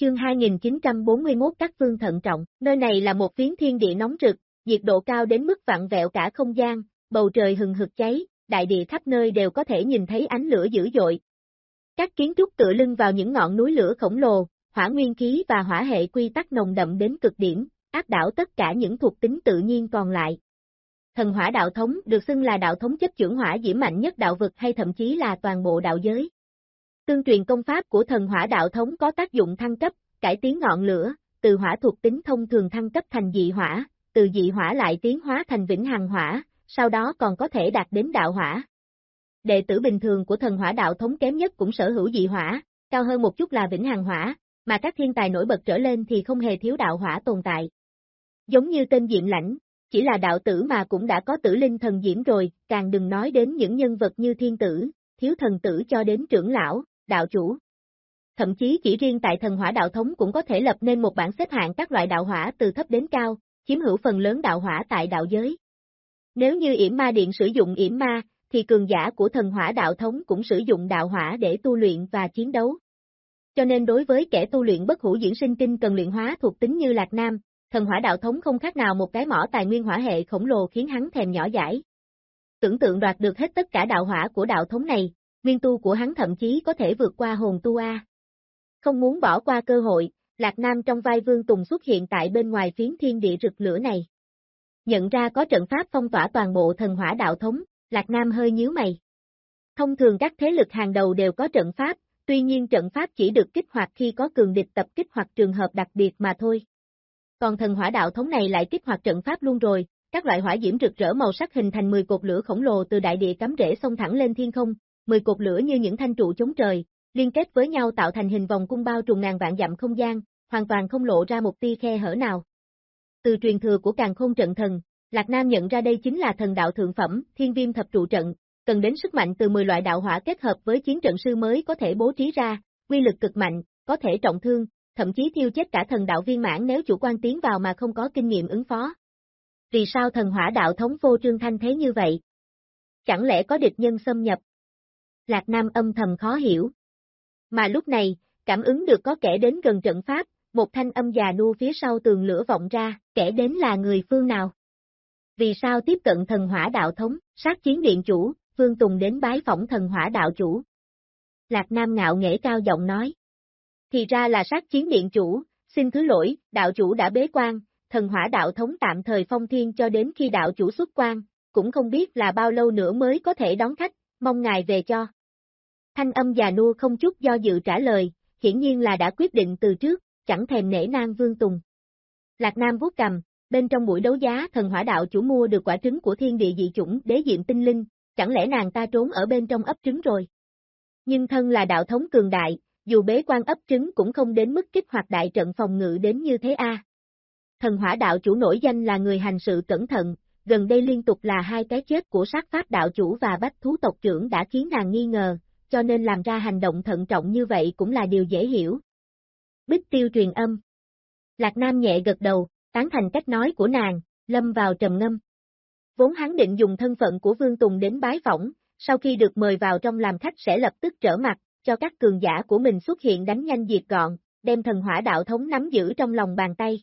Chương 2941 Các vương thận trọng, nơi này là một phiến thiên địa nóng rực, nhiệt độ cao đến mức vặn vẹo cả không gian, bầu trời hừng hực cháy, đại địa khắp nơi đều có thể nhìn thấy ánh lửa dữ dội. Các kiến trúc tựa lưng vào những ngọn núi lửa khổng lồ, hỏa nguyên khí và hỏa hệ quy tắc nồng đậm đến cực điểm, áp đảo tất cả những thuộc tính tự nhiên còn lại. Thần hỏa đạo thống được xưng là đạo thống chấp trưởng hỏa diễm mạnh nhất đạo vực hay thậm chí là toàn bộ đạo giới. Tương truyền công pháp của thần hỏa đạo thống có tác dụng thăng cấp, cải tiến ngọn lửa, từ hỏa thuộc tính thông thường thăng cấp thành dị hỏa, từ dị hỏa lại tiến hóa thành vĩnh hằng hỏa, sau đó còn có thể đạt đến đạo hỏa. Đệ tử bình thường của thần hỏa đạo thống kém nhất cũng sở hữu dị hỏa, cao hơn một chút là vĩnh hằng hỏa, mà các thiên tài nổi bật trở lên thì không hề thiếu đạo hỏa tồn tại. Giống như tên Diệm Lãnh, chỉ là đạo tử mà cũng đã có tử linh thần diễm rồi, càng đừng nói đến những nhân vật như thiên tử, thiếu thần tử cho đến trưởng lão, đạo chủ. Thậm chí chỉ riêng tại thần hỏa đạo thống cũng có thể lập nên một bảng xếp hạng các loại đạo hỏa từ thấp đến cao, chiếm hữu phần lớn đạo hỏa tại đạo giới. Nếu như yểm ma điện sử dụng yểm ma, thì cường giả của thần hỏa đạo thống cũng sử dụng đạo hỏa để tu luyện và chiến đấu. Cho nên đối với kẻ tu luyện bất hữu diễn sinh kinh cần luyện hóa thuộc tính như Lạc Nam, thần hỏa đạo thống không khác nào một cái mỏ tài nguyên hỏa hệ khổng lồ khiến hắn thèm nhỏ dãi, Tưởng tượng đoạt được hết tất cả đạo hỏa của đạo thống này, nguyên tu của hắn thậm chí có thể vượt qua hồn tu A. Không muốn bỏ qua cơ hội, Lạc Nam trong vai Vương Tùng xuất hiện tại bên ngoài phiến thiên địa rực lửa này. Nhận ra có trận pháp phong tỏa toàn bộ thần hỏa đạo thống, Lạc Nam hơi nhíu mày. Thông thường các thế lực hàng đầu đều có trận pháp, tuy nhiên trận pháp chỉ được kích hoạt khi có cường địch tập kích hoặc trường hợp đặc biệt mà thôi. Còn thần hỏa đạo thống này lại kích hoạt trận pháp luôn rồi, các loại hỏa diễm rực rỡ màu sắc hình thành 10 cột lửa khổng lồ từ đại địa cắm rễ xông thẳng lên thiên không, 10 cột lửa như những thanh trụ chống trời, liên kết với nhau tạo thành hình vòng cung bao trùm ngàn vạn dặm không gian, hoàn toàn không lộ ra một tia khe hở nào. Từ truyền thừa của càng khôn trận thần, Lạc Nam nhận ra đây chính là thần đạo thượng phẩm, thiên viêm thập trụ trận, cần đến sức mạnh từ 10 loại đạo hỏa kết hợp với chiến trận sư mới có thể bố trí ra, quy lực cực mạnh, có thể trọng thương, thậm chí thiêu chết cả thần đạo viên mãn nếu chủ quan tiến vào mà không có kinh nghiệm ứng phó. Vì sao thần hỏa đạo thống vô trương thanh thế như vậy? Chẳng lẽ có địch nhân xâm nhập? Lạc Nam âm thầm khó hiểu. Mà lúc này, cảm ứng được có kẻ đến gần trận pháp, một thanh âm già nua phía sau tường lửa vọng ra, kẻ đến là người phương nào? Vì sao tiếp cận thần hỏa đạo thống, sát chiến điện chủ, Phương Tùng đến bái phỏng thần hỏa đạo chủ? Lạc Nam ngạo nghễ cao giọng nói. Thì ra là sát chiến điện chủ, xin thứ lỗi, đạo chủ đã bế quan, thần hỏa đạo thống tạm thời phong thiên cho đến khi đạo chủ xuất quan, cũng không biết là bao lâu nữa mới có thể đón khách, mong ngài về cho. Thanh âm già nua không chút do dự trả lời, hiển nhiên là đã quyết định từ trước, chẳng thèm nể nang Vương Tùng. Lạc Nam vuốt cầm, bên trong buổi đấu giá thần hỏa đạo chủ mua được quả trứng của thiên địa dị chủng đế diện tinh linh, chẳng lẽ nàng ta trốn ở bên trong ấp trứng rồi? Nhưng thân là đạo thống cường đại, dù bế quan ấp trứng cũng không đến mức kích hoạt đại trận phòng ngự đến như thế a. Thần hỏa đạo chủ nổi danh là người hành sự cẩn thận, gần đây liên tục là hai cái chết của sát pháp đạo chủ và bách thú tộc trưởng đã khiến nàng nghi ngờ, cho nên làm ra hành động thận trọng như vậy cũng là điều dễ hiểu. Bích tiêu truyền âm. Lạc Nam nhẹ gật đầu, tán thành cách nói của nàng, lâm vào trầm ngâm. Vốn hắn định dùng thân phận của Vương Tùng đến bái phỏng, sau khi được mời vào trong làm khách sẽ lập tức trở mặt, cho các cường giả của mình xuất hiện đánh nhanh diệt gọn, đem thần hỏa đạo thống nắm giữ trong lòng bàn tay.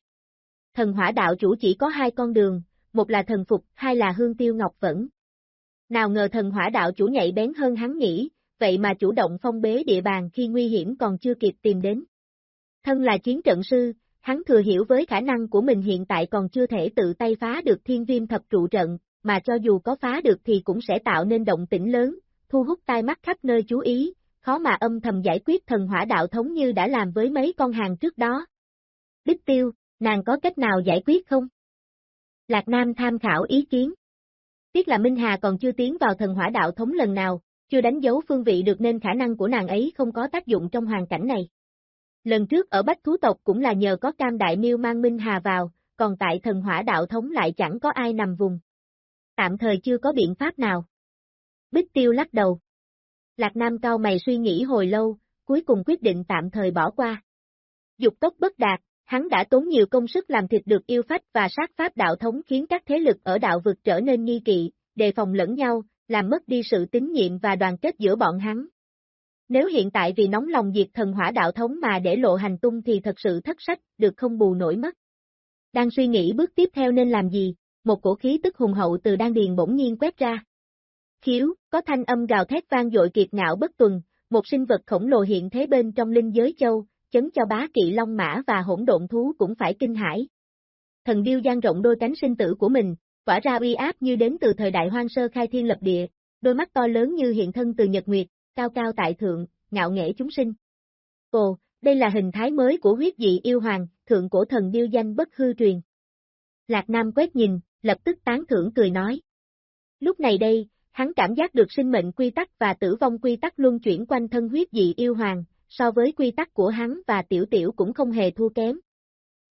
Thần hỏa đạo chủ chỉ có hai con đường, một là thần phục, hai là hương tiêu ngọc vẫn. Nào ngờ thần hỏa đạo chủ nhạy bén hơn hắn nghĩ, vậy mà chủ động phong bế địa bàn khi nguy hiểm còn chưa kịp tìm đến. Thân là chiến trận sư, hắn thừa hiểu với khả năng của mình hiện tại còn chưa thể tự tay phá được thiên viêm thập trụ trận, mà cho dù có phá được thì cũng sẽ tạo nên động tĩnh lớn, thu hút tai mắt khắp nơi chú ý, khó mà âm thầm giải quyết thần hỏa đạo thống như đã làm với mấy con hàng trước đó. Bích tiêu, nàng có cách nào giải quyết không? Lạc Nam tham khảo ý kiến. Tiếc là Minh Hà còn chưa tiến vào thần hỏa đạo thống lần nào, chưa đánh dấu phương vị được nên khả năng của nàng ấy không có tác dụng trong hoàn cảnh này. Lần trước ở Bách Thú Tộc cũng là nhờ có Cam Đại Miêu mang Minh Hà vào, còn tại thần hỏa đạo thống lại chẳng có ai nằm vùng. Tạm thời chưa có biện pháp nào. Bích Tiêu lắc đầu. Lạc Nam cao mày suy nghĩ hồi lâu, cuối cùng quyết định tạm thời bỏ qua. Dục tốc bất đạt, hắn đã tốn nhiều công sức làm thịt được yêu phách và sát pháp đạo thống khiến các thế lực ở đạo vực trở nên nghi kỵ, đề phòng lẫn nhau, làm mất đi sự tín nhiệm và đoàn kết giữa bọn hắn. Nếu hiện tại vì nóng lòng diệt thần hỏa đạo thống mà để lộ hành tung thì thật sự thất sách, được không bù nổi mất. Đang suy nghĩ bước tiếp theo nên làm gì, một cổ khí tức hùng hậu từ đan điền bỗng nhiên quét ra. Khiếu, có thanh âm gào thét vang dội kiệt ngạo bất tuần, một sinh vật khổng lồ hiện thế bên trong linh giới châu, chấn cho bá kỵ long mã và hỗn độn thú cũng phải kinh hãi. Thần điêu gian rộng đôi cánh sinh tử của mình, tỏa ra uy áp như đến từ thời đại hoang sơ khai thiên lập địa, đôi mắt to lớn như hiện thân từ nhật nguyệt, cao cao tại thượng, ngạo nghệ chúng sinh. Ồ, đây là hình thái mới của huyết dị yêu hoàng, thượng cổ thần điêu danh bất hư truyền. Lạc Nam quét nhìn, lập tức tán thưởng cười nói. Lúc này đây, hắn cảm giác được sinh mệnh quy tắc và tử vong quy tắc luân chuyển quanh thân huyết dị yêu hoàng, so với quy tắc của hắn và tiểu tiểu cũng không hề thua kém.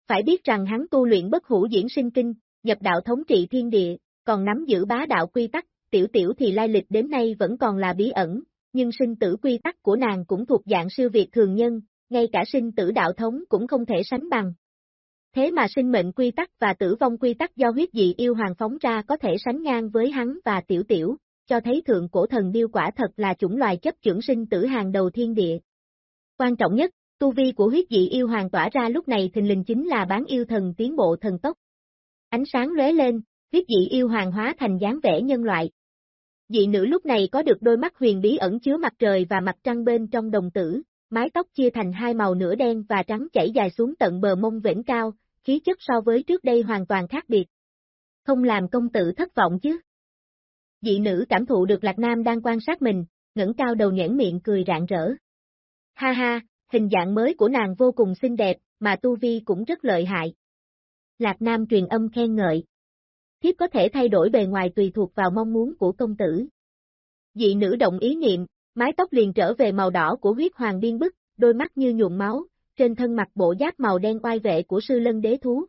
Phải biết rằng hắn tu luyện bất hủ diễn sinh kinh, nhập đạo thống trị thiên địa, còn nắm giữ bá đạo quy tắc, tiểu tiểu thì lai lịch đến nay vẫn còn là bí ẩn, nhưng sinh tử quy tắc của nàng cũng thuộc dạng siêu việt thường nhân, ngay cả sinh tử đạo thống cũng không thể sánh bằng. Thế mà sinh mệnh quy tắc và tử vong quy tắc do huyết dị yêu hoàng phóng ra có thể sánh ngang với hắn và tiểu tiểu, cho thấy thượng cổ thần điêu quả thật là chủng loài chấp trưởng sinh tử hàng đầu thiên địa. Quan trọng nhất, tu vi của huyết dị yêu hoàng tỏa ra lúc này thình lình chính là bán yêu thần tiến bộ thần tốc. Ánh sáng lóe lên, huyết dị yêu hoàng hóa thành dáng vẻ nhân loại. Dị nữ lúc này có được đôi mắt huyền bí ẩn chứa mặt trời và mặt trăng bên trong đồng tử, mái tóc chia thành hai màu nửa đen và trắng chảy dài xuống tận bờ mông vĩnh cao, khí chất so với trước đây hoàn toàn khác biệt. Không làm công tử thất vọng chứ. Dị nữ cảm thụ được Lạc Nam đang quan sát mình, ngẩng cao đầu nhẽn miệng cười rạng rỡ. Ha ha, hình dạng mới của nàng vô cùng xinh đẹp, mà tu vi cũng rất lợi hại. Lạc Nam truyền âm khen ngợi. Thiếp có thể thay đổi bề ngoài tùy thuộc vào mong muốn của công tử. Dị nữ động ý niệm, mái tóc liền trở về màu đỏ của huyết hoàng điên bức, đôi mắt như nhuộm máu, trên thân mặt bộ giáp màu đen oai vệ của sư lân đế thú.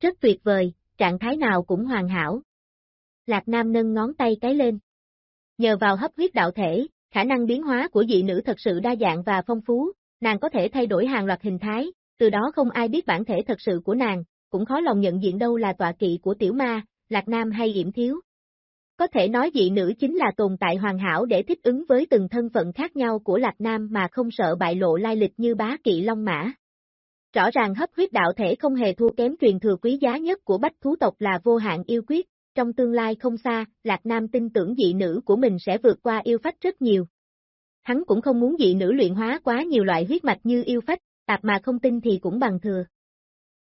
Rất tuyệt vời, trạng thái nào cũng hoàn hảo. Lạc Nam nâng ngón tay cái lên. Nhờ vào hấp huyết đạo thể, khả năng biến hóa của dị nữ thật sự đa dạng và phong phú, nàng có thể thay đổi hàng loạt hình thái, từ đó không ai biết bản thể thật sự của nàng, cũng khó lòng nhận diện đâu là tọa kỵ của tiểu ma, Lạc Nam hay yểm thiếu. Có thể nói dị nữ chính là tồn tại hoàn hảo để thích ứng với từng thân phận khác nhau của Lạc Nam mà không sợ bại lộ lai lịch như bá kỵ Long Mã. Rõ ràng hấp huyết đạo thể không hề thua kém truyền thừa quý giá nhất của bách thú tộc là vô hạn yêu quyết, trong tương lai không xa, Lạc Nam tin tưởng dị nữ của mình sẽ vượt qua yêu phách rất nhiều. Hắn cũng không muốn dị nữ luyện hóa quá nhiều loại huyết mạch như yêu phách, tạp mà không tin thì cũng bằng thừa.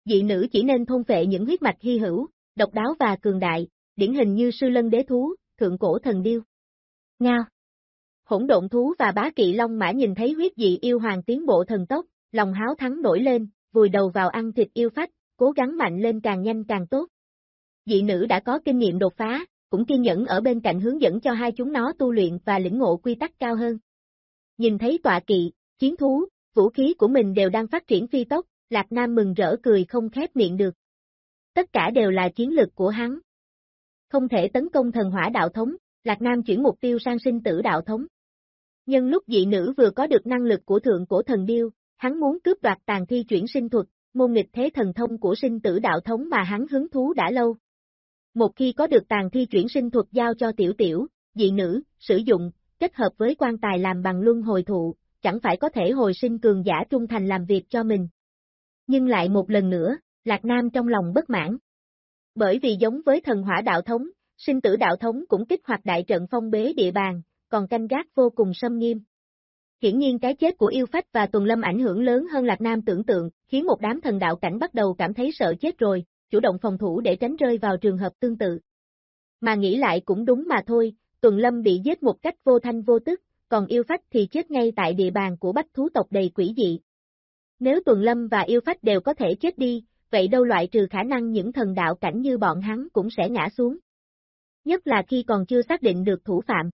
Dị nữ chỉ nên thôn vệ những huyết mạch hy hữu, độc đáo và cường đại, điển hình như sư lân đế thú, thượng cổ thần điêu. Ngao Hỗn độn thú và bá kỵ long mã nhìn thấy huyết dị yêu hoàng tiến bộ thần tốc, lòng háo thắng nổi lên, vùi đầu vào ăn thịt yêu phách, cố gắng mạnh lên càng nhanh càng tốt dị nữ đã có kinh nghiệm đột phá, cũng kiên nhẫn ở bên cạnh hướng dẫn cho hai chúng nó tu luyện và lĩnh ngộ quy tắc cao hơn. Nhìn thấy tọa kỵ, chiến thú, vũ khí của mình đều đang phát triển phi tốc, Lạc Nam mừng rỡ cười không khép miệng được. Tất cả đều là chiến lực của hắn. Không thể tấn công thần hỏa đạo thống, Lạc Nam chuyển mục tiêu sang sinh tử đạo thống. Nhân lúc dị nữ vừa có được năng lực của thượng cổ thần điêu, hắn muốn cướp đoạt tàn thi chuyển sinh thuật, môn nghịch thế thần thông của sinh tử đạo thống mà hắn hứng thú đã lâu. Một khi có được tàn thi chuyển sinh thuật giao cho tiểu tiểu, dị nữ, sử dụng, kết hợp với quan tài làm bằng luân hồi thụ, chẳng phải có thể hồi sinh cường giả trung thành làm việc cho mình. Nhưng lại một lần nữa, Lạc Nam trong lòng bất mãn. Bởi vì giống với thần hỏa đạo thống, sinh tử đạo thống cũng kích hoạt đại trận phong bế địa bàn, còn canh gác vô cùng xâm nghiêm. Hiển nhiên cái chết của yêu phách và tuần lâm ảnh hưởng lớn hơn Lạc Nam tưởng tượng, khiến một đám thần đạo cảnh bắt đầu cảm thấy sợ chết rồi, chủ động phòng thủ để tránh rơi vào trường hợp tương tự. Mà nghĩ lại cũng đúng mà thôi, Tuần Lâm bị giết một cách vô thanh vô tức, còn yêu phách thì chết ngay tại địa bàn của bách thú tộc đầy quỷ dị. Nếu Tuần Lâm và yêu phách đều có thể chết đi, vậy đâu loại trừ khả năng những thần đạo cảnh như bọn hắn cũng sẽ ngã xuống. Nhất là khi còn chưa xác định được thủ phạm.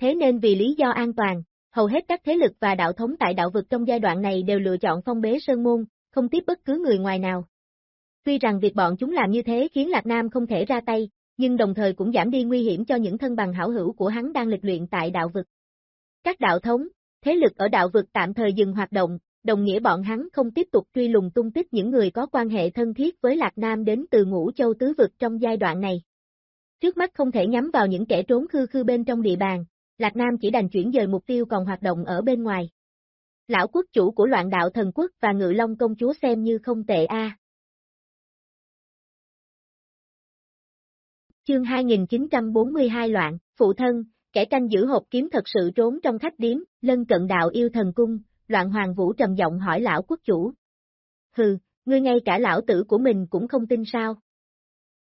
Thế nên vì lý do an toàn, hầu hết các thế lực và đạo thống tại đạo vực trong giai đoạn này đều lựa chọn phong bế sơn môn, không tiếp bất cứ người ngoài nào. Tuy rằng việc bọn chúng làm như thế khiến Lạc Nam không thể ra tay, nhưng đồng thời cũng giảm đi nguy hiểm cho những thân bằng hảo hữu của hắn đang lịch luyện tại đạo vực. Các đạo thống, thế lực ở đạo vực tạm thời dừng hoạt động, đồng nghĩa bọn hắn không tiếp tục truy lùng tung tích những người có quan hệ thân thiết với Lạc Nam đến từ ngũ châu tứ vực trong giai đoạn này. Trước mắt không thể nhắm vào những kẻ trốn khư khư bên trong địa bàn, Lạc Nam chỉ đành chuyển dời mục tiêu còn hoạt động ở bên ngoài. Lão quốc chủ của loạn đạo thần quốc và ngự long công chúa xem như không tệ a. Chương 2942 loạn, phụ thân, kẻ canh giữ hộp kiếm thật sự trốn trong khách điếm, lân cận đạo yêu thần cung, loạn hoàng vũ trầm giọng hỏi lão quốc chủ. Hừ, ngươi ngay cả lão tử của mình cũng không tin sao.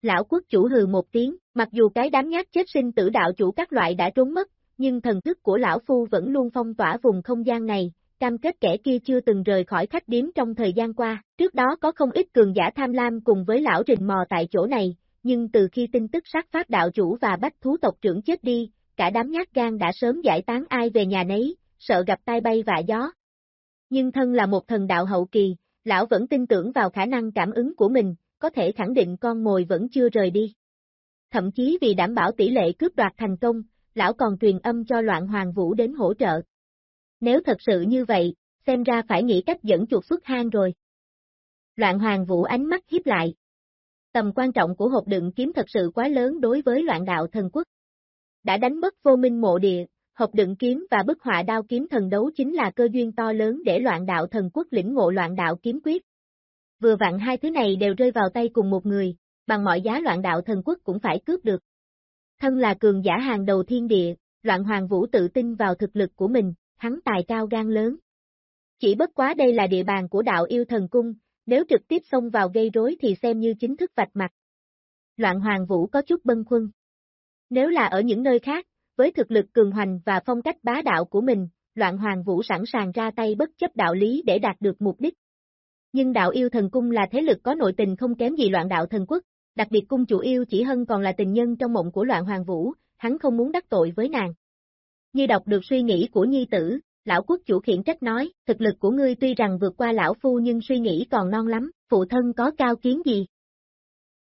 Lão quốc chủ hừ một tiếng, mặc dù cái đám nhát chết sinh tử đạo chủ các loại đã trốn mất, nhưng thần thức của lão phu vẫn luôn phong tỏa vùng không gian này, cam kết kẻ kia chưa từng rời khỏi khách điếm trong thời gian qua, trước đó có không ít cường giả tham lam cùng với lão rình mò tại chỗ này, nhưng từ khi tin tức sát pháp đạo chủ và bách thú tộc trưởng chết đi, cả đám nhát gan đã sớm giải tán ai về nhà nấy, sợ gặp tai bay vạ gió. Nhưng thân là một thần đạo hậu kỳ, lão vẫn tin tưởng vào khả năng cảm ứng của mình, có thể khẳng định con mồi vẫn chưa rời đi. Thậm chí vì đảm bảo tỷ lệ cướp đoạt thành công, lão còn truyền âm cho loạn hoàng vũ đến hỗ trợ. Nếu thật sự như vậy, xem ra phải nghĩ cách dẫn chuột xuất hang rồi. Loạn hoàng vũ ánh mắt hiếp lại. Tầm quan trọng của hộp đựng kiếm thật sự quá lớn đối với loạn đạo thần quốc. Đã đánh mất vô minh mộ địa, hộp đựng kiếm và bức họa đao kiếm thần đấu chính là cơ duyên to lớn để loạn đạo thần quốc lĩnh ngộ loạn đạo kiếm quyết. Vừa vặn hai thứ này đều rơi vào tay cùng một người, bằng mọi giá loạn đạo thần quốc cũng phải cướp được. Thân là cường giả hàng đầu thiên địa, loạn hoàng vũ tự tin vào thực lực của mình, hắn tài cao gan lớn. Chỉ bất quá đây là địa bàn của đạo yêu thần cung, nếu trực tiếp xông vào gây rối thì xem như chính thức vạch mặt. Loạn hoàng vũ có chút bân khuân. Nếu là ở những nơi khác, với thực lực cường hoành và phong cách bá đạo của mình, loạn hoàng vũ sẵn sàng ra tay bất chấp đạo lý để đạt được mục đích. Nhưng đạo yêu thần cung là thế lực có nội tình không kém gì loạn đạo thần quốc, đặc biệt cung chủ yêu chỉ hân còn là tình nhân trong mộng của loạn hoàng vũ, hắn không muốn đắc tội với nàng. Như đọc được suy nghĩ của nhi tử, lão quốc chủ khiển trách nói, thực lực của ngươi tuy rằng vượt qua lão phu nhưng suy nghĩ còn non lắm, phụ thân có cao kiến gì?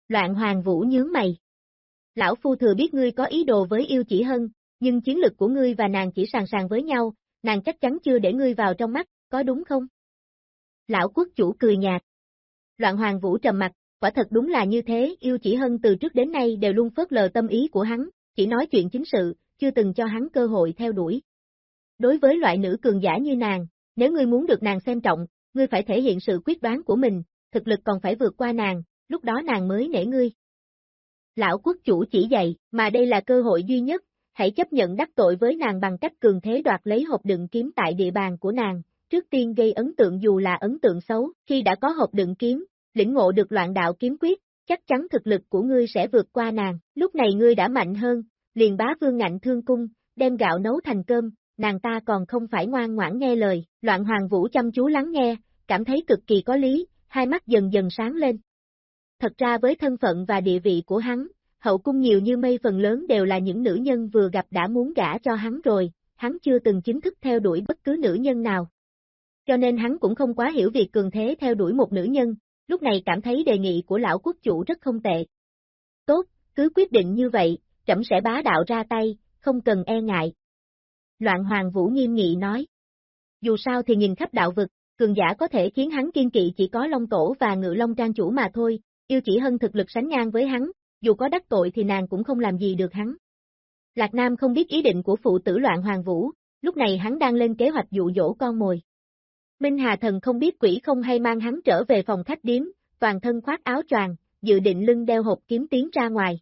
Loạn hoàng vũ nhướng mày. Lão phu thừa biết ngươi có ý đồ với yêu chỉ hân, nhưng chiến lực của ngươi và nàng chỉ sàng sàng với nhau, nàng chắc chắn chưa để ngươi vào trong mắt, có đúng không? Lão quốc chủ cười nhạt. Loạn hoàng vũ trầm mặt, quả thật đúng là như thế, yêu chỉ hân từ trước đến nay đều luôn phớt lờ tâm ý của hắn, chỉ nói chuyện chính sự, chưa từng cho hắn cơ hội theo đuổi. Đối với loại nữ cường giả như nàng, nếu ngươi muốn được nàng xem trọng, ngươi phải thể hiện sự quyết đoán của mình, thực lực còn phải vượt qua nàng, lúc đó nàng mới nể ngươi. Lão quốc chủ chỉ dạy, mà đây là cơ hội duy nhất, hãy chấp nhận đắc tội với nàng bằng cách cường thế đoạt lấy hộp đựng kiếm tại địa bàn của nàng, trước tiên gây ấn tượng dù là ấn tượng xấu, khi đã có hộp đựng kiếm, lĩnh ngộ được loạn đạo kiếm quyết, chắc chắn thực lực của ngươi sẽ vượt qua nàng, lúc này ngươi đã mạnh hơn, liền bá vương ngạnh thương cung, đem gạo nấu thành cơm, nàng ta còn không phải ngoan ngoãn nghe lời, loạn hoàng vũ chăm chú lắng nghe, cảm thấy cực kỳ có lý, hai mắt dần dần sáng lên. Thật ra với thân phận và địa vị của hắn, hậu cung nhiều như mây phần lớn đều là những nữ nhân vừa gặp đã muốn gả cho hắn rồi, hắn chưa từng chính thức theo đuổi bất cứ nữ nhân nào. Cho nên hắn cũng không quá hiểu việc cường thế theo đuổi một nữ nhân, lúc này cảm thấy đề nghị của lão quốc chủ rất không tệ. Tốt, cứ quyết định như vậy, trẫm sẽ bá đạo ra tay, không cần e ngại. Loạn Hoàng Vũ nghiêm nghị nói. Dù sao thì nhìn khắp đạo vực, cường giả có thể khiến hắn kiên kỵ chỉ có Long Tổ và Ngự Long Trang Chủ mà thôi, yêu chỉ hơn thực lực sánh ngang với hắn, dù có đắc tội thì nàng cũng không làm gì được hắn. Lạc Nam không biết ý định của phụ tử Loạn Hoàng Vũ, lúc này hắn đang lên kế hoạch dụ dỗ con mồi. Minh Hà Thần không biết quỷ không hay mang hắn trở về phòng khách điếm, toàn thân khoác áo choàng, dự định lưng đeo hộp kiếm tiến ra ngoài.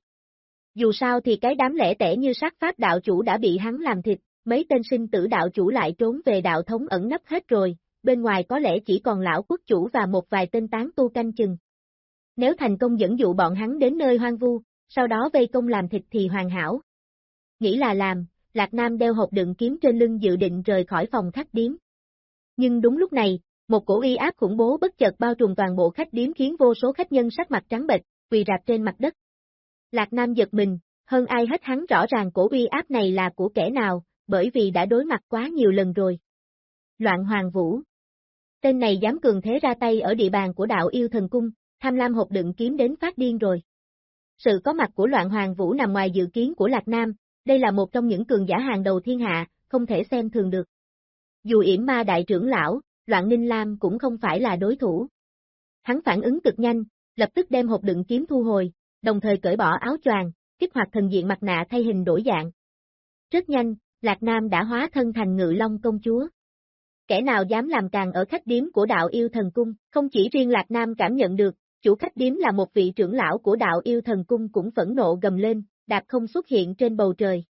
Dù sao thì cái đám lẻ tẻ như sát pháp đạo chủ đã bị hắn làm thịt, mấy tên sinh tử đạo chủ lại trốn về đạo thống ẩn nấp hết rồi, bên ngoài có lẽ chỉ còn lão quốc chủ và một vài tên tán tu canh chừng. Nếu thành công dẫn dụ bọn hắn đến nơi hoang vu, sau đó vây công làm thịt thì hoàn hảo. Nghĩ là làm, Lạc Nam đeo hộp đựng kiếm trên lưng dự định rời khỏi phòng khách điếm. Nhưng đúng lúc này, một cổ uy áp khủng bố bất chợt bao trùm toàn bộ khách điếm khiến vô số khách nhân sắc mặt trắng bệch, quỳ rạp trên mặt đất. Lạc Nam giật mình, hơn ai hết hắn rõ ràng cổ uy áp này là của kẻ nào, bởi vì đã đối mặt quá nhiều lần rồi. Loạn Hoàng Vũ Tên này dám cường thế ra tay ở địa bàn của đạo yêu thần cung, tham lam hộp đựng kiếm đến phát điên rồi. Sự có mặt của Loạn Hoàng Vũ nằm ngoài dự kiến của Lạc Nam, đây là một trong những cường giả hàng đầu thiên hạ, không thể xem thường được. Dù yểm ma đại trưởng lão, Loạn Ninh Lam cũng không phải là đối thủ. Hắn phản ứng cực nhanh, lập tức đem hộp đựng kiếm thu hồi, đồng thời cởi bỏ áo choàng, kích hoạt thần diện mặt nạ thay hình đổi dạng. Rất nhanh, Lạc Nam đã hóa thân thành ngự long công chúa. Kẻ nào dám làm càng ở khách điếm của đạo yêu thần cung, không chỉ riêng Lạc Nam cảm nhận được, chủ khách điếm là một vị trưởng lão của đạo yêu thần cung cũng phẫn nộ gầm lên, đạp không xuất hiện trên bầu trời.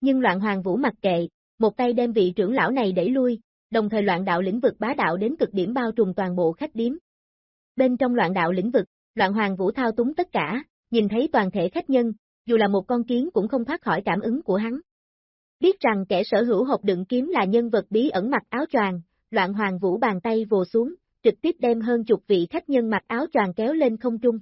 Nhưng loạn hoàng vũ mặc kệ, một tay đem vị trưởng lão này đẩy lui, đồng thời loạn đạo lĩnh vực bá đạo đến cực điểm bao trùm toàn bộ khách điếm. Bên trong loạn đạo lĩnh vực, loạn hoàng vũ thao túng tất cả, nhìn thấy toàn thể khách nhân, dù là một con kiến cũng không thoát khỏi cảm ứng của hắn. Biết rằng kẻ sở hữu hộp đựng kiếm là nhân vật bí ẩn mặc áo choàng, loạn hoàng vũ bàn tay vồ xuống, trực tiếp đem hơn chục vị khách nhân mặc áo choàng kéo lên không trung.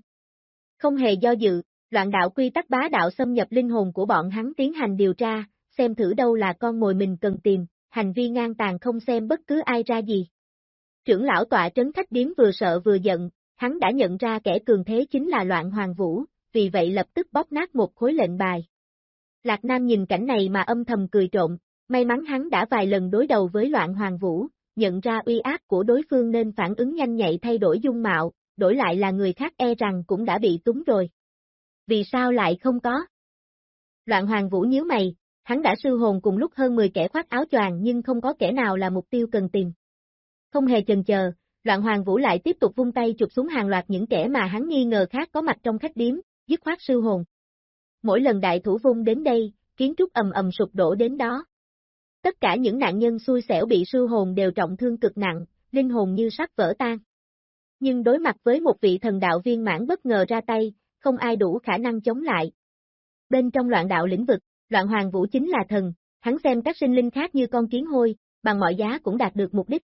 Không hề do dự, loạn đạo quy tắc bá đạo xâm nhập linh hồn của bọn hắn tiến hành điều tra, xem thử đâu là con mồi mình cần tìm, hành vi ngang tàn không xem bất cứ ai ra gì. Trưởng lão tọa trấn khách điếm vừa sợ vừa giận, hắn đã nhận ra kẻ cường thế chính là loạn hoàng vũ, vì vậy lập tức bóp nát một khối lệnh bài. Lạc Nam nhìn cảnh này mà âm thầm cười trộn, may mắn hắn đã vài lần đối đầu với loạn hoàng vũ, nhận ra uy áp của đối phương nên phản ứng nhanh nhạy thay đổi dung mạo, đổi lại là người khác e rằng cũng đã bị túng rồi. Vì sao lại không có? Loạn hoàng vũ nhíu mày, hắn đã sư hồn cùng lúc hơn 10 kẻ khoác áo choàng nhưng không có kẻ nào là mục tiêu cần tìm. Không hề chần chờ, loạn hoàng vũ lại tiếp tục vung tay chụp xuống hàng loạt những kẻ mà hắn nghi ngờ khác có mặt trong khách điếm, dứt khoát sư hồn. Mỗi lần đại thủ vung đến đây, kiến trúc ầm ầm sụp đổ đến đó. Tất cả những nạn nhân xui xẻo bị sư hồn đều trọng thương cực nặng, linh hồn như sắp vỡ tan. Nhưng đối mặt với một vị thần đạo viên mãn bất ngờ ra tay, không ai đủ khả năng chống lại. Bên trong loạn đạo lĩnh vực, loạn hoàng vũ chính là thần, hắn xem các sinh linh khác như con kiến hôi, bằng mọi giá cũng đạt được mục đích.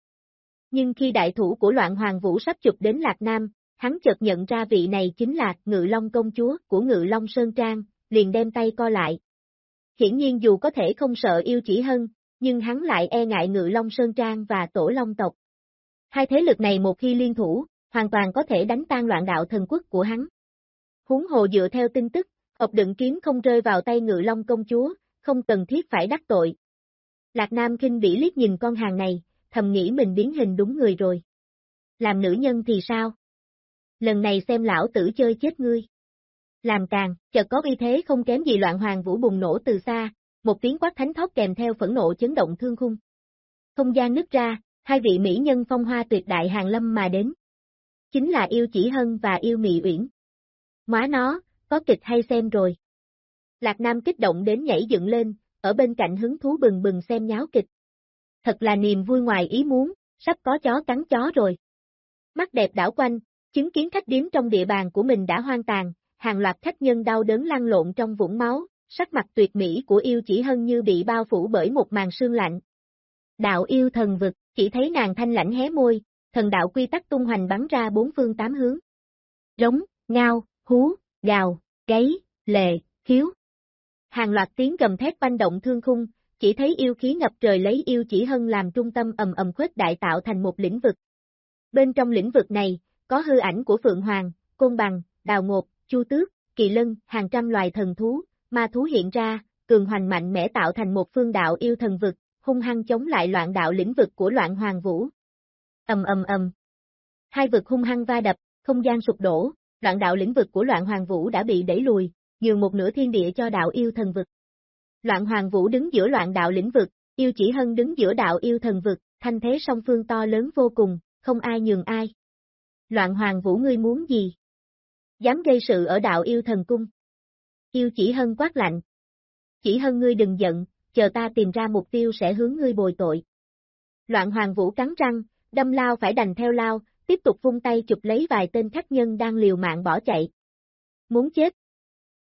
Nhưng khi đại thủ của loạn hoàng vũ sắp chụp đến Lạc Nam, hắn chợt nhận ra vị này chính là Ngự Long công chúa của Ngự Long Sơn Trang, liền đem tay co lại. Hiển nhiên dù có thể không sợ yêu chỉ hân, nhưng hắn lại e ngại Ngự Long Sơn Trang và Tổ Long tộc. Hai thế lực này một khi liên thủ, hoàn toàn có thể đánh tan loạn đạo thần quốc của hắn. Huống hồ dựa theo tin tức, hộp đựng kiếm không rơi vào tay Ngự Long công chúa, không cần thiết phải đắc tội. Lạc Nam kinh bỉ liếc nhìn con hàng này, thầm nghĩ mình biến hình đúng người rồi. Làm nữ nhân thì sao? Lần này xem lão tử chơi chết ngươi. Làm càng, chợt có uy thế không kém gì loạn hoàng vũ bùng nổ từ xa, một tiếng quát thánh thót kèm theo phẫn nộ chấn động thương khung. Không gian nứt ra, hai vị mỹ nhân phong hoa tuyệt đại hàng lâm mà đến. Chính là yêu chỉ hân và yêu mị uyển. Móa nó, có kịch hay xem rồi. Lạc Nam kích động đến nhảy dựng lên, ở bên cạnh hứng thú bừng bừng xem nháo kịch. Thật là niềm vui ngoài ý muốn, sắp có chó cắn chó rồi. Mắt đẹp đảo quanh, chứng kiến khách điếm trong địa bàn của mình đã hoang tàn, hàng loạt khách nhân đau đớn lăn lộn trong vũng máu, sắc mặt tuyệt mỹ của yêu chỉ hơn như bị bao phủ bởi một màn sương lạnh. Đạo yêu thần vực, chỉ thấy nàng thanh lãnh hé môi, thần đạo quy tắc tung hoành bắn ra bốn phương tám hướng. Rống, ngao, hú, gào, gáy, lệ, khiếu. Hàng loạt tiếng gầm thét banh động thương khung, chỉ thấy yêu khí ngập trời lấy yêu chỉ hân làm trung tâm ầm ầm khuếch đại tạo thành một lĩnh vực. Bên trong lĩnh vực này, có hư ảnh của Phượng Hoàng, Côn Bằng, Đào Ngột, Chu Tước, Kỳ Lân, hàng trăm loài thần thú, ma thú hiện ra, cường hoành mạnh mẽ tạo thành một phương đạo yêu thần vực, hung hăng chống lại loạn đạo lĩnh vực của loạn hoàng vũ. Ầm ầm ầm. Hai vực hung hăng va đập, không gian sụp đổ, loạn đạo lĩnh vực của loạn hoàng vũ đã bị đẩy lùi, nhường một nửa thiên địa cho đạo yêu thần vực. Loạn hoàng vũ đứng giữa loạn đạo lĩnh vực, yêu chỉ hân đứng giữa đạo yêu thần vực, thanh thế song phương to lớn vô cùng, không ai nhường ai. Loạn hoàng vũ ngươi muốn gì? Dám gây sự ở đạo yêu thần cung. Yêu chỉ hân quát lạnh. Chỉ hân ngươi đừng giận, chờ ta tìm ra mục tiêu sẽ hướng ngươi bồi tội. Loạn hoàng vũ cắn răng, đâm lao phải đành theo lao, tiếp tục vung tay chụp lấy vài tên khách nhân đang liều mạng bỏ chạy. Muốn chết.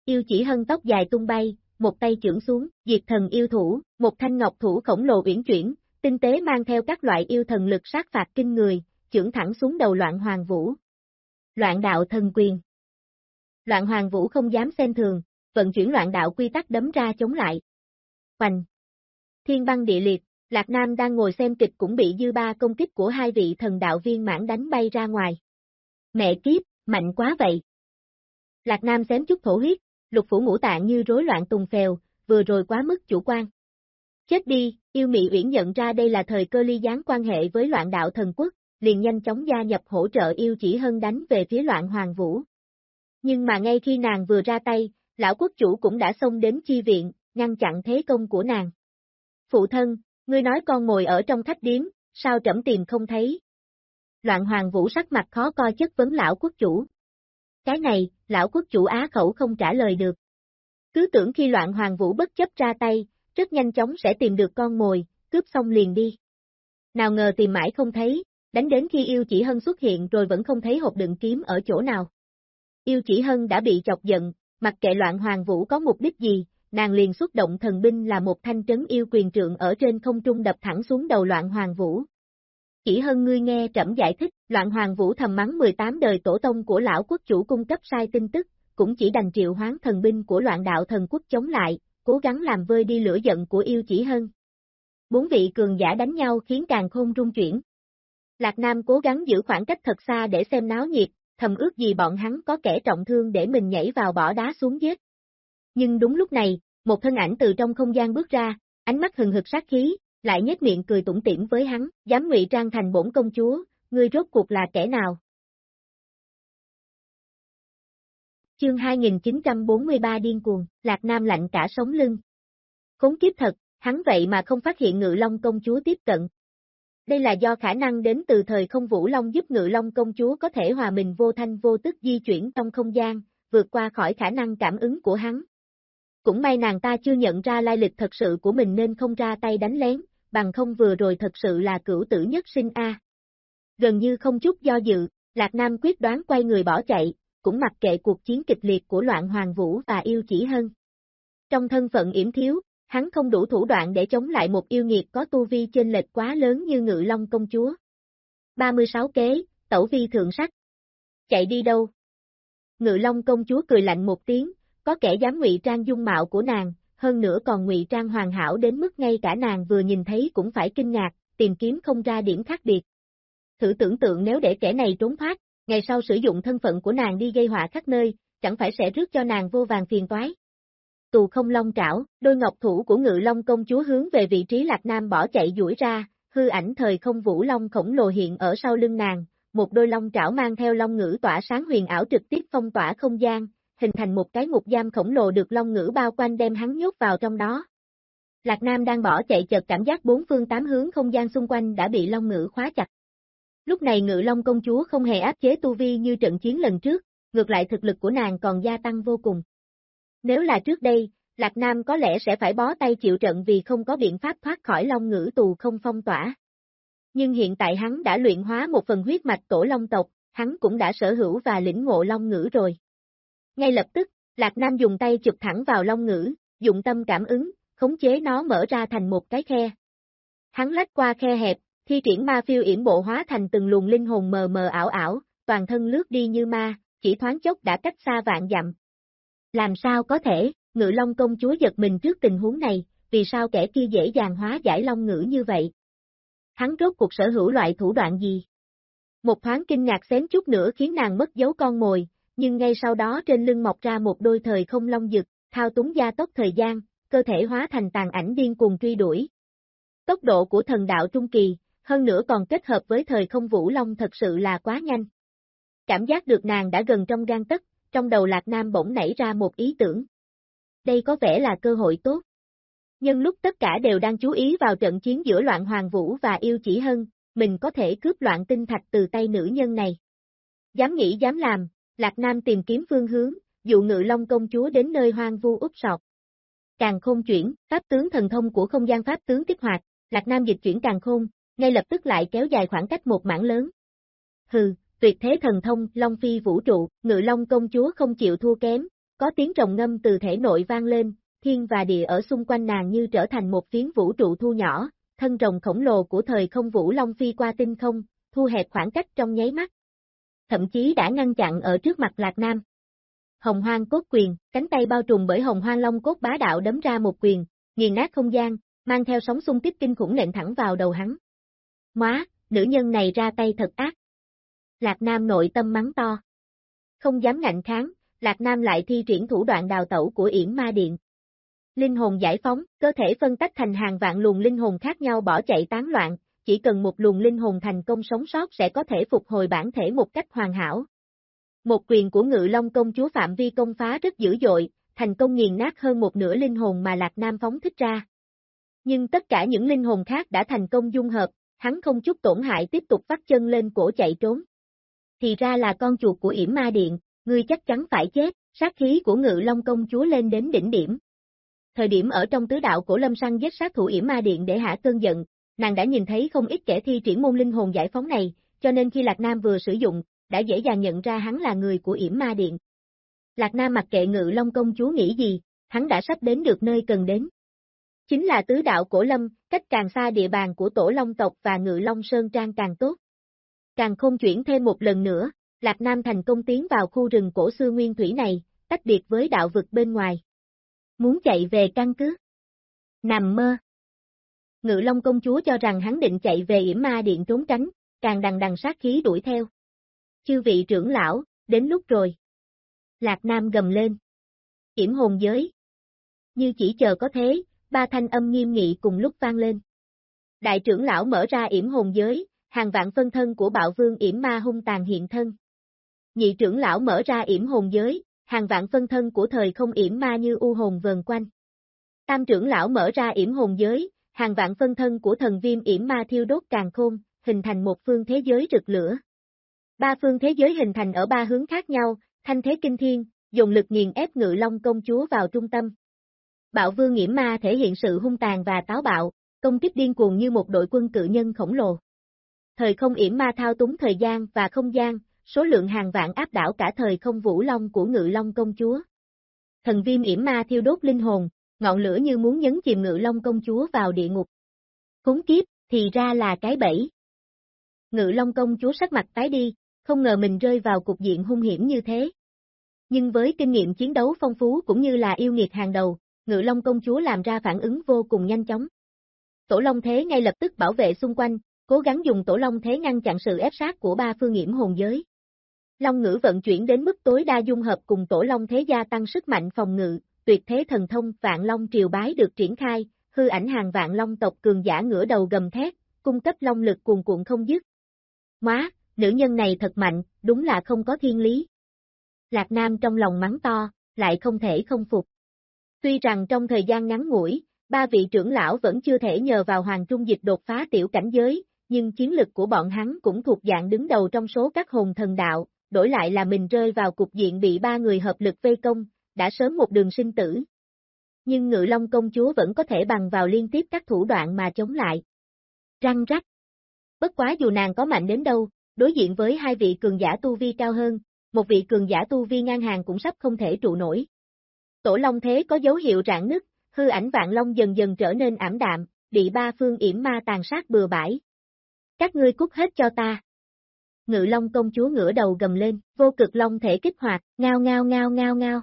Yêu chỉ hân tóc dài tung bay, một tay trưởng xuống, diệt thần yêu thủ, một thanh ngọc thủ khổng lồ uyển chuyển, tinh tế mang theo các loại yêu thần lực sát phạt kinh người, trưởng thẳng xuống đầu loạn hoàng vũ. Loạn đạo thần quyền. Loạn hoàng vũ không dám xem thường, vận chuyển loạn đạo quy tắc đấm ra chống lại. Hoành. Thiên băng địa liệt, Lạc Nam đang ngồi xem kịch cũng bị dư ba công kích của hai vị thần đạo viên mãn đánh bay ra ngoài. Mẹ kiếp, mạnh quá vậy. Lạc Nam xém chút thổ huyết, lục phủ ngũ tạng như rối loạn tùng phèo, vừa rồi quá mức chủ quan. Chết đi, yêu mị uyển nhận ra đây là thời cơ ly gián quan hệ với loạn đạo thần quốc, liền nhanh chóng gia nhập hỗ trợ yêu chỉ hơn đánh về phía loạn hoàng vũ. Nhưng mà ngay khi nàng vừa ra tay, lão quốc chủ cũng đã xông đến chi viện, ngăn chặn thế công của nàng. Phụ thân, ngươi nói con ngồi ở trong khách điếm, sao trẫm tìm không thấy? Loạn hoàng vũ sắc mặt khó coi chất vấn lão quốc chủ. Cái này, lão quốc chủ á khẩu không trả lời được. Cứ tưởng khi loạn hoàng vũ bất chấp ra tay, rất nhanh chóng sẽ tìm được con mồi, cướp xong liền đi. Nào ngờ tìm mãi không thấy, đánh đến khi yêu chỉ hân xuất hiện rồi vẫn không thấy hộp đựng kiếm ở chỗ nào. Yêu chỉ hân đã bị chọc giận, mặc kệ loạn hoàng vũ có mục đích gì, nàng liền xuất động thần binh là một thanh trấn yêu quyền trượng ở trên không trung đập thẳng xuống đầu loạn hoàng vũ. Chỉ hơn ngươi nghe trẫm giải thích, loạn hoàng vũ thầm mắng 18 đời tổ tông của lão quốc chủ cung cấp sai tin tức, cũng chỉ đành triệu hoán thần binh của loạn đạo thần quốc chống lại, cố gắng làm vơi đi lửa giận của yêu chỉ hơn. Bốn vị cường giả đánh nhau khiến càng khôn rung chuyển. Lạc Nam cố gắng giữ khoảng cách thật xa để xem náo nhiệt, thầm ước gì bọn hắn có kẻ trọng thương để mình nhảy vào bỏ đá xuống giết. Nhưng đúng lúc này, một thân ảnh từ trong không gian bước ra, ánh mắt hừng hực sát khí, lại nhếch miệng cười tủm tỉm với hắn, dám ngụy trang thành bổn công chúa, ngươi rốt cuộc là kẻ nào? Chương 2943 điên cuồng, Lạc Nam lạnh cả sống lưng. Khốn kiếp thật, hắn vậy mà không phát hiện Ngự Long công chúa tiếp cận. Đây là do khả năng đến từ thời không Vũ Long giúp Ngự Long công chúa có thể hòa mình vô thanh vô tức di chuyển trong không gian, vượt qua khỏi khả năng cảm ứng của hắn. Cũng may nàng ta chưa nhận ra lai lịch thật sự của mình nên không ra tay đánh lén, bằng không vừa rồi thật sự là cửu tử nhất sinh A. Gần như không chút do dự, Lạc Nam quyết đoán quay người bỏ chạy, cũng mặc kệ cuộc chiến kịch liệt của loạn hoàng vũ và yêu chỉ hơn. Trong thân phận yểm thiếu, hắn không đủ thủ đoạn để chống lại một yêu nghiệt có tu vi trên lệch quá lớn như ngự long công chúa. 36 kế, tẩu vi thượng sắc. Chạy đi đâu? Ngự long công chúa cười lạnh một tiếng, có kẻ dám ngụy trang dung mạo của nàng, hơn nữa còn ngụy trang hoàn hảo đến mức ngay cả nàng vừa nhìn thấy cũng phải kinh ngạc, tìm kiếm không ra điểm khác biệt. Thử tưởng tượng nếu để kẻ này trốn thoát, ngày sau sử dụng thân phận của nàng đi gây họa khắp nơi, chẳng phải sẽ rước cho nàng vô vàng phiền toái. Tù không long trảo, đôi ngọc thủ của ngự long công chúa hướng về vị trí lạc nam bỏ chạy duỗi ra, hư ảnh thời không vũ long khổng lồ hiện ở sau lưng nàng, một đôi long trảo mang theo long ngữ tỏa sáng huyền ảo trực tiếp phong tỏa không gian, hình thành một cái ngục giam khổng lồ được long ngữ bao quanh đem hắn nhốt vào trong đó. Lạc Nam đang bỏ chạy chợt cảm giác bốn phương tám hướng không gian xung quanh đã bị long ngữ khóa chặt. Lúc này ngự long công chúa không hề áp chế tu vi như trận chiến lần trước, ngược lại thực lực của nàng còn gia tăng vô cùng. Nếu là trước đây, Lạc Nam có lẽ sẽ phải bó tay chịu trận vì không có biện pháp thoát khỏi long ngữ tù không phong tỏa. Nhưng hiện tại hắn đã luyện hóa một phần huyết mạch tổ long tộc, hắn cũng đã sở hữu và lĩnh ngộ long ngữ rồi. Ngay lập tức, Lạc Nam dùng tay chụp thẳng vào long ngữ, dụng tâm cảm ứng, khống chế nó mở ra thành một cái khe. Hắn lách qua khe hẹp, thi triển ma phiêu yểm bộ hóa thành từng luồng linh hồn mờ mờ ảo ảo, toàn thân lướt đi như ma, chỉ thoáng chốc đã cách xa vạn dặm. Làm sao có thể, ngự long công chúa giật mình trước tình huống này, vì sao kẻ kia dễ dàng hóa giải long ngữ như vậy? Hắn rốt cuộc sở hữu loại thủ đoạn gì? Một thoáng kinh ngạc xém chút nữa khiến nàng mất dấu con mồi, nhưng ngay sau đó trên lưng mọc ra một đôi thời không long dực, thao túng gia tốc thời gian, cơ thể hóa thành tàn ảnh điên cuồng truy đuổi. Tốc độ của thần đạo trung kỳ, hơn nữa còn kết hợp với thời không vũ long thật sự là quá nhanh. Cảm giác được nàng đã gần trong gan tất, trong đầu Lạc Nam bỗng nảy ra một ý tưởng. Đây có vẻ là cơ hội tốt. Nhưng lúc tất cả đều đang chú ý vào trận chiến giữa loạn hoàng vũ và yêu chỉ hân, mình có thể cướp loạn tinh thạch từ tay nữ nhân này. Dám nghĩ dám làm, Lạc Nam tìm kiếm phương hướng, dụ ngự long công chúa đến nơi hoang vu úp sọt. Càng khôn chuyển, pháp tướng thần thông của không gian pháp tướng kích hoạt, Lạc Nam dịch chuyển càng khôn, ngay lập tức lại kéo dài khoảng cách một mảng lớn. Hừ, tuyệt thế thần thông, Long Phi vũ trụ, ngự long công chúa không chịu thua kém, có tiếng rồng ngâm từ thể nội vang lên, thiên và địa ở xung quanh nàng như trở thành một phiến vũ trụ thu nhỏ, thân rồng khổng lồ của thời không vũ Long Phi qua tinh không, thu hẹp khoảng cách trong nháy mắt, thậm chí đã ngăn chặn ở trước mặt Lạc Nam. Hồng hoang cốt quyền, cánh tay bao trùm bởi hồng hoang long cốt bá đạo đấm ra một quyền, nghiền nát không gian, mang theo sóng xung kích kinh khủng nện thẳng vào đầu hắn. Móa, nữ nhân này ra tay thật ác. Lạc Nam nội tâm mắng to. Không dám ngạnh kháng, Lạc Nam lại thi triển thủ đoạn đào tẩu của Yển Ma Điện. Linh hồn giải phóng, cơ thể phân tách thành hàng vạn luồng linh hồn khác nhau bỏ chạy tán loạn, chỉ cần một luồng linh hồn thành công sống sót sẽ có thể phục hồi bản thể một cách hoàn hảo. Một quyền của ngự long công chúa Phạm Vi công phá rất dữ dội, thành công nghiền nát hơn một nửa linh hồn mà Lạc Nam phóng thích ra. Nhưng tất cả những linh hồn khác đã thành công dung hợp, hắn không chút tổn hại tiếp tục vắt chân lên cổ chạy trốn. Thì ra là con chuột của yểm ma điện, ngươi chắc chắn phải chết, sát khí của ngự long công chúa lên đến đỉnh điểm. Thời điểm ở trong tứ đạo cổ lâm săn giết sát thủ yểm ma điện để hạ cơn giận, nàng đã nhìn thấy không ít kẻ thi triển môn linh hồn giải phóng này, cho nên khi Lạc Nam vừa sử dụng, đã dễ dàng nhận ra hắn là người của yểm ma điện. Lạc Nam mặc kệ ngự long công chúa nghĩ gì, hắn đã sắp đến được nơi cần đến. Chính là tứ đạo cổ lâm, cách càng xa địa bàn của tổ long tộc và ngự long sơn trang càng tốt. Càng không chuyển thêm một lần nữa, Lạc Nam thành công tiến vào khu rừng cổ xưa nguyên thủy này, tách biệt với đạo vực bên ngoài. Muốn chạy về căn cứ. Nằm mơ. Ngự Long công chúa cho rằng hắn định chạy về yểm ma điện trốn tránh, càng đằng đằng sát khí đuổi theo. Chư vị trưởng lão, đến lúc rồi. Lạc Nam gầm lên. Yểm hồn giới. Như chỉ chờ có thế, ba thanh âm nghiêm nghị cùng lúc vang lên. Đại trưởng lão mở ra yểm hồn giới, hàng vạn phân thân của bạo vương yểm ma hung tàn hiện thân. Nhị trưởng lão mở ra yểm hồn giới, hàng vạn phân thân của thời không yểm ma như u hồn vờn quanh. Tam trưởng lão mở ra yểm hồn giới, hàng vạn phân thân của thần viêm yểm ma thiêu đốt càng khôn, hình thành một phương thế giới rực lửa. Ba phương thế giới hình thành ở ba hướng khác nhau, thanh thế kinh thiên, dùng lực nghiền ép ngự long công chúa vào trung tâm. Bạo vương yểm ma thể hiện sự hung tàn và táo bạo, công kích điên cuồng như một đội quân cự nhân khổng lồ. Thời không yểm ma thao túng thời gian và không gian, số lượng hàng vạn áp đảo cả thời không vũ long của ngự long công chúa. Thần viêm yểm ma thiêu đốt linh hồn, ngọn lửa như muốn nhấn chìm ngự long công chúa vào địa ngục. Khốn kiếp, thì ra là cái bẫy. Ngự long công chúa sắc mặt tái đi, không ngờ mình rơi vào cục diện hung hiểm như thế. Nhưng với kinh nghiệm chiến đấu phong phú cũng như là yêu nghiệt hàng đầu, ngự long công chúa làm ra phản ứng vô cùng nhanh chóng. Tổ Long Thế ngay lập tức bảo vệ xung quanh, cố gắng dùng Tổ Long Thế ngăn chặn sự ép sát của ba phương nghiễm hồn giới. Long ngữ vận chuyển đến mức tối đa dung hợp cùng Tổ Long Thế gia tăng sức mạnh phòng ngự, tuyệt thế thần thông vạn Long triều bái được triển khai, hư ảnh hàng vạn Long tộc cường giả ngửa đầu gầm thét, cung cấp Long lực cuồn cuộn không dứt. Má, nữ nhân này thật mạnh, đúng là không có thiên lý. Lạc Nam trong lòng mắng to, lại không thể không phục. Tuy rằng trong thời gian ngắn ngủi, ba vị trưởng lão vẫn chưa thể nhờ vào hoàng trung dịch đột phá tiểu cảnh giới, nhưng chiến lực của bọn hắn cũng thuộc dạng đứng đầu trong số các hồn thần đạo, đổi lại là mình rơi vào cục diện bị ba người hợp lực vây công, đã sớm một đường sinh tử. Nhưng ngự long công chúa vẫn có thể bằng vào liên tiếp các thủ đoạn mà chống lại. Răng rắc. Bất quá dù nàng có mạnh đến đâu, đối diện với hai vị cường giả tu vi cao hơn, một vị cường giả tu vi ngang hàng cũng sắp không thể trụ nổi. Tổ Long Thế có dấu hiệu rạn nứt, hư ảnh vạn long dần dần trở nên ảm đạm, bị ba phương yểm ma tàn sát bừa bãi. Các ngươi cút hết cho ta. Ngự Long công chúa ngửa đầu gầm lên, vô cực long thể kích hoạt, ngao ngao ngao ngao ngao.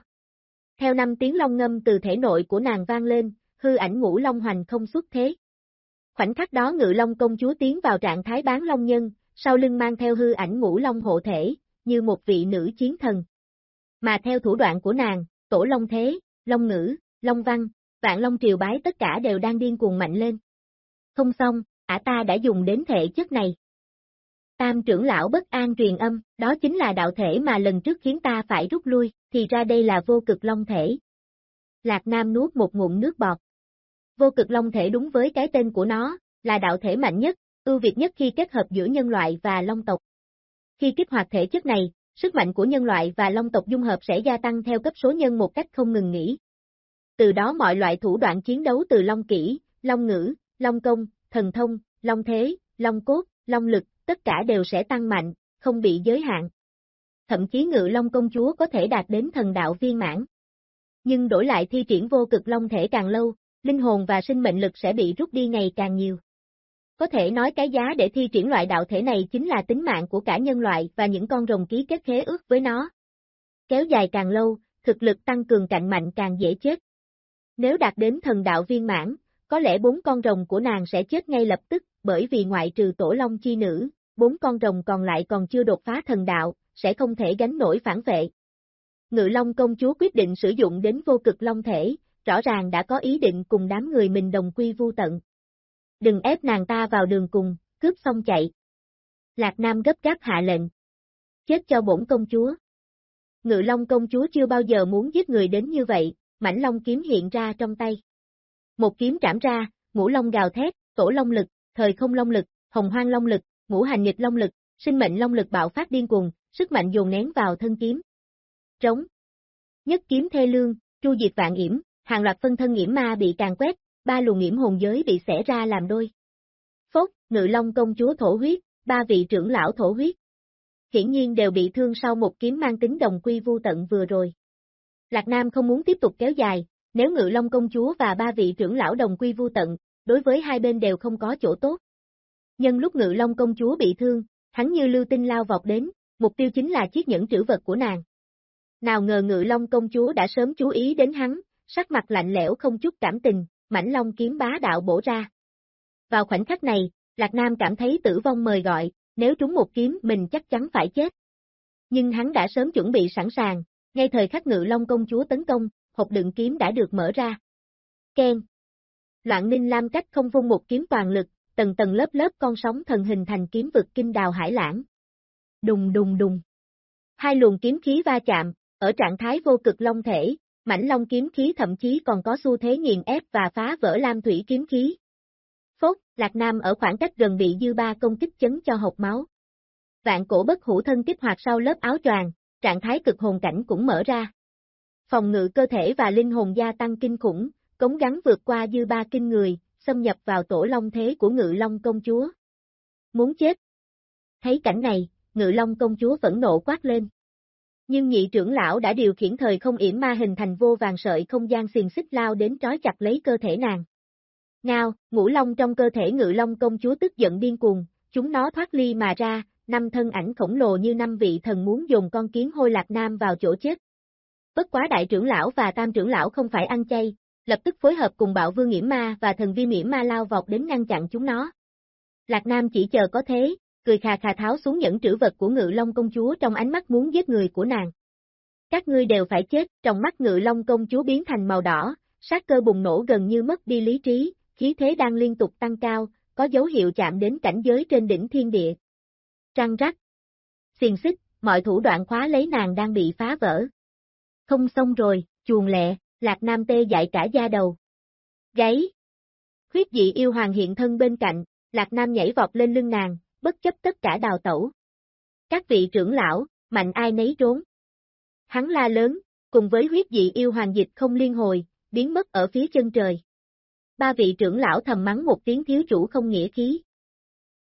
Theo năm tiếng long ngâm từ thể nội của nàng vang lên, hư ảnh ngũ long hoành không xuất thế. Khoảnh khắc đó Ngự Long công chúa tiến vào trạng thái bán long nhân, sau lưng mang theo hư ảnh ngũ long hộ thể, như một vị nữ chiến thần. Mà theo thủ đoạn của nàng, tổ long thế, long ngữ, long văn, vạn long triều bái tất cả đều đang điên cuồng mạnh lên. Không xong, ả ta đã dùng đến thể chất này. Tam trưởng lão bất an truyền âm, đó chính là đạo thể mà lần trước khiến ta phải rút lui, thì ra đây là vô cực long thể. Lạc Nam nuốt một ngụm nước bọt. Vô cực long thể đúng với cái tên của nó, là đạo thể mạnh nhất, ưu việt nhất khi kết hợp giữa nhân loại và long tộc. Khi kích hoạt thể chất này, sức mạnh của nhân loại và long tộc dung hợp sẽ gia tăng theo cấp số nhân một cách không ngừng nghỉ. Từ đó mọi loại thủ đoạn chiến đấu từ long kỹ, long ngữ, long công, thần thông, long thế, long cốt, long lực, tất cả đều sẽ tăng mạnh, không bị giới hạn. Thậm chí ngự long công chúa có thể đạt đến thần đạo viên mãn. Nhưng đổi lại thi triển vô cực long thể càng lâu, linh hồn và sinh mệnh lực sẽ bị rút đi ngày càng nhiều. Có thể nói cái giá để thi triển loại đạo thể này chính là tính mạng của cả nhân loại và những con rồng ký kết khế ước với nó. Kéo dài càng lâu, thực lực tăng cường cạnh mạnh càng dễ chết. Nếu đạt đến thần đạo viên mãn, có lẽ bốn con rồng của nàng sẽ chết ngay lập tức, bởi vì ngoại trừ tổ long chi nữ, bốn con rồng còn lại còn chưa đột phá thần đạo, sẽ không thể gánh nổi phản vệ. Ngự Long công chúa quyết định sử dụng đến vô cực long thể, rõ ràng đã có ý định cùng đám người mình đồng quy vu tận. Đừng ép nàng ta vào đường cùng, cướp xong chạy. Lạc Nam gấp gáp hạ lệnh. Chết cho bổn công chúa. Ngự Long công chúa chưa bao giờ muốn giết người đến như vậy, mảnh long kiếm hiện ra trong tay. Một kiếm trảm ra, ngũ long gào thét, tổ long lực, thời không long lực, hồng hoang long lực, ngũ hành nghịch long lực, sinh mệnh long lực bạo phát điên cuồng, sức mạnh dồn nén vào thân kiếm. Trống. Nhất kiếm thê lương, chu diệt vạn yểm, hàng loạt phân thân yểm ma bị càng quét, ba luồng yểm hồn giới bị xẻ ra làm đôi. Phốt, ngự long công chúa thổ huyết, ba vị trưởng lão thổ huyết. Hiển nhiên đều bị thương sau một kiếm mang tính đồng quy vu tận vừa rồi. Lạc Nam không muốn tiếp tục kéo dài, nếu ngự long công chúa và ba vị trưởng lão đồng quy vu tận, đối với hai bên đều không có chỗ tốt. Nhân lúc ngự long công chúa bị thương, hắn như lưu tinh lao vọt đến, mục tiêu chính là chiếc nhẫn trữ vật của nàng. Nào ngờ ngự long công chúa đã sớm chú ý đến hắn, sắc mặt lạnh lẽo không chút cảm tình, mảnh long kiếm bá đạo bổ ra. Vào khoảnh khắc này, Lạc Nam cảm thấy tử vong mời gọi, nếu trúng một kiếm mình chắc chắn phải chết. Nhưng hắn đã sớm chuẩn bị sẵn sàng, ngay thời khắc ngự long công chúa tấn công, hộp đựng kiếm đã được mở ra. Ken. Loạn ninh lam cách không vung một kiếm toàn lực, tầng tầng lớp lớp con sóng thần hình thành kiếm vực kinh đào hải lãng. Đùng đùng đùng. Hai luồng kiếm khí va chạm, ở trạng thái vô cực long thể, mảnh long kiếm khí thậm chí còn có xu thế nghiền ép và phá vỡ lam thủy kiếm khí. Phốt, Lạc Nam ở khoảng cách gần bị dư ba công kích chấn cho hộp máu. Vạn cổ bất hủ thân kích hoạt sau lớp áo choàng, trạng thái cực hồn cảnh cũng mở ra. Phòng ngự cơ thể và linh hồn gia tăng kinh khủng, cống gắn vượt qua dư ba kinh người, xâm nhập vào tổ long thế của ngự long công chúa. Muốn chết. Thấy cảnh này, ngự long công chúa vẫn nộ quát lên. Nhưng nhị trưởng lão đã điều khiển thời không yểm ma hình thành vô vàng sợi không gian xiềng xích lao đến trói chặt lấy cơ thể nàng. Ngao, ngũ long trong cơ thể ngự long công chúa tức giận điên cuồng, chúng nó thoát ly mà ra, năm thân ảnh khổng lồ như năm vị thần muốn dùng con kiến hôi lạc nam vào chỗ chết. Bất quá đại trưởng lão và tam trưởng lão không phải ăn chay, lập tức phối hợp cùng bạo vương nghiễm ma và thần vi nghiễm ma lao vọt đến ngăn chặn chúng nó. Lạc Nam chỉ chờ có thế, cười khà khà tháo xuống những trữ vật của ngự long công chúa trong ánh mắt muốn giết người của nàng. Các ngươi đều phải chết, trong mắt ngự long công chúa biến thành màu đỏ, sát cơ bùng nổ gần như mất đi lý trí, khí thế đang liên tục tăng cao, có dấu hiệu chạm đến cảnh giới trên đỉnh thiên địa. Trăng rắc. Xiền xích, mọi thủ đoạn khóa lấy nàng đang bị phá vỡ. Không xong rồi, chuồng lẹ, Lạc Nam tê dại cả da đầu. Gáy. Huyết dị yêu hoàng hiện thân bên cạnh, Lạc Nam nhảy vọt lên lưng nàng, bất chấp tất cả đào tẩu. Các vị trưởng lão, mạnh ai nấy trốn. Hắn la lớn, cùng với huyết dị yêu hoàng dịch không liên hồi, biến mất ở phía chân trời. Ba vị trưởng lão thầm mắng một tiếng thiếu chủ không nghĩa khí.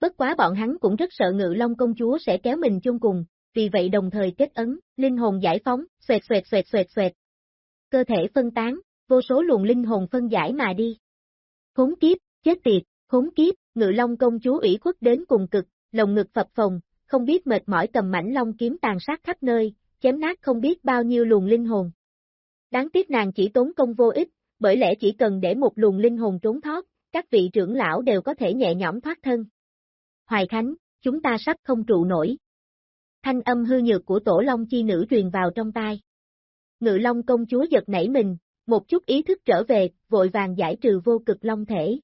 Bất quá bọn hắn cũng rất sợ ngự long công chúa sẽ kéo mình chung cùng, vì vậy đồng thời kết ấn, linh hồn giải phóng, xoẹt xoẹt xoẹt xoẹt xoẹt. Cơ thể phân tán, vô số luồng linh hồn phân giải mà đi. Khốn kiếp, chết tiệt, khốn kiếp, ngự long công chúa ủy khuất đến cùng cực, lồng ngực phập phồng, không biết mệt mỏi cầm mảnh long kiếm tàn sát khắp nơi, chém nát không biết bao nhiêu luồng linh hồn. Đáng tiếc nàng chỉ tốn công vô ích, bởi lẽ chỉ cần để một luồng linh hồn trốn thoát, các vị trưởng lão đều có thể nhẹ nhõm thoát thân. Hoài Khánh, chúng ta sắp không trụ nổi. Thanh âm hư nhược của tổ long chi nữ truyền vào trong tai. Ngự long công chúa giật nảy mình, một chút ý thức trở về, vội vàng giải trừ vô cực long thể.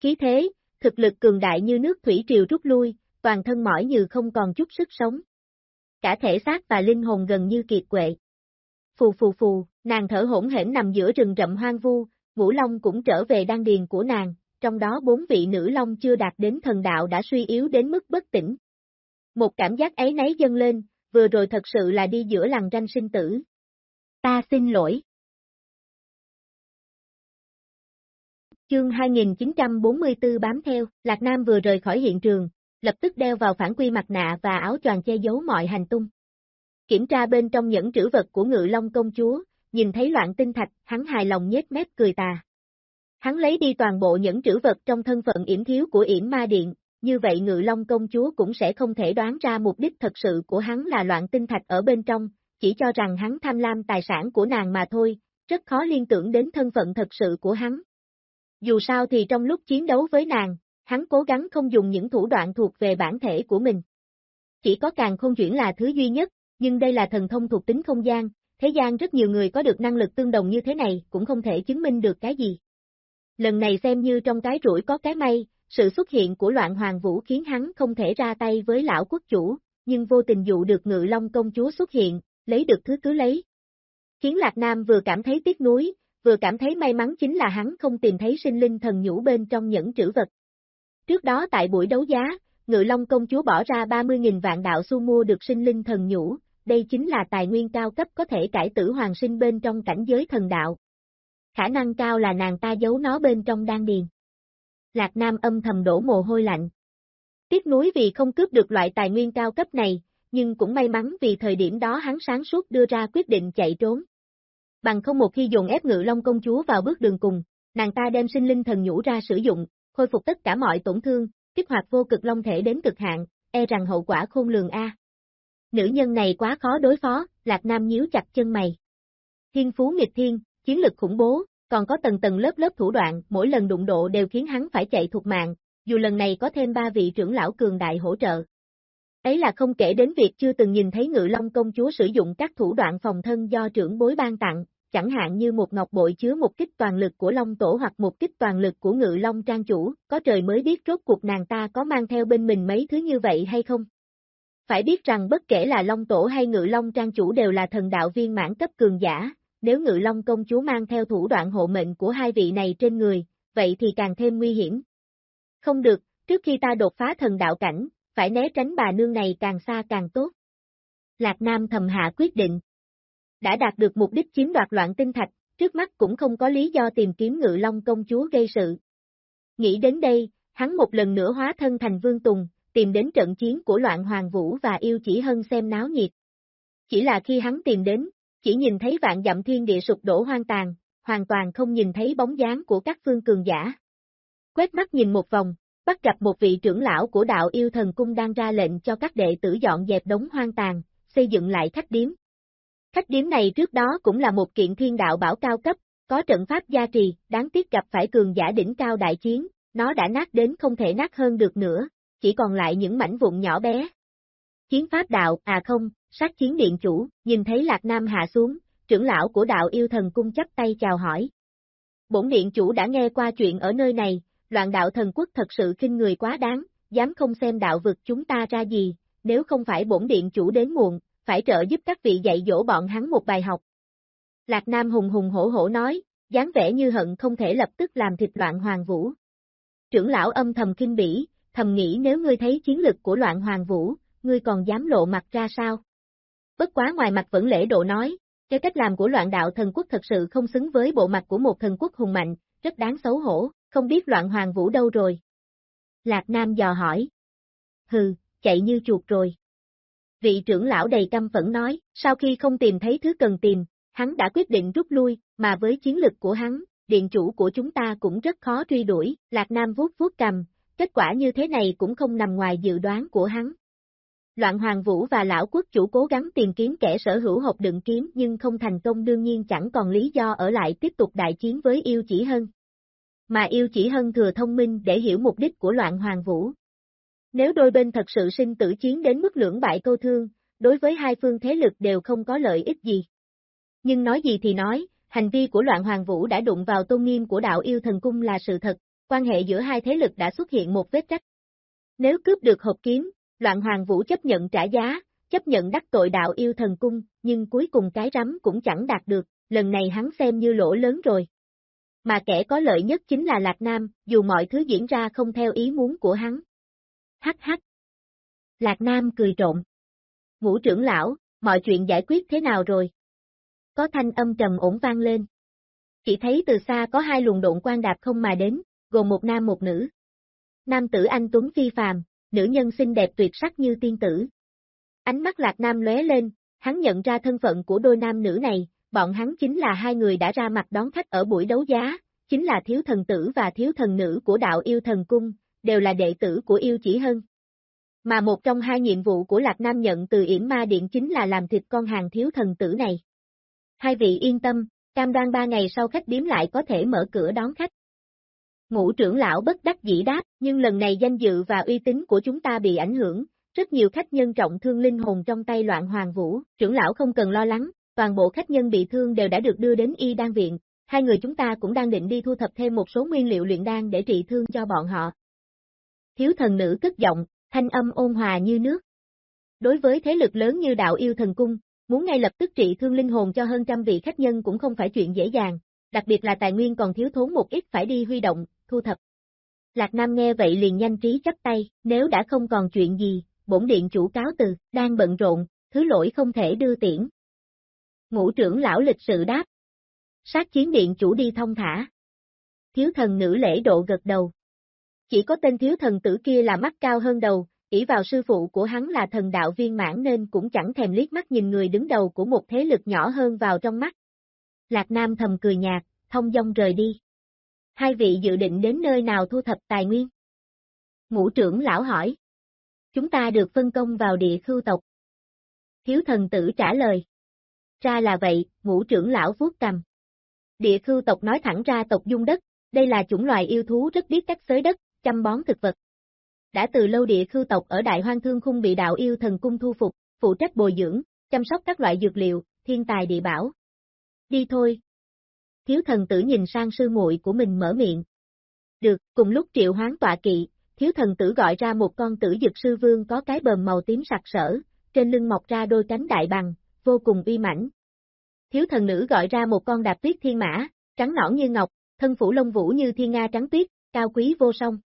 Khí thế, thực lực cường đại như nước thủy triều rút lui, toàn thân mỏi như không còn chút sức sống. Cả thể xác và linh hồn gần như kiệt quệ. Phù phù phù, nàng thở hỗn hển nằm giữa rừng rậm hoang vu, ngũ long cũng trở về đan điền của nàng, trong đó bốn vị nữ long chưa đạt đến thần đạo đã suy yếu đến mức bất tỉnh. Một cảm giác ấy nấy dâng lên, vừa rồi thật sự là đi giữa làng tranh sinh tử. Ta xin lỗi. Chương 2944 bám theo, Lạc Nam vừa rời khỏi hiện trường, lập tức đeo vào phản quy mặt nạ và áo choàng che giấu mọi hành tung. Kiểm tra bên trong những trữ vật của ngự long công chúa, nhìn thấy loạn tinh thạch, hắn hài lòng nhếch mép cười tà. Hắn lấy đi toàn bộ những trữ vật trong thân phận yểm thiếu của yểm ma điện, như vậy ngự long công chúa cũng sẽ không thể đoán ra mục đích thật sự của hắn là loạn tinh thạch ở bên trong, chỉ cho rằng hắn tham lam tài sản của nàng mà thôi, rất khó liên tưởng đến thân phận thật sự của hắn. Dù sao thì trong lúc chiến đấu với nàng, hắn cố gắng không dùng những thủ đoạn thuộc về bản thể của mình. Chỉ có càng không chuyển là thứ duy nhất, nhưng đây là thần thông thuộc tính không gian, thế gian rất nhiều người có được năng lực tương đồng như thế này cũng không thể chứng minh được cái gì. Lần này xem như trong cái rủi có cái may, sự xuất hiện của loạn hoàng vũ khiến hắn không thể ra tay với lão quốc chủ, nhưng vô tình dụ được ngự long công chúa xuất hiện, lấy được thứ cứ lấy. Khiến Lạc Nam vừa cảm thấy tiếc nuối, vừa cảm thấy may mắn chính là hắn không tìm thấy sinh linh thần nhũ bên trong những trữ vật. Trước đó tại buổi đấu giá, Ngự Long công chúa bỏ ra 30.000 vạn đạo xu mua được sinh linh thần nhũ, đây chính là tài nguyên cao cấp có thể cải tử hoàng sinh bên trong cảnh giới thần đạo. Khả năng cao là nàng ta giấu nó bên trong đan điền. Lạc Nam âm thầm đổ mồ hôi lạnh. Tiếc nuối vì không cướp được loại tài nguyên cao cấp này, nhưng cũng may mắn vì thời điểm đó hắn sáng suốt đưa ra quyết định chạy trốn. Bằng không một khi dồn ép ngự long công chúa vào bước đường cùng, nàng ta đem sinh linh thần nhũ ra sử dụng, khôi phục tất cả mọi tổn thương, kích hoạt vô cực long thể đến cực hạn, e rằng hậu quả khôn lường a. Nữ nhân này quá khó đối phó, Lạc Nam nhíu chặt chân mày. Thiên phú nghịch thiên, chiến lực khủng bố, còn có tầng tầng lớp lớp thủ đoạn, mỗi lần đụng độ đều khiến hắn phải chạy thuộc mạng, dù lần này có thêm ba vị trưởng lão cường đại hỗ trợ. Ấy là không kể đến việc chưa từng nhìn thấy ngự long công chúa sử dụng các thủ đoạn phòng thân do trưởng bối ban tặng, chẳng hạn như một ngọc bội chứa một kích toàn lực của long tổ hoặc một kích toàn lực của ngự long trang chủ, có trời mới biết rốt cuộc nàng ta có mang theo bên mình mấy thứ như vậy hay không. Phải biết rằng bất kể là long tổ hay ngự long trang chủ đều là thần đạo viên mãn cấp cường giả, nếu ngự long công chúa mang theo thủ đoạn hộ mệnh của hai vị này trên người, vậy thì càng thêm nguy hiểm. Không được, trước khi ta đột phá thần đạo cảnh, phải né tránh bà nương này càng xa càng tốt. Lạc Nam thầm hạ quyết định. Đã đạt được mục đích chiếm đoạt loạn tinh thạch, trước mắt cũng không có lý do tìm kiếm ngự long công chúa gây sự. Nghĩ đến đây, hắn một lần nữa hóa thân thành vương tùng, tìm đến trận chiến của loạn hoàng vũ và yêu chỉ hân xem náo nhiệt. Chỉ là khi hắn tìm đến, chỉ nhìn thấy vạn dặm thiên địa sụp đổ hoang tàn, hoàn toàn không nhìn thấy bóng dáng của các phương cường giả. Quét mắt nhìn một vòng, bắt gặp một vị trưởng lão của đạo yêu thần cung đang ra lệnh cho các đệ tử dọn dẹp đống hoang tàn, xây dựng lại khách điếm. Khách điếm này trước đó cũng là một kiện thiên đạo bảo cao cấp, có trận pháp gia trì, đáng tiếc gặp phải cường giả đỉnh cao đại chiến, nó đã nát đến không thể nát hơn được nữa, chỉ còn lại những mảnh vụn nhỏ bé. Chiến pháp đạo, à không, sát chiến điện chủ, nhìn thấy Lạc Nam hạ xuống, trưởng lão của đạo yêu thần cung chấp tay chào hỏi. Bổn điện chủ đã nghe qua chuyện ở nơi này, loạn đạo thần quốc thật sự kinh người quá đáng, dám không xem đạo vực chúng ta ra gì, nếu không phải bổn điện chủ đến muộn, phải trợ giúp các vị dạy dỗ bọn hắn một bài học. Lạc Nam hùng hùng hổ hổ nói, dáng vẻ như hận không thể lập tức làm thịt loạn hoàng vũ. Trưởng lão âm thầm kinh bỉ, thầm nghĩ nếu ngươi thấy chiến lực của loạn hoàng vũ, ngươi còn dám lộ mặt ra sao? Bất quá ngoài mặt vẫn lễ độ nói, cái cách làm của loạn đạo thần quốc thật sự không xứng với bộ mặt của một thần quốc hùng mạnh, rất đáng xấu hổ, không biết loạn hoàng vũ đâu rồi. Lạc Nam dò hỏi. Hừ, chạy như chuột rồi. Vị trưởng lão đầy căm phẫn nói, sau khi không tìm thấy thứ cần tìm, hắn đã quyết định rút lui, mà với chiến lực của hắn, điện chủ của chúng ta cũng rất khó truy đuổi, Lạc Nam vuốt vuốt cầm, kết quả như thế này cũng không nằm ngoài dự đoán của hắn. Loạn Hoàng Vũ và Lão Quốc chủ cố gắng tìm kiếm kẻ sở hữu hộp đựng kiếm nhưng không thành công đương nhiên chẳng còn lý do ở lại tiếp tục đại chiến với yêu chỉ hân. Mà yêu chỉ hân thừa thông minh để hiểu mục đích của Loạn Hoàng Vũ. Nếu đôi bên thật sự sinh tử chiến đến mức lưỡng bại câu thương, đối với hai phương thế lực đều không có lợi ích gì. Nhưng nói gì thì nói, hành vi của Loạn Hoàng Vũ đã đụng vào tôn nghiêm của đạo yêu thần cung là sự thật, quan hệ giữa hai thế lực đã xuất hiện một vết rách. Nếu cướp được hộp kiếm, Loạn Hoàng Vũ chấp nhận trả giá, chấp nhận đắc tội đạo yêu thần cung, nhưng cuối cùng cái rắm cũng chẳng đạt được, lần này hắn xem như lỗ lớn rồi. Mà kẻ có lợi nhất chính là Lạc Nam, dù mọi thứ diễn ra không theo ý muốn của hắn. Hắc hắc. Lạc Nam cười trộn. Ngũ trưởng lão, mọi chuyện giải quyết thế nào rồi? Có thanh âm trầm ổn vang lên. Chỉ thấy từ xa có hai luồng độn quan đạp không mà đến, gồm một nam một nữ. Nam tử anh Tuấn Phi Phàm, nữ nhân xinh đẹp tuyệt sắc như tiên tử. Ánh mắt lạc nam lóe lên, hắn nhận ra thân phận của đôi nam nữ này, bọn hắn chính là hai người đã ra mặt đón khách ở buổi đấu giá, chính là thiếu thần tử và thiếu thần nữ của đạo yêu thần cung, đều là đệ tử của yêu chỉ hân. Mà một trong hai nhiệm vụ của Lạc Nam nhận từ yểm ma điện chính là làm thịt con hàng thiếu thần tử này. Hai vị yên tâm, cam đoan ba ngày sau khách điếm lại có thể mở cửa đón khách. Ngũ trưởng lão bất đắc dĩ đáp, nhưng lần này danh dự và uy tín của chúng ta bị ảnh hưởng, rất nhiều khách nhân trọng thương linh hồn trong tay loạn hoàng vũ, trưởng lão không cần lo lắng, toàn bộ khách nhân bị thương đều đã được đưa đến y đan viện, hai người chúng ta cũng đang định đi thu thập thêm một số nguyên liệu luyện đan để trị thương cho bọn họ. Thiếu thần nữ cất giọng, thanh âm ôn hòa như nước. Đối với thế lực lớn như đạo yêu thần cung, muốn ngay lập tức trị thương linh hồn cho hơn trăm vị khách nhân cũng không phải chuyện dễ dàng, đặc biệt là tài nguyên còn thiếu thốn một ít phải đi huy động, thu thập. Lạc Nam nghe vậy liền nhanh trí chấp tay, nếu đã không còn chuyện gì, bổn điện chủ cáo từ, đang bận rộn, thứ lỗi không thể đưa tiễn. Ngũ trưởng lão lịch sự đáp. Sát chiến điện chủ đi thông thả. Thiếu thần nữ lễ độ gật đầu. Chỉ có tên thiếu thần tử kia là mắt cao hơn đầu, ỷ vào sư phụ của hắn là thần đạo viên mãn nên cũng chẳng thèm liếc mắt nhìn người đứng đầu của một thế lực nhỏ hơn vào trong mắt. Lạc Nam thầm cười nhạt, thông dong rời đi. Hai vị dự định đến nơi nào thu thập tài nguyên? Ngũ trưởng lão hỏi. Chúng ta được phân công vào địa khưu tộc. Thiếu thần tử trả lời. Ra là vậy, ngũ trưởng lão vuốt cầm. Địa khưu tộc nói thẳng ra tộc dung đất, đây là chủng loài yêu thú rất biết cách xới đất, chăm bón thực vật. Đã từ lâu địa khưu tộc ở Đại Hoang Thương Khung bị đạo yêu thần cung thu phục, phụ trách bồi dưỡng, chăm sóc các loại dược liệu, thiên tài địa bảo. Đi thôi. Thiếu thần tử nhìn sang sư muội của mình mở miệng. Được, cùng lúc triệu hoán tọa kỵ, thiếu thần tử gọi ra một con tử dực sư vương có cái bờm màu tím sặc sỡ, trên lưng mọc ra đôi cánh đại bằng, vô cùng uy mãnh. Thiếu thần nữ gọi ra một con đạp tuyết thiên mã, trắng nõn như ngọc, thân phủ lông vũ như thiên nga trắng tuyết, cao quý vô song.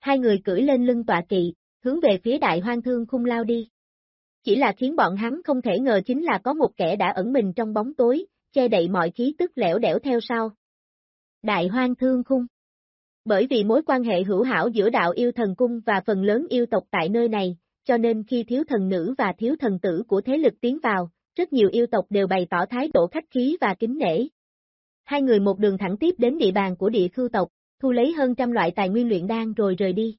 Hai người cưỡi lên lưng tọa kỵ, hướng về phía đại hoang thương khung lao đi. Chỉ là khiến bọn hắn không thể ngờ chính là có một kẻ đã ẩn mình trong bóng tối, che đậy mọi khí tức lẻo đẻo theo sau. Đại hoang thương khung Bởi vì mối quan hệ hữu hảo giữa đạo yêu thần cung và phần lớn yêu tộc tại nơi này, cho nên khi thiếu thần nữ và thiếu thần tử của thế lực tiến vào, rất nhiều yêu tộc đều bày tỏ thái độ khách khí và kính nể. Hai người một đường thẳng tiếp đến địa bàn của địa khưu tộc, thu lấy hơn trăm loại tài nguyên luyện đan rồi rời đi.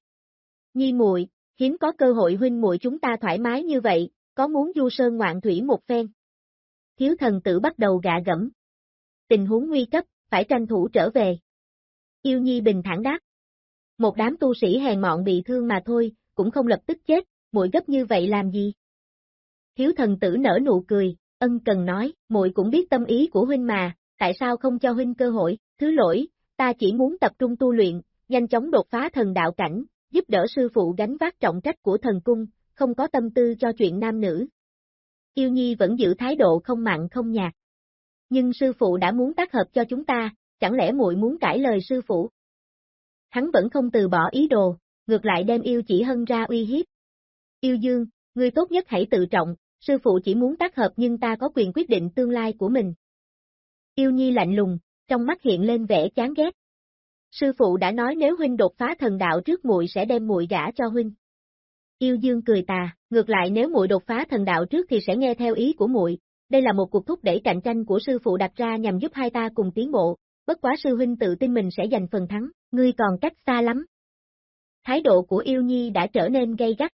Nhi muội, hiếm có cơ hội huynh muội chúng ta thoải mái như vậy, có muốn du sơn ngoạn thủy một phen. Thiếu thần tử bắt đầu gạ gẫm. Tình huống nguy cấp, phải tranh thủ trở về. Yêu Nhi bình thản đáp. Một đám tu sĩ hèn mọn bị thương mà thôi, cũng không lập tức chết, muội gấp như vậy làm gì? Thiếu thần tử nở nụ cười, ân cần nói, muội cũng biết tâm ý của huynh mà, tại sao không cho huynh cơ hội, thứ lỗi, ta chỉ muốn tập trung tu luyện, nhanh chóng đột phá thần đạo cảnh, giúp đỡ sư phụ gánh vác trọng trách của thần cung, không có tâm tư cho chuyện nam nữ. Yêu Nhi vẫn giữ thái độ không mặn không nhạt. Nhưng sư phụ đã muốn tác hợp cho chúng ta, chẳng lẽ muội muốn cãi lời sư phụ? Hắn vẫn không từ bỏ ý đồ, ngược lại đem yêu chỉ hân ra uy hiếp. Yêu Dương, ngươi tốt nhất hãy tự trọng, sư phụ chỉ muốn tác hợp nhưng ta có quyền quyết định tương lai của mình. Yêu Nhi lạnh lùng, trong mắt hiện lên vẻ chán ghét. Sư phụ đã nói nếu huynh đột phá thần đạo trước muội sẽ đem muội gả cho huynh. Yêu Dương cười tà, ngược lại nếu muội đột phá thần đạo trước thì sẽ nghe theo ý của muội. Đây là một cuộc thúc đẩy cạnh tranh của sư phụ đặt ra nhằm giúp hai ta cùng tiến bộ, bất quá sư huynh tự tin mình sẽ giành phần thắng, ngươi còn cách xa lắm. Thái độ của Yêu Nhi đã trở nên gay gắt.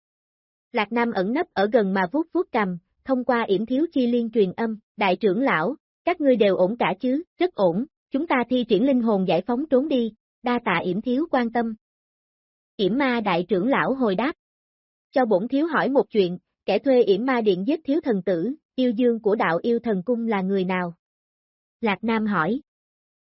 Lạc Nam ẩn nấp ở gần mà vuốt vuốt cầm, thông qua yểm thiếu chi liên truyền âm, đại trưởng lão, các ngươi đều ổn cả chứ, rất ổn, chúng ta thi triển linh hồn giải phóng trốn đi, đa tạ yểm thiếu quan tâm. Yểm ma đại trưởng lão hồi đáp. Cho bổn thiếu hỏi một chuyện, kẻ thuê yểm ma điện giết thiếu thần tử, yêu dương của đạo yêu thần cung là người nào? Lạc Nam hỏi.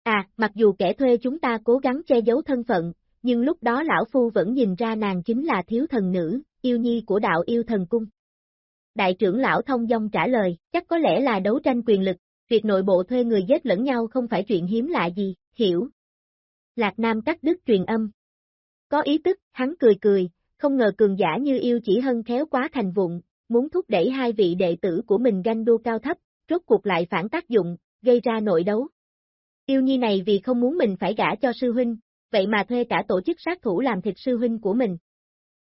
À, mặc dù kẻ thuê chúng ta cố gắng che giấu thân phận, nhưng lúc đó lão phu vẫn nhìn ra nàng chính là thiếu thần nữ, yêu nhi của đạo yêu thần cung. Đại trưởng lão thông dong trả lời, chắc có lẽ là đấu tranh quyền lực, việc nội bộ thuê người giết lẫn nhau không phải chuyện hiếm lạ gì, hiểu. Lạc Nam cắt đứt truyền âm. Có ý tức, hắn cười cười, không ngờ cường giả như yêu chỉ hân khéo quá thành vụn, muốn thúc đẩy hai vị đệ tử của mình ganh đua cao thấp, rốt cuộc lại phản tác dụng, gây ra nội đấu. Yêu nhi này vì không muốn mình phải gả cho sư huynh, vậy mà thuê cả tổ chức sát thủ làm thịt sư huynh của mình.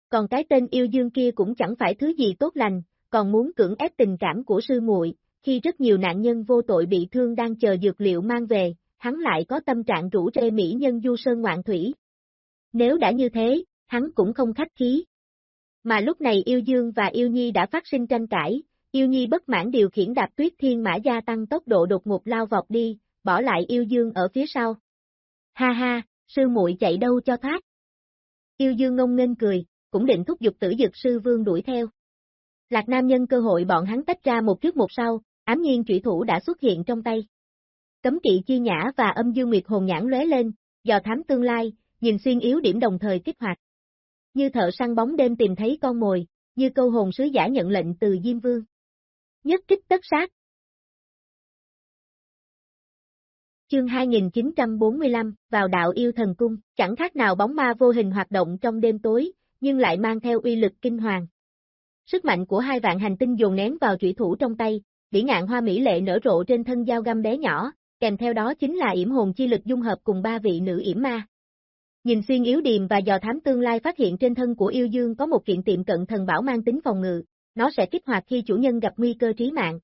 Còn cái tên yêu dương kia cũng chẳng phải thứ gì tốt lành, còn muốn cưỡng ép tình cảm của sư muội, khi rất nhiều nạn nhân vô tội bị thương đang chờ dược liệu mang về, hắn lại có tâm trạng rủ rê mỹ nhân du sơn ngoạn thủy. Nếu đã như thế, hắn cũng không khách khí. Mà lúc này Yêu Dương và Yêu Nhi đã phát sinh tranh cãi, Yêu Nhi bất mãn điều khiển đạp tuyết thiên mã gia tăng tốc độ đột ngột lao vọt đi, bỏ lại Yêu Dương ở phía sau. Ha ha, sư muội chạy đâu cho thoát. Yêu Dương ngông nghênh cười, cũng định thúc giục tử dực sư vương đuổi theo. Lạc Nam nhân cơ hội bọn hắn tách ra một trước một sau, ám nhiên trụy thủ đã xuất hiện trong tay. Cấm kỵ chi nhã và âm dương nguyệt hồn nhãn lóe lên, dò thám tương lai, nhìn xuyên yếu điểm đồng thời kích hoạt. Như thợ săn bóng đêm tìm thấy con mồi, như câu hồn sứ giả nhận lệnh từ Diêm Vương. Nhất kích tất sát. Chương 2945, vào đạo yêu thần cung, chẳng khác nào bóng ma vô hình hoạt động trong đêm tối, nhưng lại mang theo uy lực kinh hoàng. Sức mạnh của hai vạn hành tinh dồn nén vào trụy thủ trong tay, bỉ ngạn hoa mỹ lệ nở rộ trên thân dao găm bé nhỏ, kèm theo đó chính là yểm hồn chi lực dung hợp cùng ba vị nữ yểm ma. Nhìn xuyên yếu điềm và dò thám tương lai phát hiện trên thân của yêu dương có một kiện tiệm cận thần bảo mang tính phòng ngự, nó sẽ kích hoạt khi chủ nhân gặp nguy cơ trí mạng.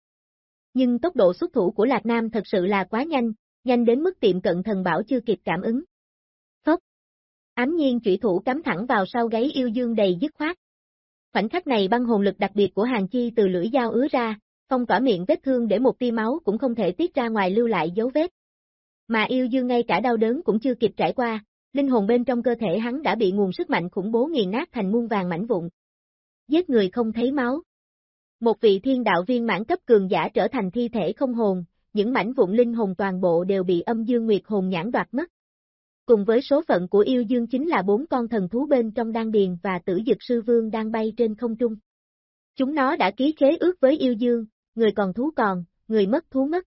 Nhưng tốc độ xuất thủ của Lạc Nam thật sự là quá nhanh, nhanh đến mức tiệm cận thần bảo chưa kịp cảm ứng. Phốc! Ám nhiên chủy thủ cắm thẳng vào sau gáy yêu dương đầy dứt khoát. Khoảnh khắc này băng hồn lực đặc biệt của hàng chi từ lưỡi dao ứa ra, phong tỏa miệng vết thương để một tia máu cũng không thể tiết ra ngoài lưu lại dấu vết. Mà yêu dương ngay cả đau đớn cũng chưa kịp trải qua, linh hồn bên trong cơ thể hắn đã bị nguồn sức mạnh khủng bố nghiền nát thành muôn vàng mảnh vụn. Giết người không thấy máu. Một vị thiên đạo viên mãn cấp cường giả trở thành thi thể không hồn, những mảnh vụn linh hồn toàn bộ đều bị âm dương nguyệt hồn nhãn đoạt mất. Cùng với số phận của yêu dương chính là bốn con thần thú bên trong đan điền và tử dực sư vương đang bay trên không trung. Chúng nó đã ký khế ước với yêu dương, người còn thú còn, người mất thú mất.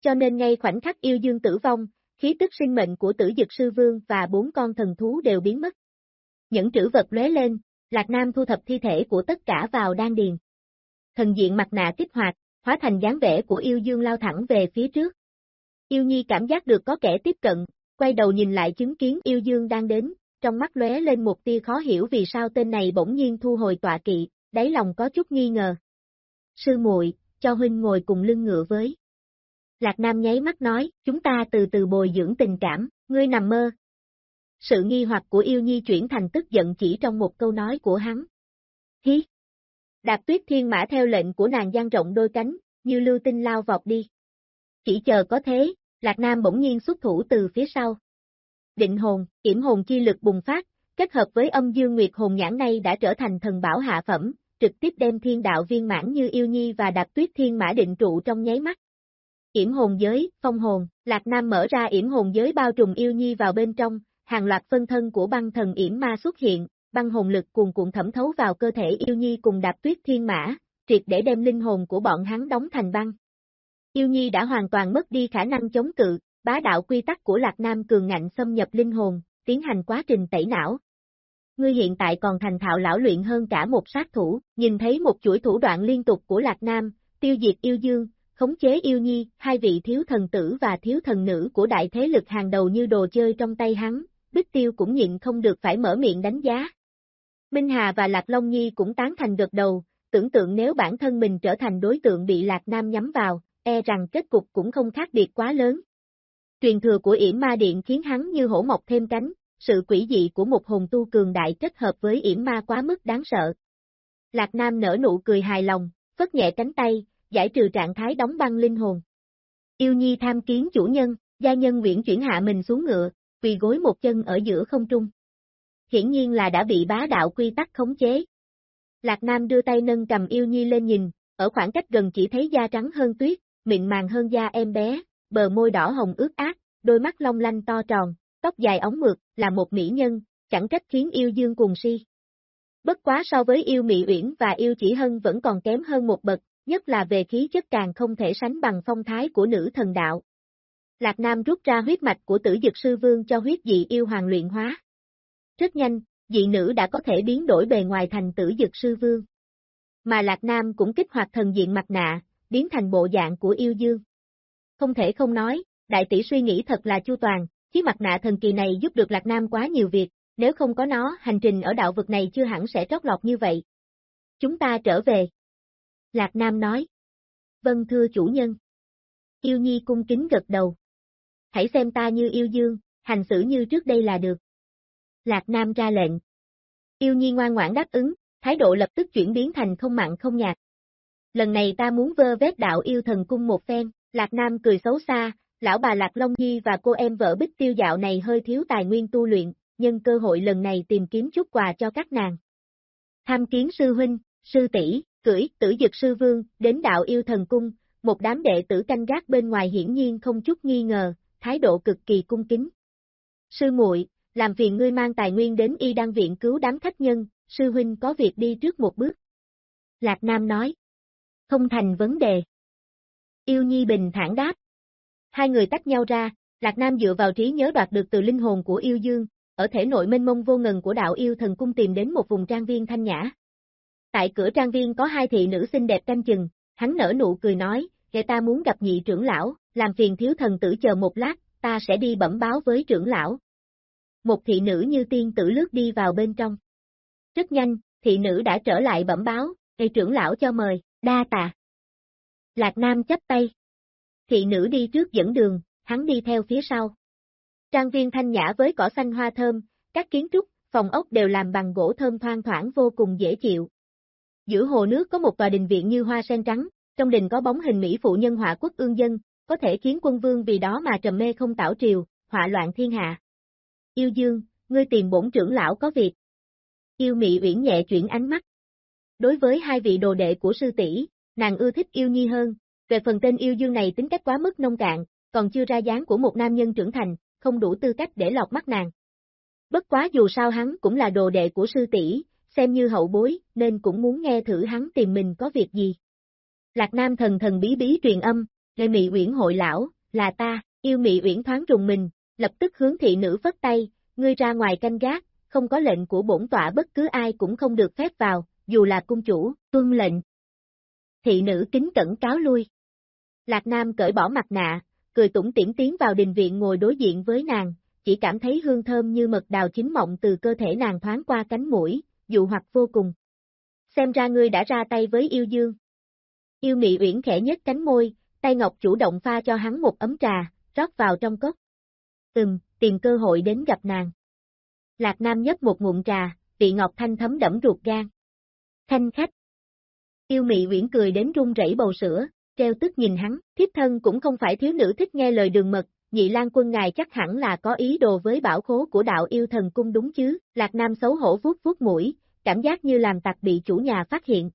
Cho nên ngay khoảnh khắc yêu dương tử vong, khí tức sinh mệnh của tử dực sư vương và bốn con thần thú đều biến mất. Những trữ vật lóe lên, Lạc Nam thu thập thi thể của tất cả vào đan điền. Thần diện mặt nạ kích hoạt, hóa thành dáng vẻ của yêu dương lao thẳng về phía trước. Yêu nhi cảm giác được có kẻ tiếp cận, quay đầu nhìn lại chứng kiến yêu dương đang đến, trong mắt lóe lên một tia khó hiểu vì sao tên này bỗng nhiên thu hồi tọa kỵ, đáy lòng có chút nghi ngờ. Sư muội, cho huynh ngồi cùng lưng ngựa với. Lạc Nam nháy mắt nói, chúng ta từ từ bồi dưỡng tình cảm, ngươi nằm mơ. Sự nghi hoặc của yêu nhi chuyển thành tức giận chỉ trong một câu nói của hắn. Hí! Đạp tuyết thiên mã theo lệnh của nàng gian rộng đôi cánh, như lưu tinh lao vọt đi. Chỉ chờ có thế, Lạc Nam bỗng nhiên xuất thủ từ phía sau. Định hồn, yểm hồn chi lực bùng phát, kết hợp với âm dương nguyệt hồn nhãn này đã trở thành thần bảo hạ phẩm, trực tiếp đem thiên đạo viên mãn như yêu nhi và đạp tuyết thiên mã định trụ trong nháy mắt. Yểm hồn giới, phong hồn, Lạc Nam mở ra yểm hồn giới bao trùm yêu nhi vào bên trong, hàng loạt phân thân của băng thần yểm ma xuất hiện, băng hồn lực cuồn cuộn thẩm thấu vào cơ thể yêu nhi cùng đạp tuyết thiên mã, triệt để đem linh hồn của bọn hắn đóng thành băng. Yêu nhi đã hoàn toàn mất đi khả năng chống cự, bá đạo quy tắc của Lạc Nam cường ngạnh xâm nhập linh hồn, tiến hành quá trình tẩy não. Ngươi hiện tại còn thành thạo lão luyện hơn cả một sát thủ, nhìn thấy một chuỗi thủ đoạn liên tục của Lạc Nam, tiêu diệt yêu dương, khống chế yêu nhi, hai vị thiếu thần tử và thiếu thần nữ của đại thế lực hàng đầu như đồ chơi trong tay hắn, Bích Tiêu cũng nhịn không được phải mở miệng đánh giá. Minh Hà và Lạc Long Nhi cũng tán thành gật đầu, tưởng tượng nếu bản thân mình trở thành đối tượng bị Lạc Nam nhắm vào, e rằng kết cục cũng không khác biệt quá lớn. Truyền thừa của yểm ma điện khiến hắn như hổ mọc thêm cánh, sự quỷ dị của một hồn tu cường đại kết hợp với yểm ma quá mức đáng sợ. Lạc Nam nở nụ cười hài lòng, phất nhẹ cánh tay, giải trừ trạng thái đóng băng linh hồn. Yêu Nhi tham kiến chủ nhân, gia nhân Nguyễn chuyển hạ mình xuống ngựa, quỳ gối một chân ở giữa không trung. Hiển nhiên là đã bị bá đạo quy tắc khống chế. Lạc Nam đưa tay nâng cầm Yêu Nhi lên nhìn, ở khoảng cách gần chỉ thấy da trắng hơn tuyết, mịn màng hơn da em bé, bờ môi đỏ hồng ướt át, đôi mắt long lanh to tròn, tóc dài ống mượt, là một mỹ nhân, chẳng trách khiến yêu dương cùng si. Bất quá so với yêu Mỹ Uyển và yêu Chỉ Hân vẫn còn kém hơn một bậc, nhất là về khí chất càng không thể sánh bằng phong thái của nữ thần đạo. Lạc Nam rút ra huyết mạch của tử dực sư vương cho huyết dị yêu hoàng luyện hóa. Rất nhanh, dị nữ đã có thể biến đổi bề ngoài thành tử dực sư vương. Mà Lạc Nam cũng kích hoạt thần diện mặt nạ, biến thành bộ dạng của yêu dương. Không thể không nói, đại tỷ suy nghĩ thật là chu toàn, chiếc mặt nạ thần kỳ này giúp được Lạc Nam quá nhiều việc, nếu không có nó, hành trình ở đạo vực này chưa hẳn sẽ trót lọt như vậy. Chúng ta trở về. Lạc Nam nói. Vâng thưa chủ nhân. Yêu Nhi cung kính gật đầu. Hãy xem ta như yêu dương, hành xử như trước đây là được. Lạc Nam ra lệnh. Yêu Nhi ngoan ngoãn đáp ứng, thái độ lập tức chuyển biến thành không mặn không nhạt. Lần này ta muốn vơ vết đạo yêu thần cung một phen, Lạc Nam cười xấu xa, lão bà Lạc Long Nhi và cô em vợ Bích Tiêu dạo này hơi thiếu tài nguyên tu luyện, nhân cơ hội lần này tìm kiếm chút quà cho các nàng. Tham kiến sư huynh, sư tỷ, cưỡi, tử dực sư vương, đến đạo yêu thần cung, một đám đệ tử canh gác bên ngoài hiển nhiên không chút nghi ngờ, thái độ cực kỳ cung kính. Sư muội, làm phiền ngươi mang tài nguyên đến y đăng viện cứu đám khách nhân, sư huynh có việc đi trước một bước. Lạc Nam nói. Không thành vấn đề. Yêu Nhi bình thản đáp. Hai người tách nhau ra, Lạc Nam dựa vào trí nhớ đoạt được từ linh hồn của yêu dương, ở thể nội mênh mông vô ngần của đạo yêu thần cung tìm đến một vùng trang viên thanh nhã. Tại cửa trang viên có hai thị nữ xinh đẹp canh chừng, hắn nở nụ cười nói, kẻ ta muốn gặp nhị trưởng lão, làm phiền thiếu thần tử chờ một lát, ta sẽ đi bẩm báo với trưởng lão. Một thị nữ như tiên tử lướt đi vào bên trong. Rất nhanh, thị nữ đã trở lại bẩm báo, Ê trưởng lão cho mời, đa tạ. Lạc Nam chấp tay. Thị nữ đi trước dẫn đường, hắn đi theo phía sau. Trang viên thanh nhã với cỏ xanh hoa thơm, các kiến trúc, phòng ốc đều làm bằng gỗ thơm thoang thoảng vô cùng dễ chịu. Giữa hồ nước có một tòa đình viện như hoa sen trắng, trong đình có bóng hình mỹ phụ nhân họa quốc ương dân, có thể khiến quân vương vì đó mà trầm mê không tảo triều, họa loạn thiên hạ. Yêu Dương, ngươi tìm bổn trưởng lão có việc. Yêu Mị Uyển nhẹ chuyển ánh mắt. Đối với hai vị đồ đệ của sư tỷ, nàng ưa thích Yêu Nhi hơn, về phần tên Yêu Dương này tính cách quá mức nông cạn, còn chưa ra dáng của một nam nhân trưởng thành, không đủ tư cách để lọt mắt nàng. Bất quá dù sao hắn cũng là đồ đệ của sư tỷ, xem như hậu bối, nên cũng muốn nghe thử hắn tìm mình có việc gì. Lạc Nam thần thần bí bí truyền âm, Lê Mị Uyển hội lão, là ta, yêu Mị Uyển thoáng rùng mình, lập tức hướng thị nữ phất tay, ngươi ra ngoài canh gác, không có lệnh của bổn tọa bất cứ ai cũng không được phép vào, dù là cung chủ, tuân lệnh. Thị nữ kính cẩn cáo lui. Lạc Nam cởi bỏ mặt nạ, cười tủm tỉm tiến vào đình viện ngồi đối diện với nàng, chỉ cảm thấy hương thơm như mật đào chín mọng từ cơ thể nàng thoáng qua cánh mũi, dụ hoặc vô cùng. Xem ra ngươi đã ra tay với yêu dương. Yêu mị uyển khẽ nhếch cánh môi, tay ngọc chủ động pha cho hắn một ấm trà, rót vào trong cốc. Ừm, tìm cơ hội đến gặp nàng. Lạc Nam nhấp một ngụm trà, vị ngọc thanh thấm đẫm ruột gan. Thanh khách. Yêu mị uyển cười đến run rẩy bầu sữa, treo tức nhìn hắn, thiếp thân cũng không phải thiếu nữ thích nghe lời đường mật, nhị lan quân ngài chắc hẳn là có ý đồ với bảo khố của đạo yêu thần cung đúng chứ, Lạc Nam xấu hổ vuốt vuốt mũi, cảm giác như làm tặc bị chủ nhà phát hiện.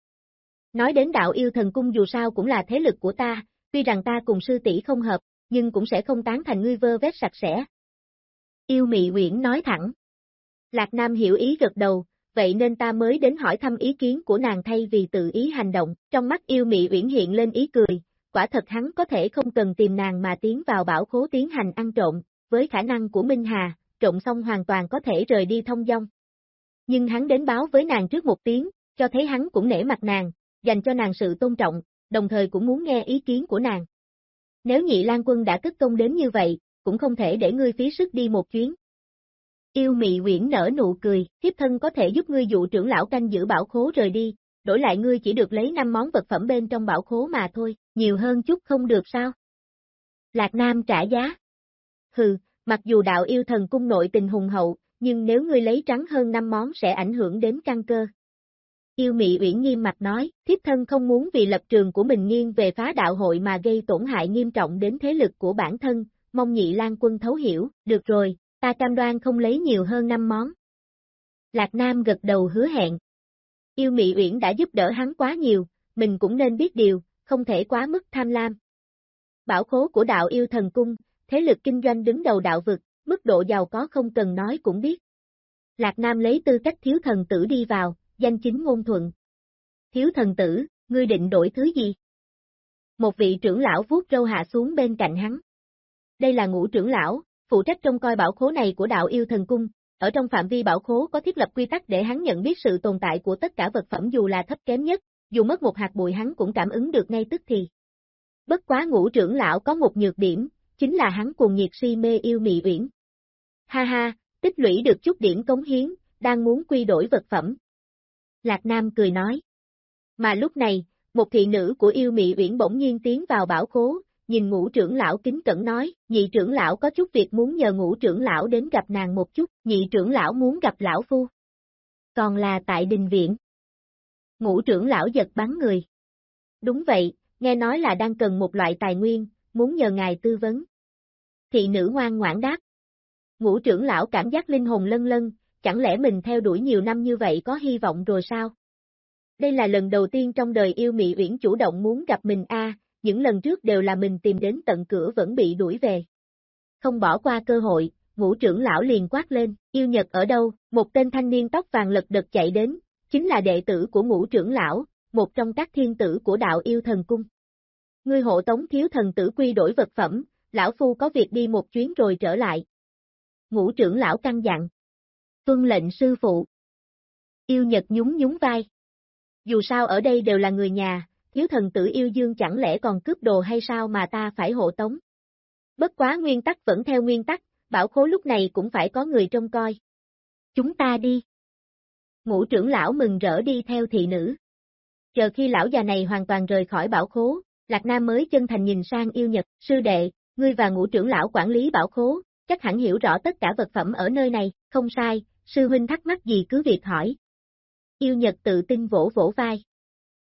Nói đến đạo yêu thần cung dù sao cũng là thế lực của ta, tuy rằng ta cùng sư tỷ không hợp, nhưng cũng sẽ không tán thành ngươi vơ vét sạch sẽ. Yêu mị Uyển nói thẳng. Lạc Nam hiểu ý gật đầu, vậy nên ta mới đến hỏi thăm ý kiến của nàng thay vì tự ý hành động, trong mắt yêu mị uyển hiện lên ý cười, quả thật hắn có thể không cần tìm nàng mà tiến vào bảo khố tiến hành ăn trộm, với khả năng của Minh Hà, trộm xong hoàn toàn có thể rời đi thông dong. Nhưng hắn đến báo với nàng trước một tiếng, cho thấy hắn cũng nể mặt nàng, dành cho nàng sự tôn trọng, đồng thời cũng muốn nghe ý kiến của nàng. Nếu nhị lan quân đã cất công đến như vậy, cũng không thể để ngươi phí sức đi một chuyến. Yêu mị quyển nở nụ cười, thiếp thân có thể giúp ngươi dụ trưởng lão canh giữ bảo khố rời đi, đổi lại ngươi chỉ được lấy 5 món vật phẩm bên trong bảo khố mà thôi, nhiều hơn chút không được sao? Lạc Nam trả giá. Hừ, mặc dù đạo yêu thần cung nội tình hùng hậu, nhưng nếu ngươi lấy trắng hơn 5 món sẽ ảnh hưởng đến căn cơ. Yêu Mị Uyển nghiêm mặt nói, thiếp thân không muốn vì lập trường của mình nghiêng về phá đạo hội mà gây tổn hại nghiêm trọng đến thế lực của bản thân, mong nhị lan quân thấu hiểu, được rồi, ta cam đoan không lấy nhiều hơn 5 món. Lạc Nam gật đầu hứa hẹn. Yêu Mị Uyển đã giúp đỡ hắn quá nhiều, mình cũng nên biết điều, không thể quá mức tham lam. Bảo khố của đạo yêu thần cung, thế lực kinh doanh đứng đầu đạo vực, mức độ giàu có không cần nói cũng biết. Lạc Nam lấy tư cách thiếu thần tử đi vào, danh chính ngôn thuận. Thiếu thần tử, ngươi định đổi thứ gì? Một vị trưởng lão vuốt râu hạ xuống bên cạnh hắn. Đây là ngũ trưởng lão, phụ trách trông coi bảo khố này của đạo yêu thần cung, ở trong phạm vi bảo khố có thiết lập quy tắc để hắn nhận biết sự tồn tại của tất cả vật phẩm dù là thấp kém nhất, dù mất một hạt bụi hắn cũng cảm ứng được ngay tức thì. Bất quá ngũ trưởng lão có một nhược điểm, chính là hắn cuồng nhiệt si mê yêu mị uyển. Ha ha, tích lũy được chút điểm cống hiến, đang muốn quy đổi vật phẩm. Lạc Nam cười nói. Mà lúc này, một thị nữ của yêu mị uyển bỗng nhiên tiến vào bảo khố, nhìn ngũ trưởng lão kính cẩn nói, nhị trưởng lão có chút việc muốn nhờ ngũ trưởng lão đến gặp nàng một chút, nhị trưởng lão muốn gặp lão phu. Còn là tại đình viện. Ngũ trưởng lão giật bắn người. Đúng vậy, nghe nói là đang cần một loại tài nguyên, muốn nhờ ngài tư vấn. Thị nữ ngoan ngoãn đáp. Ngũ trưởng lão cảm giác linh hồn lân lân, chẳng lẽ mình theo đuổi nhiều năm như vậy có hy vọng rồi sao? Đây là lần đầu tiên trong đời yêu mị uyển chủ động muốn gặp mình a, những lần trước đều là mình tìm đến tận cửa vẫn bị đuổi về. Không bỏ qua cơ hội, ngũ trưởng lão liền quát lên, yêu nhật ở đâu, một tên thanh niên tóc vàng lật đật chạy đến, chính là đệ tử của ngũ trưởng lão, một trong các thiên tử của đạo yêu thần cung. Ngươi hộ tống thiếu thần tử quy đổi vật phẩm, lão phu có việc đi một chuyến rồi trở lại. Ngũ trưởng lão căng dặn. Tuân lệnh sư phụ. Yêu Nhật nhún nhún vai. Dù sao ở đây đều là người nhà, thiếu thần tử yêu dương chẳng lẽ còn cướp đồ hay sao mà ta phải hộ tống. Bất quá nguyên tắc vẫn theo nguyên tắc, bảo khố lúc này cũng phải có người trông coi. Chúng ta đi. Ngũ trưởng lão mừng rỡ đi theo thị nữ. Chờ khi lão già này hoàn toàn rời khỏi bảo khố, Lạc Nam mới chân thành nhìn sang yêu Nhật, sư đệ, ngươi và ngũ trưởng lão quản lý bảo khố, chắc hẳn hiểu rõ tất cả vật phẩm ở nơi này, không sai, sư huynh thắc mắc gì cứ việc hỏi. Yêu Nhật tự tin vỗ vỗ vai.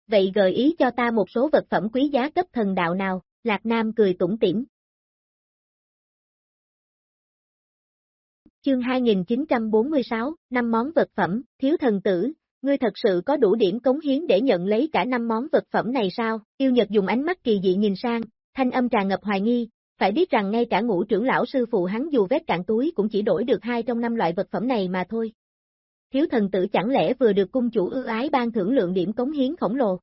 Vậy gợi ý cho ta một số vật phẩm quý giá cấp thần đạo nào, Lạc Nam cười tủm tỉm. Chương 2946, năm món vật phẩm, thiếu thần tử, ngươi thật sự có đủ điểm cống hiến để nhận lấy cả năm món vật phẩm này sao? Yêu Nhật dùng ánh mắt kỳ dị nhìn sang, thanh âm tràn ngập hoài nghi, phải biết rằng ngay cả ngũ trưởng lão sư phụ hắn dù vét cạn túi cũng chỉ đổi được hai trong năm loại vật phẩm này mà thôi. Thiếu thần tử chẳng lẽ vừa được cung chủ ưu ái ban thưởng lượng điểm cống hiến khổng lồ.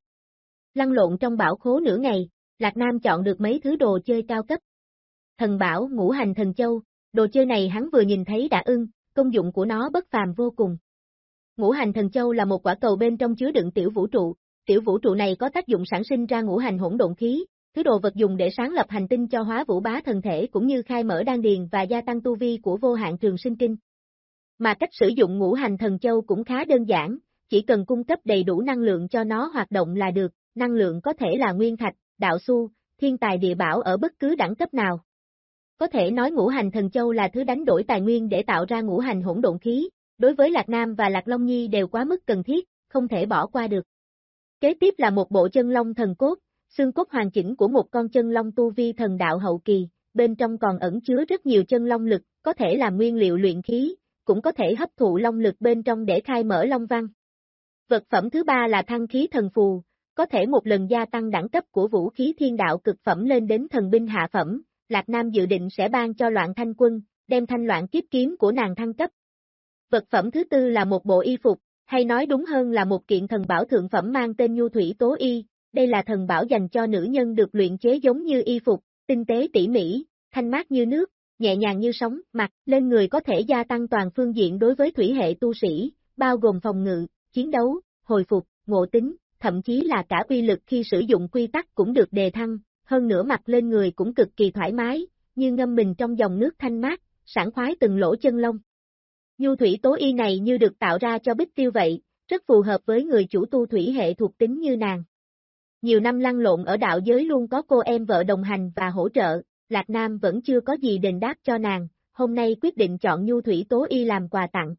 Lăn lộn trong bảo khố nửa ngày, Lạc Nam chọn được mấy thứ đồ chơi cao cấp. Thần bảo ngũ hành thần châu, đồ chơi này hắn vừa nhìn thấy đã ưng, công dụng của nó bất phàm vô cùng. Ngũ hành thần châu là một quả cầu bên trong chứa đựng tiểu vũ trụ, tiểu vũ trụ này có tác dụng sản sinh ra ngũ hành hỗn độn khí, thứ đồ vật dùng để sáng lập hành tinh cho hóa vũ bá thần thể cũng như khai mở đan điền và gia tăng tu vi của vô hạn trường sinh kinh. Mà cách sử dụng ngũ hành thần châu cũng khá đơn giản, chỉ cần cung cấp đầy đủ năng lượng cho nó hoạt động là được, năng lượng có thể là nguyên thạch, đạo su, thiên tài địa bảo ở bất cứ đẳng cấp nào. Có thể nói ngũ hành thần châu là thứ đánh đổi tài nguyên để tạo ra ngũ hành hỗn độn khí, đối với Lạc Nam và Lạc Long Nhi đều quá mức cần thiết, không thể bỏ qua được. Kế tiếp là một bộ chân long thần cốt, xương cốt hoàn chỉnh của một con chân long tu vi thần đạo hậu kỳ, bên trong còn ẩn chứa rất nhiều chân long lực, có thể làm nguyên liệu luyện khí, cũng có thể hấp thụ long lực bên trong để khai mở long văn. Vật phẩm thứ ba là thăng khí thần phù, có thể một lần gia tăng đẳng cấp của vũ khí thiên đạo cực phẩm lên đến thần binh hạ phẩm, Lạc Nam dự định sẽ ban cho loạn thanh quân, đem thanh loạn kiếp kiếm của nàng thăng cấp. Vật phẩm thứ tư là một bộ y phục, hay nói đúng hơn là một kiện thần bảo thượng phẩm mang tên Nhu Thủy Tố Y, đây là thần bảo dành cho nữ nhân được luyện chế giống như y phục, tinh tế tỉ mỉ, thanh mát như nước, nhẹ nhàng như sóng, mặc lên người có thể gia tăng toàn phương diện đối với thủy hệ tu sĩ, bao gồm phòng ngự, chiến đấu, hồi phục, ngộ tính, thậm chí là cả quy lực khi sử dụng quy tắc cũng được đề thăng, hơn nữa mặc lên người cũng cực kỳ thoải mái, như ngâm mình trong dòng nước thanh mát, sảng khoái từng lỗ chân lông. Nhu thủy tố y này như được tạo ra cho bích tiêu vậy, rất phù hợp với người chủ tu thủy hệ thuộc tính như nàng. Nhiều năm lăn lộn ở đạo giới luôn có cô em vợ đồng hành và hỗ trợ, Lạc Nam vẫn chưa có gì đền đáp cho nàng, hôm nay quyết định chọn Nhu Thủy Tố Y làm quà tặng.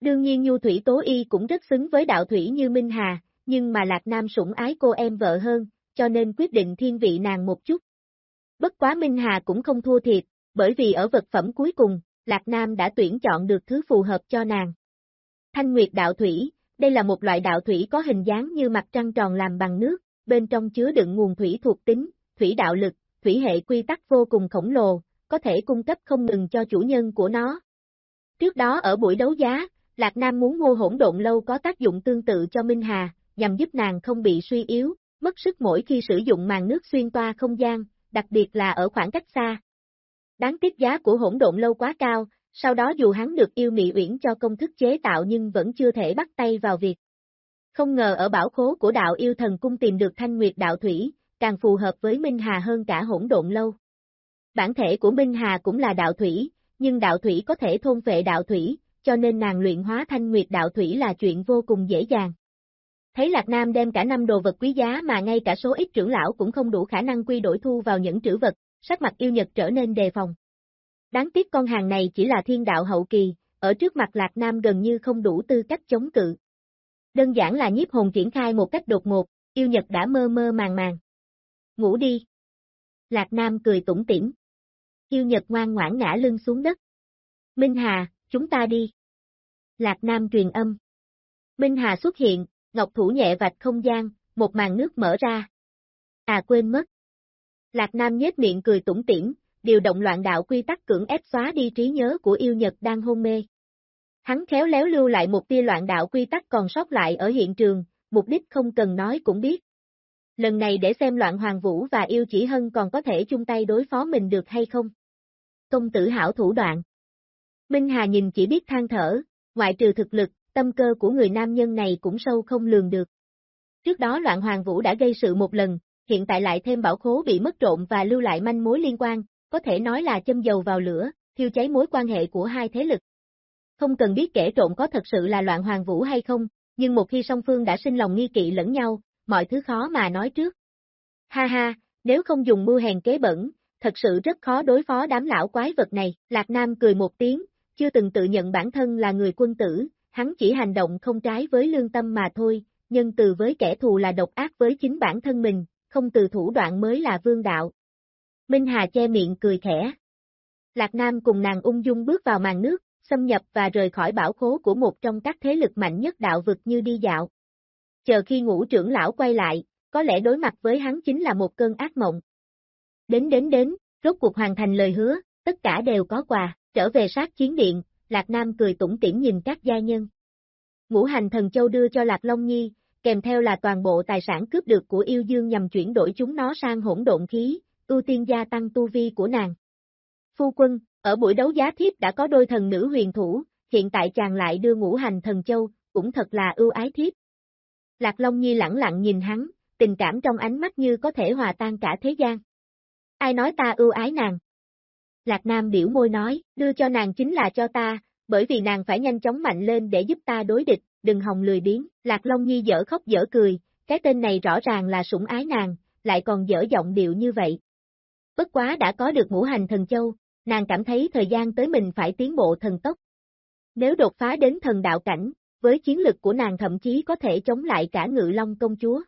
Đương nhiên Nhu Thủy Tố Y cũng rất xứng với đạo thủy như Minh Hà, nhưng mà Lạc Nam sủng ái cô em vợ hơn, cho nên quyết định thiên vị nàng một chút. Bất quá Minh Hà cũng không thua thiệt, bởi vì ở vật phẩm cuối cùng, Lạc Nam đã tuyển chọn được thứ phù hợp cho nàng. Thanh Nguyệt Đạo Thủy, đây là một loại đạo thủy có hình dáng như mặt trăng tròn làm bằng nước, bên trong chứa đựng nguồn thủy thuộc tính, thủy đạo lực, thủy hệ quy tắc vô cùng khổng lồ, có thể cung cấp không ngừng cho chủ nhân của nó. Trước đó ở buổi đấu giá, Lạc Nam muốn mua hỗn độn lâu có tác dụng tương tự cho Minh Hà, nhằm giúp nàng không bị suy yếu, mất sức mỗi khi sử dụng màn nước xuyên toa không gian, đặc biệt là ở khoảng cách xa. Đáng tiếc giá của hỗn độn lâu quá cao, sau đó dù hắn được yêu mị uyển cho công thức chế tạo nhưng vẫn chưa thể bắt tay vào việc. Không ngờ ở bảo khố của đạo yêu thần cung tìm được thanh nguyệt đạo thủy, càng phù hợp với Minh Hà hơn cả hỗn độn lâu. Bản thể của Minh Hà cũng là đạo thủy, nhưng đạo thủy có thể thôn vệ đạo thủy, cho nên nàng luyện hóa thanh nguyệt đạo thủy là chuyện vô cùng dễ dàng. Thấy Lạc Nam đem cả năm đồ vật quý giá mà ngay cả số ít trưởng lão cũng không đủ khả năng quy đổi thu vào những trữ vật, sắc mặt yêu nhật trở nên đề phòng. Đáng tiếc con hàng này chỉ là thiên đạo hậu kỳ, ở trước mặt Lạc Nam gần như không đủ tư cách chống cự. Đơn giản là nhiếp hồn triển khai một cách đột ngột, yêu nhật đã mơ mơ màng màng. Ngủ đi. Lạc Nam cười tủm tỉm. Yêu nhật ngoan ngoãn ngã lưng xuống đất. Minh Hà, chúng ta đi. Lạc Nam truyền âm. Minh Hà xuất hiện, ngọc thủ nhẹ vạch không gian, một màn nước mở ra. À quên mất. Lạc Nam nhếch miệng cười tủm tỉm, điều động loạn đạo quy tắc cưỡng ép xóa đi trí nhớ của yêu Nhật đang hôn mê. Hắn khéo léo lưu lại một tia loạn đạo quy tắc còn sót lại ở hiện trường, mục đích không cần nói cũng biết. lần này để xem loạn hoàng vũ và yêu chỉ hân còn có thể chung tay đối phó mình được hay không. Công tử hảo thủ đoạn. Minh Hà nhìn chỉ biết than thở, ngoại trừ thực lực, tâm cơ của người nam nhân này cũng sâu không lường được. Trước đó loạn hoàng vũ đã gây sự một lần, hiện tại lại thêm bảo khố bị mất trộm và lưu lại manh mối liên quan, có thể nói là châm dầu vào lửa, thiêu cháy mối quan hệ của hai thế lực. Không cần biết kẻ trộm có thật sự là loạn hoàng vũ hay không, nhưng một khi song phương đã sinh lòng nghi kỵ lẫn nhau, mọi thứ khó mà nói trước. Ha ha, nếu không dùng mưu hèn kế bẩn, thật sự rất khó đối phó đám lão quái vật này. Lạc Nam cười một tiếng, chưa từng tự nhận bản thân là người quân tử, hắn chỉ hành động không trái với lương tâm mà thôi, nhân từ với kẻ thù là độc ác với chính bản thân mình, không từ thủ đoạn mới là vương đạo. Minh Hà che miệng cười khẽ. Lạc Nam cùng nàng ung dung bước vào màn nước, xâm nhập và rời khỏi bảo khố của một trong các thế lực mạnh nhất đạo vực như đi dạo. Chờ khi ngũ trưởng lão quay lại, có lẽ đối mặt với hắn chính là một cơn ác mộng. Đến đến đến, rốt cuộc hoàn thành lời hứa, tất cả đều có quà, trở về sát chiến điện, Lạc Nam cười tủm tỉm nhìn các gia nhân. Ngũ hành thần châu đưa cho Lạc Long Nhi, kèm theo là toàn bộ tài sản cướp được của yêu dương nhằm chuyển đổi chúng nó sang hỗn độn khí, ưu tiên gia tăng tu vi của nàng. Phu quân, ở buổi đấu giá thiếp đã có đôi thần nữ huyền thủ, hiện tại chàng lại đưa ngũ hành thần châu, cũng thật là ưu ái thiếp. Lạc Long Nhi lẳng lặng nhìn hắn, tình cảm trong ánh mắt như có thể hòa tan cả thế gian. Ai nói ta ưu ái nàng? Lạc Nam biểu môi nói, đưa cho nàng chính là cho ta, bởi vì nàng phải nhanh chóng mạnh lên để giúp ta đối địch, đừng hòng lười biếng. Lạc Long Nhi dở khóc dở cười, cái tên này rõ ràng là sủng ái nàng, lại còn dở giọng điệu như vậy. Bất quá đã có được ngũ hành thần châu, nàng cảm thấy thời gian tới mình phải tiến bộ thần tốc. Nếu đột phá đến thần đạo cảnh, với chiến lực của nàng thậm chí có thể chống lại cả ngự long công chúa.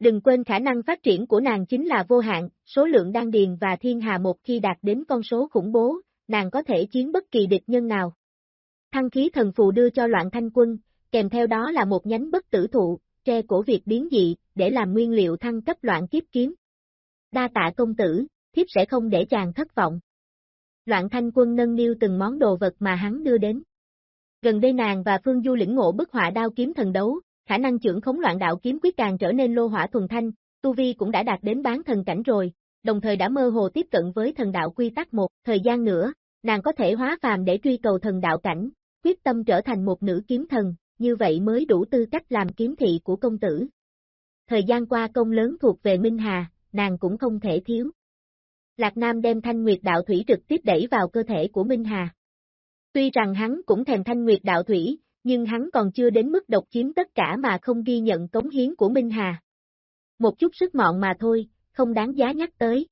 Đừng quên khả năng phát triển của nàng chính là vô hạn, số lượng đan điền và thiên hà một khi đạt đến con số khủng bố, nàng có thể chiến bất kỳ địch nhân nào. Thăng khí thần phù đưa cho loạn thanh quân, kèm theo đó là một nhánh bất tử thụ, tre cổ việc biến dị, để làm nguyên liệu thăng cấp loạn kiếp kiếm. Đa tạ công tử, thiếp sẽ không để chàng thất vọng. Loạn thanh quân nâng niu từng món đồ vật mà hắn đưa đến. Gần đây nàng và Phương Du lĩnh ngộ bức họa đao kiếm thần đấu, khả năng trưởng khống loạn đạo kiếm quyết càng trở nên lô hỏa thuần thanh, tu vi cũng đã đạt đến bán thần cảnh rồi, đồng thời đã mơ hồ tiếp cận với thần đạo quy tắc một, thời gian nữa, nàng có thể hóa phàm để truy cầu thần đạo cảnh, quyết tâm trở thành một nữ kiếm thần, như vậy mới đủ tư cách làm kiếm thị của công tử. Thời gian qua công lớn thuộc về Minh Hà, nàng cũng không thể thiếu. Lạc Nam đem thanh nguyệt đạo thủy trực tiếp đẩy vào cơ thể của Minh Hà. Tuy rằng hắn cũng thèm thanh nguyệt đạo thủy, nhưng hắn còn chưa đến mức độc chiếm tất cả mà không ghi nhận cống hiến của Minh Hà. Một chút sức mọn mà thôi, không đáng giá nhắc tới.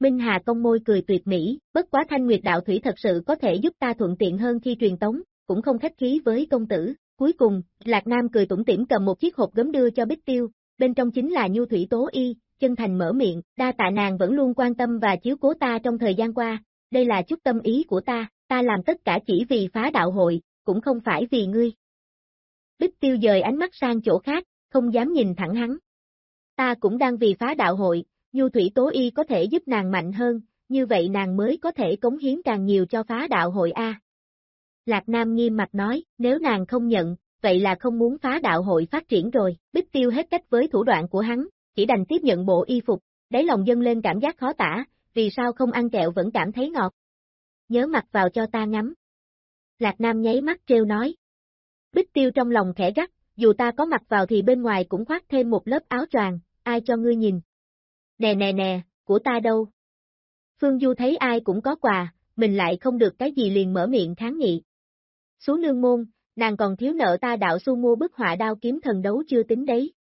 Minh Hà công môi cười tuyệt mỹ, bất quá thanh nguyệt đạo thủy thật sự có thể giúp ta thuận tiện hơn khi truyền tống, cũng không khách khí với công tử. Cuối cùng, Lạc Nam cười tủm tỉm cầm một chiếc hộp gấm đưa cho Bích Tiêu, bên trong chính là nhu thủy tố y, chân thành mở miệng, đa tạ nàng vẫn luôn quan tâm và chiếu cố ta trong thời gian qua, đây là chút tâm ý của ta, ta làm tất cả chỉ vì phá đạo hội, cũng không phải vì ngươi. Bích tiêu dời ánh mắt sang chỗ khác, không dám nhìn thẳng hắn. Ta cũng đang vì phá đạo hội, nhu thủy tố y có thể giúp nàng mạnh hơn, như vậy nàng mới có thể cống hiến càng nhiều cho phá đạo hội A. Lạc Nam nghiêm mặt nói, nếu nàng không nhận, vậy là không muốn phá đạo hội phát triển rồi, bích tiêu hết cách với thủ đoạn của hắn, chỉ đành tiếp nhận bộ y phục, đáy lòng dâng lên cảm giác khó tả, vì sao không ăn kẹo vẫn cảm thấy ngọt. Nhớ mặt vào cho ta ngắm. Lạc Nam nháy mắt trêu nói. Bích tiêu trong lòng khẽ gắt, dù ta có mặc vào thì bên ngoài cũng khoác thêm một lớp áo choàng, ai cho ngươi nhìn. Nè nè nè, của ta đâu? Phương Du thấy ai cũng có quà, mình lại không được cái gì liền mở miệng kháng nghị. Xuống nương môn, nàng còn thiếu nợ ta đạo su mua bức họa đao kiếm thần đấu chưa tính đấy.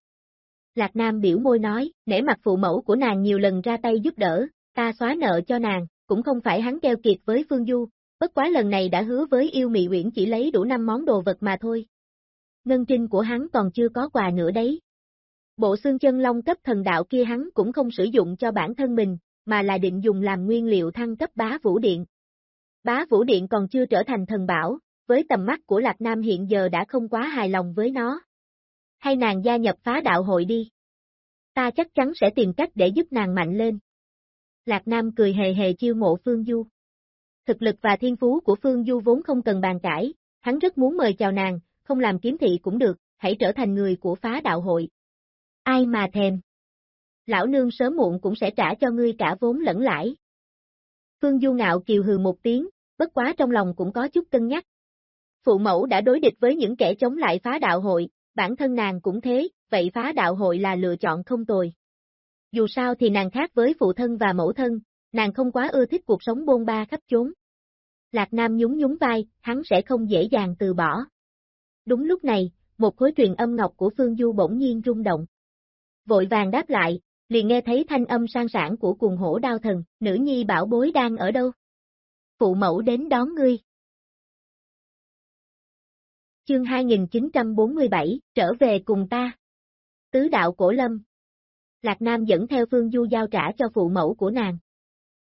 Lạc Nam biểu môi nói, nể mặt phụ mẫu của nàng nhiều lần ra tay giúp đỡ, ta xóa nợ cho nàng, cũng không phải hắn keo kiệt với Phương Du, bất quá lần này đã hứa với yêu mị uyển chỉ lấy đủ 5 món đồ vật mà thôi. Ngân trinh của hắn còn chưa có quà nữa đấy. Bộ xương chân long cấp thần đạo kia hắn cũng không sử dụng cho bản thân mình, mà là định dùng làm nguyên liệu thăng cấp bá vũ điện. Bá vũ điện còn chưa trở thành thần bảo, với tầm mắt của Lạc Nam hiện giờ đã không quá hài lòng với nó. Hay nàng gia nhập phá đạo hội đi. Ta chắc chắn sẽ tìm cách để giúp nàng mạnh lên. Lạc Nam cười hề hề chiêu mộ Phương Du. Thực lực và thiên phú của Phương Du vốn không cần bàn cãi, hắn rất muốn mời chào nàng, không làm kiếm thị cũng được, hãy trở thành người của phá đạo hội. Ai mà thèm. lão nương sớm muộn cũng sẽ trả cho ngươi cả vốn lẫn lãi. Phương Du ngạo kiều hừ một tiếng, bất quá trong lòng cũng có chút cân nhắc. Phụ mẫu đã đối địch với những kẻ chống lại phá đạo hội, bản thân nàng cũng thế, vậy phá đạo hội là lựa chọn không tồi. Dù sao thì nàng khác với phụ thân và mẫu thân, nàng không quá ưa thích cuộc sống bôn ba khắp chốn. Lạc Nam nhún nhún vai, hắn sẽ không dễ dàng từ bỏ. Đúng lúc này, một khối truyền âm ngọc của Phương Du bỗng nhiên rung động. Vội vàng đáp lại, liền nghe thấy thanh âm sang sản của cuồng hổ đao thần, nữ nhi bảo bối đang ở đâu? Phụ mẫu đến đón ngươi. Chương 2947, trở về cùng ta. Tứ đạo cổ lâm. Lạc Nam dẫn theo Phương Du giao trả cho phụ mẫu của nàng.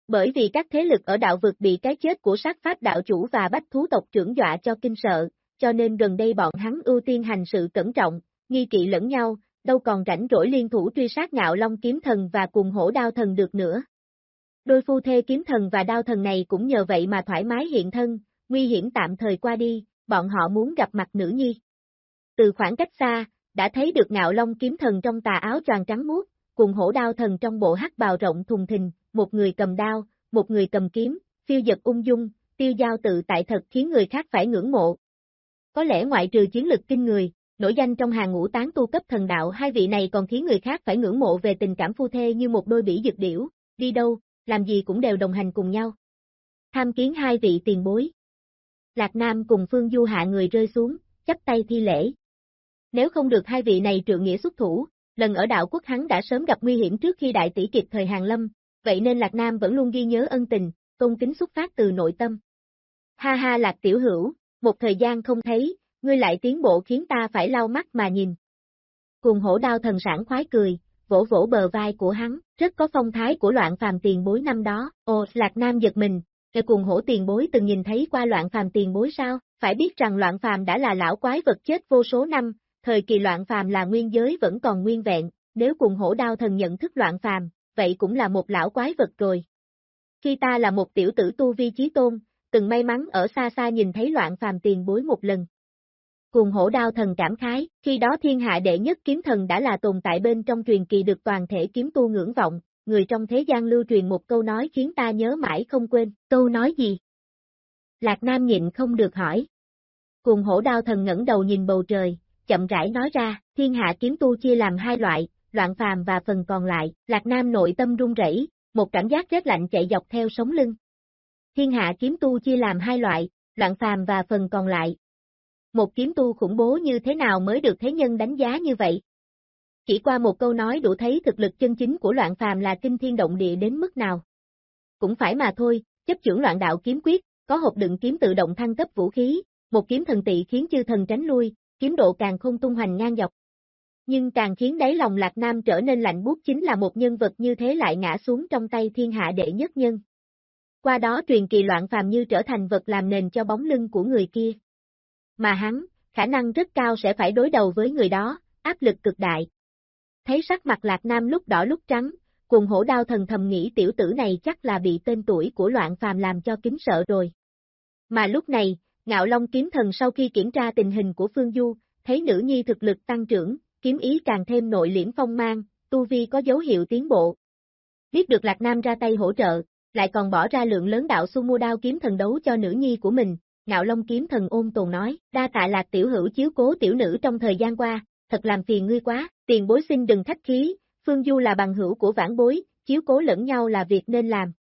Bởi vì các thế lực ở đạo vực bị cái chết của sát pháp đạo chủ và bách thú tộc trưởng dọa cho kinh sợ, cho nên gần đây bọn hắn ưu tiên hành sự cẩn trọng, nghi kỵ lẫn nhau, đâu còn rảnh rỗi liên thủ truy sát ngạo long kiếm thần và cùng hổ đao thần được nữa. Đôi phu thê kiếm thần và đao thần này cũng nhờ vậy mà thoải mái hiện thân, nguy hiểm tạm thời qua đi, bọn họ muốn gặp mặt nữ nhi. Từ khoảng cách xa, đã thấy được ngạo long kiếm thần trong tà áo choàng trắng muốt, cùng hổ đao thần trong bộ hắc bào rộng thùng thình, một người cầm đao, một người cầm kiếm, phiêu giật ung dung, tiêu giao tự tại thật khiến người khác phải ngưỡng mộ. Có lẽ ngoại trừ chiến lực kinh người, nổi danh trong hàng ngũ tán tu cấp thần đạo hai vị này còn khiến người khác phải ngưỡng mộ về tình cảm phu thê như một đôi bỉ dực điểu, đi đâu, làm gì cũng đều đồng hành cùng nhau. Tham kiến hai vị tiền bối. Lạc Nam cùng Phương Du hạ người rơi xuống, chắp tay thi lễ. Nếu không được hai vị này trượng nghĩa xuất thủ, lần ở đạo quốc hắn đã sớm gặp nguy hiểm trước khi đại tỷ kịp thời hàng lâm, vậy nên Lạc Nam vẫn luôn ghi nhớ ân tình, tôn kính xuất phát từ nội tâm. Ha ha Lạc Tiểu Hữu, một thời gian không thấy, ngươi lại tiến bộ khiến ta phải lau mắt mà nhìn. Cùng hổ đao thần sản khoái cười, vỗ vỗ bờ vai của hắn, rất có phong thái của loạn phàm tiền bối năm đó, ồ, Lạc Nam giật mình, kẻ cùng hổ tiền bối từng nhìn thấy qua loạn phàm tiền bối sao, phải biết rằng loạn phàm đã là lão quái vật chết vô số năm, thời kỳ loạn phàm là nguyên giới vẫn còn nguyên vẹn, nếu cùng hổ đao thần nhận thức loạn phàm, vậy cũng là một lão quái vật rồi. Khi ta là một tiểu tử tu vi chí tôn, từng may mắn ở xa xa nhìn thấy loạn phàm tiền bối một lần. Cùng hổ đao thần cảm khái, khi đó thiên hạ đệ nhất kiếm thần đã là tồn tại bên trong truyền kỳ được toàn thể kiếm tu ngưỡng vọng, người trong thế gian lưu truyền một câu nói khiến ta nhớ mãi không quên, câu nói gì? Lạc Nam nhịn không được hỏi. Cùng hổ đao thần ngẩng đầu nhìn bầu trời, chậm rãi nói ra, thiên hạ kiếm tu chia làm hai loại, loạn phàm và phần còn lại, Lạc Nam nội tâm run rẩy, một cảm giác rét lạnh chạy dọc theo sống lưng. Thiên hạ kiếm tu chia làm hai loại, loạn phàm và phần còn lại. Một kiếm tu khủng bố như thế nào mới được thế nhân đánh giá như vậy? Chỉ qua một câu nói đủ thấy thực lực chân chính của loạn phàm là kinh thiên động địa đến mức nào. Cũng phải mà thôi, chấp trưởng loạn đạo kiếm quyết, có hộp đựng kiếm tự động thăng cấp vũ khí, một kiếm thần tị khiến chư thần tránh lui, kiếm độ càng không tung hoành ngang dọc. Nhưng càng khiến đáy lòng Lạc Nam trở nên lạnh buốt chính là một nhân vật như thế lại ngã xuống trong tay thiên hạ đệ nhất nhân. Qua đó truyền kỳ loạn phàm như trở thành vật làm nền cho bóng lưng của người kia. Mà hắn, khả năng rất cao sẽ phải đối đầu với người đó, áp lực cực đại. Thấy sắc mặt Lạc Nam lúc đỏ lúc trắng, cùng hổ đao thần thầm nghĩ tiểu tử này chắc là bị tên tuổi của loạn phàm làm cho kính sợ rồi. Mà lúc này, Ngạo Long kiếm thần sau khi kiểm tra tình hình của Phương Du, thấy nữ nhi thực lực tăng trưởng, kiếm ý càng thêm nội liễm phong mang, tu vi có dấu hiệu tiến bộ. Biết được Lạc Nam ra tay hỗ trợ, lại còn bỏ ra lượng lớn đạo su mua đao kiếm thần đấu cho nữ nhi của mình, ngạo long kiếm thần ôn tồn nói, đa tạ Lạc tiểu hữu chiếu cố tiểu nữ trong thời gian qua, thật làm phiền ngươi quá, tiền bối xin đừng khách khí, Phương Du là bằng hữu của vãn bối, chiếu cố lẫn nhau là việc nên làm.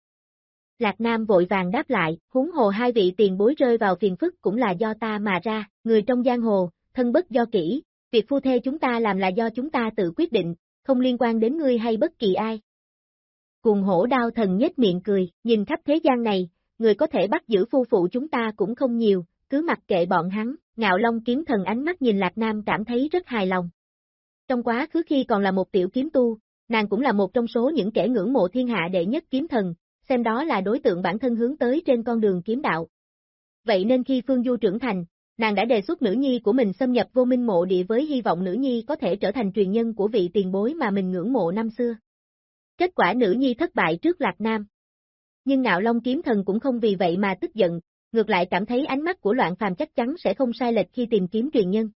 Lạc Nam vội vàng đáp lại, húng hồ hai vị tiền bối rơi vào phiền phức cũng là do ta mà ra, người trong giang hồ, thân bất do kỹ, việc phu thê chúng ta làm là do chúng ta tự quyết định, không liên quan đến ngươi hay bất kỳ ai. Cùng hổ đao thần nhếch miệng cười, nhìn khắp thế gian này, người có thể bắt giữ phu phụ chúng ta cũng không nhiều, cứ mặc kệ bọn hắn, ngạo long kiếm thần ánh mắt nhìn Lạc Nam cảm thấy rất hài lòng. Trong quá khứ khi còn là một tiểu kiếm tu, nàng cũng là một trong số những kẻ ngưỡng mộ thiên hạ đệ nhất kiếm thần, xem đó là đối tượng bản thân hướng tới trên con đường kiếm đạo. Vậy nên khi Phương Du trưởng thành, nàng đã đề xuất nữ nhi của mình xâm nhập vô minh mộ địa với hy vọng nữ nhi có thể trở thành truyền nhân của vị tiền bối mà mình ngưỡng mộ năm xưa. Kết quả nữ nhi thất bại trước Lạc Nam. Nhưng ngạo long kiếm thần cũng không vì vậy mà tức giận, ngược lại cảm thấy ánh mắt của loạn phàm chắc chắn sẽ không sai lệch khi tìm kiếm truyền nhân.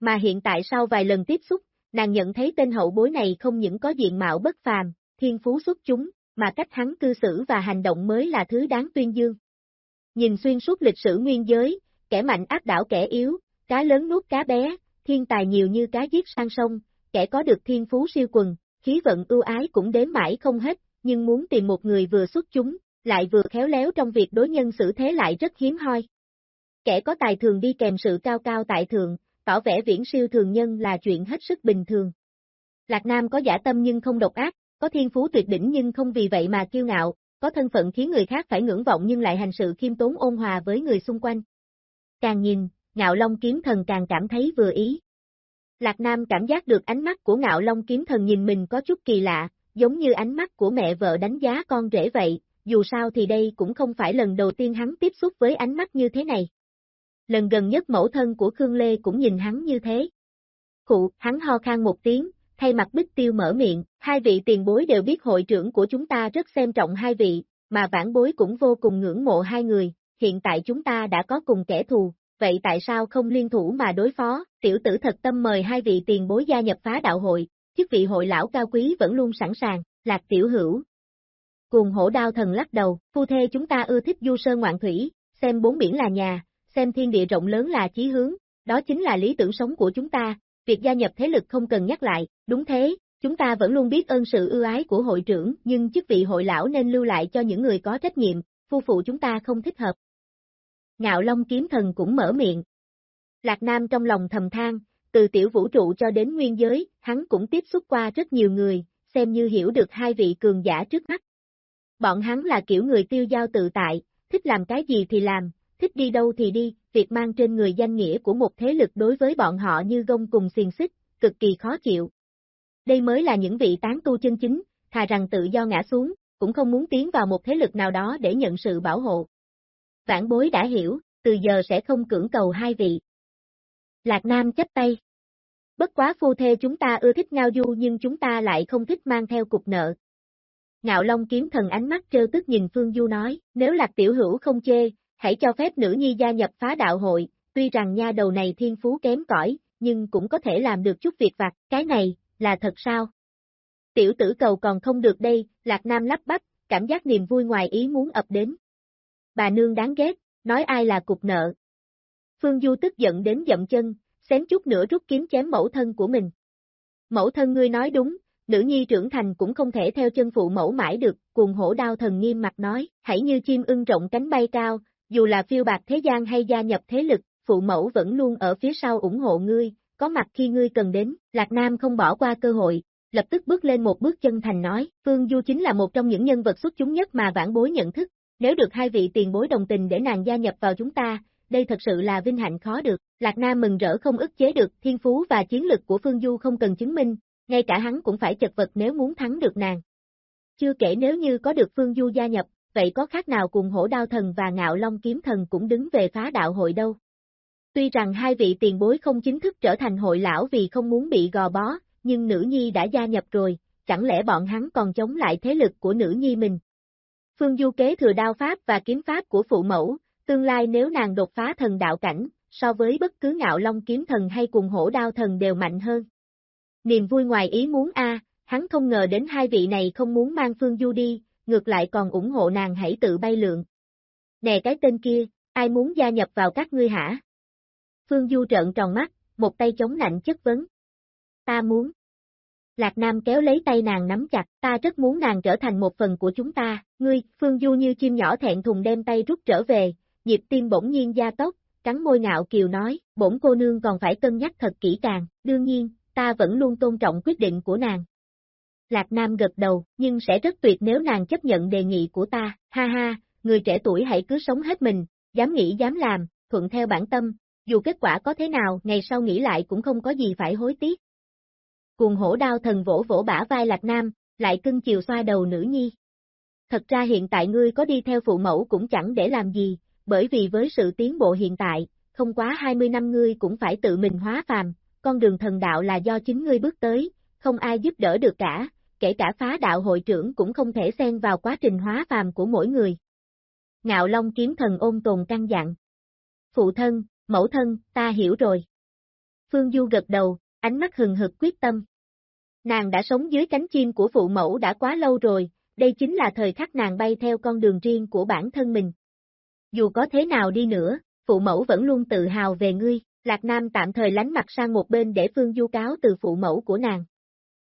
Mà hiện tại sau vài lần tiếp xúc, nàng nhận thấy tên hậu bối này không những có diện mạo bất phàm, thiên phú xuất chúng, mà cách hắn cư xử và hành động mới là thứ đáng tuyên dương. Nhìn xuyên suốt lịch sử nguyên giới, kẻ mạnh áp đảo kẻ yếu, cá lớn nuốt cá bé, thiên tài nhiều như cá giết sang sông, kẻ có được thiên phú siêu quần, khí vận ưu ái cũng đến mãi không hết, nhưng muốn tìm một người vừa xuất chúng, lại vừa khéo léo trong việc đối nhân xử thế lại rất hiếm hoi. Kẻ có tài thường đi kèm sự cao cao tại thượng, tỏ vẻ viễn siêu thường nhân là chuyện hết sức bình thường. Lạc Nam có giả tâm nhưng không độc ác, có thiên phú tuyệt đỉnh nhưng không vì vậy mà kiêu ngạo, có thân phận khiến người khác phải ngưỡng vọng nhưng lại hành sự khiêm tốn ôn hòa với người xung quanh. Càng nhìn, ngạo long kiếm thần càng cảm thấy vừa ý. Lạc Nam cảm giác được ánh mắt của ngạo long kiếm thần nhìn mình có chút kỳ lạ, giống như ánh mắt của mẹ vợ đánh giá con rể vậy, dù sao thì đây cũng không phải lần đầu tiên hắn tiếp xúc với ánh mắt như thế này. Lần gần nhất mẫu thân của Khương Lê cũng nhìn hắn như thế. Khụ, hắn ho khan một tiếng, thay mặt bích tiêu mở miệng, hai vị tiền bối đều biết hội trưởng của chúng ta rất xem trọng hai vị, mà vãn bối cũng vô cùng ngưỡng mộ hai người, hiện tại chúng ta đã có cùng kẻ thù, vậy tại sao không liên thủ mà đối phó, tiểu tử thật tâm mời hai vị tiền bối gia nhập phá đạo hội, chức vị hội lão cao quý vẫn luôn sẵn sàng, lạc tiểu hữu. Cuồng hổ đao thần lắc đầu, phu thê chúng ta ưa thích du sơn ngoạn thủy, xem bốn biển là nhà, xem thiên địa rộng lớn là chí hướng, đó chính là lý tưởng sống của chúng ta, việc gia nhập thế lực không cần nhắc lại, đúng thế, chúng ta vẫn luôn biết ơn sự ưu ái của hội trưởng, nhưng chức vị hội lão nên lưu lại cho những người có trách nhiệm, phu phụ chúng ta không thích hợp. Ngạo Long kiếm thần cũng mở miệng. Lạc Nam trong lòng thầm than, từ tiểu vũ trụ cho đến nguyên giới, hắn cũng tiếp xúc qua rất nhiều người, xem như hiểu được hai vị cường giả trước mắt. Bọn hắn là kiểu người tiêu giao tự tại, thích làm cái gì thì làm, thích đi đâu thì đi, việc mang trên người danh nghĩa của một thế lực đối với bọn họ như gông cùng xiềng xích, cực kỳ khó chịu. Đây mới là những vị tán tu chân chính, thà rằng tự do ngã xuống, cũng không muốn tiến vào một thế lực nào đó để nhận sự bảo hộ. Vãn bối đã hiểu, từ giờ sẽ không cưỡng cầu hai vị. Lạc Nam chấp tay. Bất quá phu thê chúng ta ưa thích ngao du nhưng chúng ta lại không thích mang theo cục nợ. Ngạo Long kiếm thần ánh mắt trêu tức nhìn Phương Du nói, nếu Lạc Tiểu Hữu không chê, hãy cho phép nữ nhi gia nhập phá đạo hội, tuy rằng nha đầu này thiên phú kém cỏi, nhưng cũng có thể làm được chút việc vặt, cái này, là thật sao? Tiểu tử cầu còn không được đây, Lạc Nam lắp bắp, cảm giác niềm vui ngoài ý muốn ập đến. Bà nương đáng ghét, nói ai là cục nợ. Phương Du tức giận đến dậm chân, xém chút nữa rút kiếm chém mẫu thân của mình. Mẫu thân ngươi nói đúng, nữ nhi trưởng thành cũng không thể theo chân phụ mẫu mãi được, cuồng hổ đao thần nghiêm mặt nói, hãy như chim ưng rộng cánh bay cao, dù là phiêu bạc thế gian hay gia nhập thế lực, phụ mẫu vẫn luôn ở phía sau ủng hộ ngươi, có mặt khi ngươi cần đến, Lạc Nam không bỏ qua cơ hội, lập tức bước lên một bước chân thành nói, Phương Du chính là một trong những nhân vật xuất chúng nhất mà vãn bối nhận thức, nếu được hai vị tiền bối đồng tình để nàng gia nhập vào chúng ta, đây thật sự là vinh hạnh khó được, Lạc Nam mừng rỡ không ức chế được, thiên phú và chiến lực của Phương Du không cần chứng minh, ngay cả hắn cũng phải chật vật nếu muốn thắng được nàng. Chưa kể nếu như có được Phương Du gia nhập, vậy có khác nào cùng hổ đao thần và ngạo long kiếm thần cũng đứng về phá đạo hội đâu. Tuy rằng hai vị tiền bối không chính thức trở thành hội lão vì không muốn bị gò bó, nhưng nữ nhi đã gia nhập rồi, chẳng lẽ bọn hắn còn chống lại thế lực của nữ nhi mình. Phương Du kế thừa đao pháp và kiếm pháp của phụ mẫu, tương lai nếu nàng đột phá thần đạo cảnh, so với bất cứ ngạo long kiếm thần hay cùng hổ đao thần đều mạnh hơn. Niềm vui ngoài ý muốn a, hắn không ngờ đến hai vị này không muốn mang Phương Du đi, ngược lại còn ủng hộ nàng hãy tự bay lượn. Nè cái tên kia, ai muốn gia nhập vào các ngươi hả? Phương Du trợn tròn mắt, một tay chống lạnh chất vấn. Ta muốn. Lạc Nam kéo lấy tay nàng nắm chặt, ta rất muốn nàng trở thành một phần của chúng ta, ngươi, Phương Du như chim nhỏ thẹn thùng đem tay rút trở về, nhịp tim bỗng nhiên gia tốc, cắn môi ngạo kiều nói, bổn cô nương còn phải cân nhắc thật kỹ càng, đương nhiên, ta vẫn luôn tôn trọng quyết định của nàng. Lạc Nam gật đầu, nhưng sẽ rất tuyệt nếu nàng chấp nhận đề nghị của ta, ha ha, người trẻ tuổi hãy cứ sống hết mình, dám nghĩ dám làm, thuận theo bản tâm, dù kết quả có thế nào, ngày sau nghĩ lại cũng không có gì phải hối tiếc. Cuồng hổ đao thần vỗ vỗ bả vai Lạc Nam, lại cưng chiều xoa đầu nữ nhi. Thật ra hiện tại ngươi có đi theo phụ mẫu cũng chẳng để làm gì, bởi vì với sự tiến bộ hiện tại, không quá 20 năm ngươi cũng phải tự mình hóa phàm, con đường thần đạo là do chính ngươi bước tới, không ai giúp đỡ được cả, kể cả phá đạo hội trưởng cũng không thể xen vào quá trình hóa phàm của mỗi người. Ngạo Long kiếm thần ôn tồn căng dặn. Phụ thân, mẫu thân, ta hiểu rồi. Phương Du gật đầu, ánh mắt hừng hực quyết tâm. Nàng đã sống dưới cánh chim của phụ mẫu đã quá lâu rồi, đây chính là thời khắc nàng bay theo con đường riêng của bản thân mình. Dù có thế nào đi nữa, phụ mẫu vẫn luôn tự hào về ngươi, Lạc Nam tạm thời lánh mặt sang một bên để Phương Du cáo từ phụ mẫu của nàng.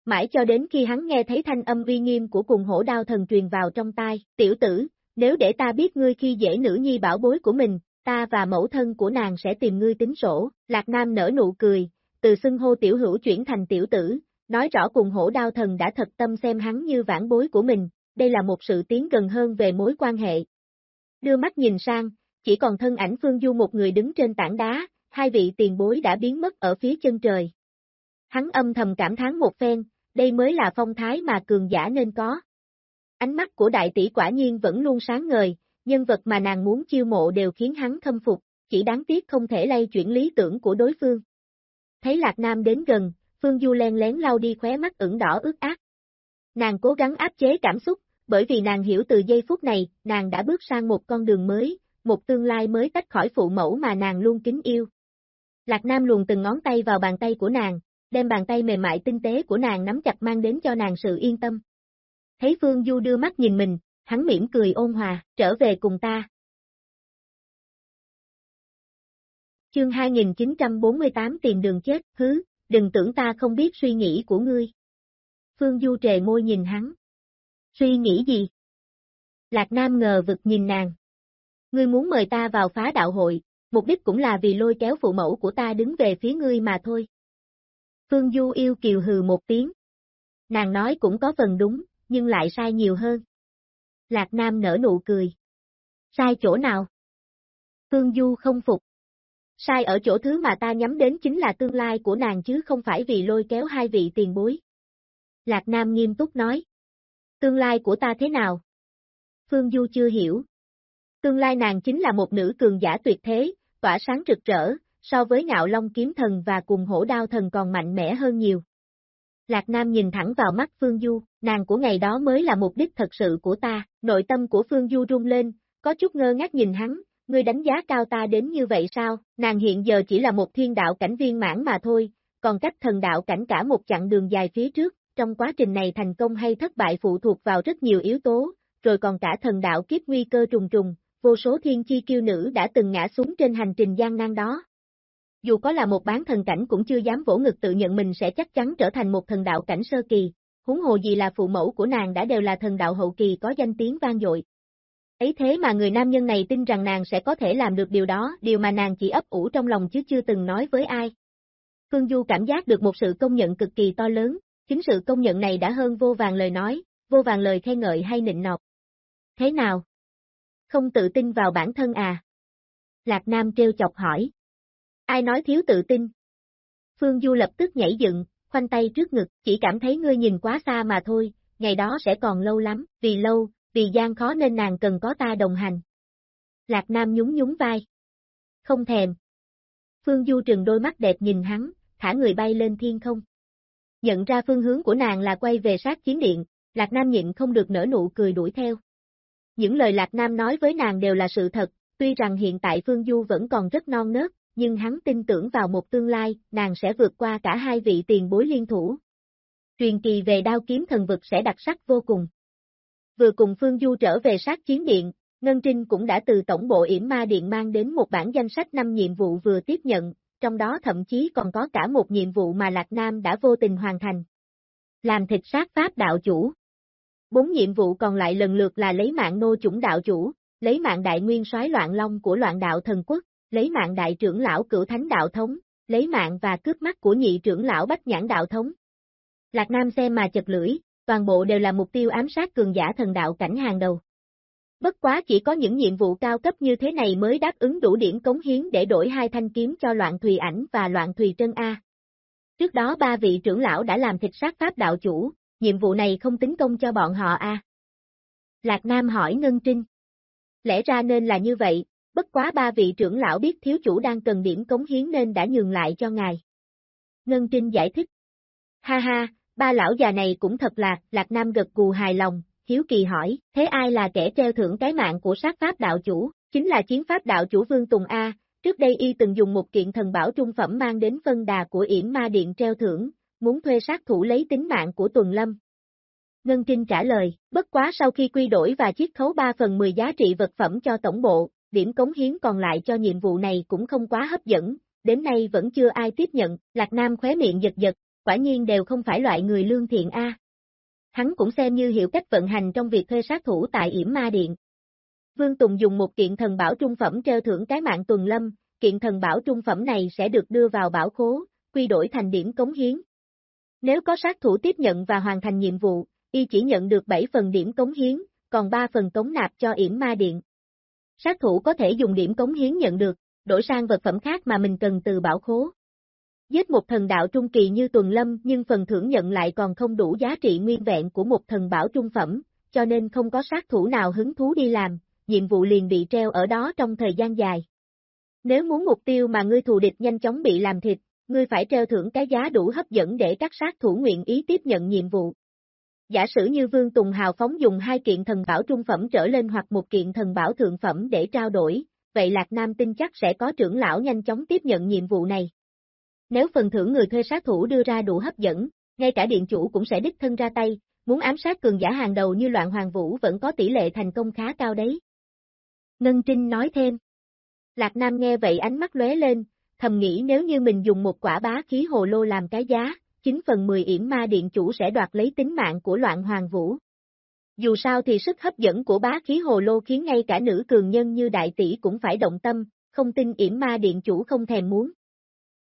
Mãi cho đến khi hắn nghe thấy thanh âm uy nghiêm của cùng hổ đao thần truyền vào trong tai, tiểu tử, nếu để ta biết ngươi khi dễ nữ nhi bảo bối của mình, ta và mẫu thân của nàng sẽ tìm ngươi tính sổ, Lạc Nam nở nụ cười, từ xưng hô tiểu hữu chuyển thành tiểu tử, nói rõ cùng hổ đao thần đã thật tâm xem hắn như vãn bối của mình, đây là một sự tiến gần hơn về mối quan hệ. Đưa mắt nhìn sang, chỉ còn thân ảnh Phương Du một người đứng trên tảng đá, hai vị tiền bối đã biến mất ở phía chân trời. Hắn âm thầm cảm thán một phen, đây mới là phong thái mà cường giả nên có. Ánh mắt của đại tỷ quả nhiên vẫn luôn sáng ngời, nhân vật mà nàng muốn chiêu mộ đều khiến hắn khâm phục, chỉ đáng tiếc không thể lay chuyển lý tưởng của đối phương. Thấy Lạc Nam đến gần, Phương Du len lén lau đi khóe mắt ửng đỏ ướt át. Nàng cố gắng áp chế cảm xúc, bởi vì nàng hiểu từ giây phút này, nàng đã bước sang một con đường mới, một tương lai mới tách khỏi phụ mẫu mà nàng luôn kính yêu. Lạc Nam luồn từng ngón tay vào bàn tay của nàng, đem bàn tay mềm mại tinh tế của nàng nắm chặt mang đến cho nàng sự yên tâm. Thấy Phương Du đưa mắt nhìn mình, hắn mỉm cười ôn hòa, trở về cùng ta. Chương 2948 tiền đường chết, hứ, đừng tưởng ta không biết suy nghĩ của ngươi. Phương Du trề môi nhìn hắn. Suy nghĩ gì? Lạc Nam ngờ vực nhìn nàng. Ngươi muốn mời ta vào phá đạo hội, mục đích cũng là vì lôi kéo phụ mẫu của ta đứng về phía ngươi mà thôi. Phương Du yêu kiều hừ một tiếng. Nàng nói cũng có phần đúng, nhưng lại sai nhiều hơn. Lạc Nam nở nụ cười. Sai chỗ nào? Phương Du không phục. Sai ở chỗ thứ mà ta nhắm đến chính là tương lai của nàng chứ không phải vì lôi kéo hai vị tiền bối. Lạc Nam nghiêm túc nói. Tương lai của ta thế nào? Phương Du chưa hiểu. Tương lai nàng chính là một nữ cường giả tuyệt thế, tỏa sáng rực rỡ, so với ngạo long kiếm thần và cùng hổ đao thần còn mạnh mẽ hơn nhiều. Lạc Nam nhìn thẳng vào mắt Phương Du, nàng của ngày đó mới là mục đích thật sự của ta, nội tâm của Phương Du rung lên, có chút ngơ ngác nhìn hắn, ngươi đánh giá cao ta đến như vậy sao, nàng hiện giờ chỉ là một thiên đạo cảnh viên mãn mà thôi, còn cách thần đạo cảnh cả một chặng đường dài phía trước, trong quá trình này thành công hay thất bại phụ thuộc vào rất nhiều yếu tố, rồi còn cả thần đạo kiếp nguy cơ trùng trùng, vô số thiên chi kiêu nữ đã từng ngã xuống trên hành trình gian nan đó, dù có là một bán thần cảnh cũng chưa dám vỗ ngực tự nhận mình sẽ chắc chắn trở thành một thần đạo cảnh sơ kỳ, huống hồ gì là phụ mẫu của nàng đã đều là thần đạo hậu kỳ có danh tiếng vang dội. Ấy thế mà người nam nhân này tin rằng nàng sẽ có thể làm được điều đó, điều mà nàng chỉ ấp ủ trong lòng chứ chưa từng nói với ai. Phương Du cảm giác được một sự công nhận cực kỳ to lớn, chính sự công nhận này đã hơn vô vàng lời nói, vô vàng lời khen ngợi hay nịnh nọt. Thế nào? Không tự tin vào bản thân à? Lạc Nam treo chọc hỏi. Ai nói thiếu tự tin? Phương Du lập tức nhảy dựng, khoanh tay trước ngực, chỉ cảm thấy ngươi nhìn quá xa mà thôi, ngày đó sẽ còn lâu lắm, vì lâu, vì gian khó nên nàng cần có ta đồng hành. Lạc Nam nhún nhún vai. Không thèm. Phương Du trừng đôi mắt đẹp nhìn hắn, thả người bay lên thiên không. Nhận ra phương hướng của nàng là quay về sát chiến điện, Lạc Nam nhịn không được nở nụ cười đuổi theo. Những lời Lạc Nam nói với nàng đều là sự thật, tuy rằng hiện tại Phương Du vẫn còn rất non nớt, nhưng hắn tin tưởng vào một tương lai, nàng sẽ vượt qua cả hai vị tiền bối liên thủ. Truyền kỳ về đao kiếm thần vực sẽ đặc sắc vô cùng. Vừa cùng Phương Du trở về sát chiến điện, Ngân Trinh cũng đã từ tổng bộ yểm ma điện mang đến một bản danh sách 5 nhiệm vụ vừa tiếp nhận, trong đó thậm chí còn có cả một nhiệm vụ mà Lạc Nam đã vô tình hoàn thành. Làm thịt sát pháp đạo chủ. Bốn nhiệm vụ còn lại lần lượt là lấy mạng nô chủng đạo chủ, lấy mạng đại nguyên soái loạn long của loạn đạo thần quốc, lấy mạng đại trưởng lão cửu thánh đạo thống, lấy mạng và cướp mắt của nhị trưởng lão bách nhãn đạo thống. Lạc Nam xem mà chật lưỡi, toàn bộ đều là mục tiêu ám sát cường giả thần đạo cảnh hàng đầu. Bất quá chỉ có những nhiệm vụ cao cấp như thế này mới đáp ứng đủ điểm cống hiến để đổi hai thanh kiếm cho loạn thùy ảnh và loạn thùy trân A. Trước đó ba vị trưởng lão đã làm thịt sát pháp đạo chủ, nhiệm vụ này không tính công cho bọn họ A. Lạc Nam hỏi Ngân Trinh. Lẽ ra nên là như vậy, bất quá ba vị trưởng lão biết thiếu chủ đang cần điểm cống hiến nên đã nhường lại cho ngài. Ngân Trinh giải thích. Ha ha, ba lão già này cũng thật lạc, Lạc Nam gật cù hài lòng, hiếu kỳ hỏi, thế ai là kẻ treo thưởng cái mạng của sát pháp đạo chủ, chính là chiến pháp đạo chủ Vương Tùng A, trước đây y từng dùng một kiện thần bảo trung phẩm mang đến phân đà của yểm ma điện treo thưởng, muốn thuê sát thủ lấy tính mạng của Tuần Lâm. Ngân Trinh trả lời, bất quá sau khi quy đổi và chiết khấu 3 phần 10 giá trị vật phẩm cho tổng bộ, điểm cống hiến còn lại cho nhiệm vụ này cũng không quá hấp dẫn, đến nay vẫn chưa ai tiếp nhận, Lạc Nam khóe miệng giật giật, quả nhiên đều không phải loại người lương thiện A. Hắn cũng xem như hiểu cách vận hành trong việc thuê sát thủ tại yểm ma điện. Vương Tùng dùng một kiện thần bảo trung phẩm treo thưởng cái mạng tuần lâm, kiện thần bảo trung phẩm này sẽ được đưa vào bảo khố, quy đổi thành điểm cống hiến. Nếu có sát thủ tiếp nhận và hoàn thành nhiệm vụ, y chỉ nhận được 7 phần điểm cống hiến, còn 3 phần cống nạp cho yểm ma điện. Sát thủ có thể dùng điểm cống hiến nhận được, đổi sang vật phẩm khác mà mình cần từ bảo khố. Giết một thần đạo trung kỳ như tuần lâm nhưng phần thưởng nhận lại còn không đủ giá trị nguyên vẹn của một thần bảo trung phẩm, cho nên không có sát thủ nào hứng thú đi làm, nhiệm vụ liền bị treo ở đó trong thời gian dài. Nếu muốn mục tiêu mà ngươi thù địch nhanh chóng bị làm thịt, ngươi phải treo thưởng cái giá đủ hấp dẫn để các sát thủ nguyện ý tiếp nhận nhiệm vụ. Giả sử như Vương Tùng hào phóng dùng hai kiện thần bảo trung phẩm trở lên hoặc một kiện thần bảo thượng phẩm để trao đổi, vậy Lạc Nam tin chắc sẽ có trưởng lão nhanh chóng tiếp nhận nhiệm vụ này. Nếu phần thưởng người thuê sát thủ đưa ra đủ hấp dẫn, ngay cả điện chủ cũng sẽ đích thân ra tay, muốn ám sát cường giả hàng đầu như loạn hoàng vũ vẫn có tỷ lệ thành công khá cao đấy. Ngân Trinh nói thêm. Lạc Nam nghe vậy ánh mắt lóe lên, thầm nghĩ nếu như mình dùng một quả bá khí hồ lô làm cái giá, 9 phần 10 yểm ma điện chủ sẽ đoạt lấy tính mạng của loạn hoàng vũ. Dù sao thì sức hấp dẫn của bá khí hồ lô khiến ngay cả nữ cường nhân như đại tỷ cũng phải động tâm, không tin yểm ma điện chủ không thèm muốn.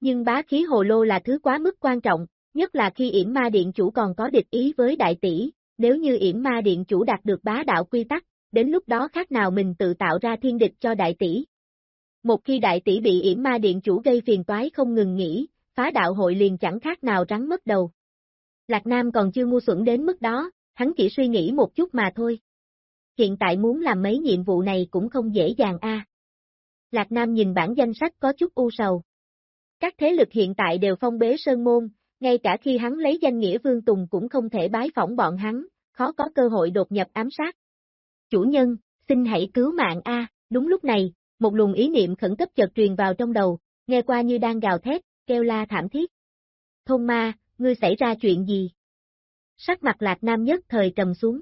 Nhưng bá khí hồ lô là thứ quá mức quan trọng, nhất là khi yểm ma điện chủ còn có địch ý với đại tỷ, nếu như yểm ma điện chủ đạt được bá đạo quy tắc, đến lúc đó khác nào mình tự tạo ra thiên địch cho đại tỷ. Một khi đại tỷ bị yểm ma điện chủ gây phiền toái không ngừng nghỉ, phá đạo hội liền chẳng khác nào rắn mất đầu. Lạc Nam còn chưa ngu xuẩn đến mức đó, hắn chỉ suy nghĩ một chút mà thôi. Hiện tại muốn làm mấy nhiệm vụ này cũng không dễ dàng a. Lạc Nam nhìn bản danh sách có chút u sầu. Các thế lực hiện tại đều phong bế sơn môn, ngay cả khi hắn lấy danh nghĩa Vương Tùng cũng không thể bái phỏng bọn hắn, khó có cơ hội đột nhập ám sát. Chủ nhân, xin hãy cứu mạng A, đúng lúc này, một luồng ý niệm khẩn cấp chợt truyền vào trong đầu, nghe qua như đang gào thét, kêu la thảm thiết. Thôn ma, ngươi xảy ra chuyện gì? Sắc mặt lạc nam nhất thời trầm xuống.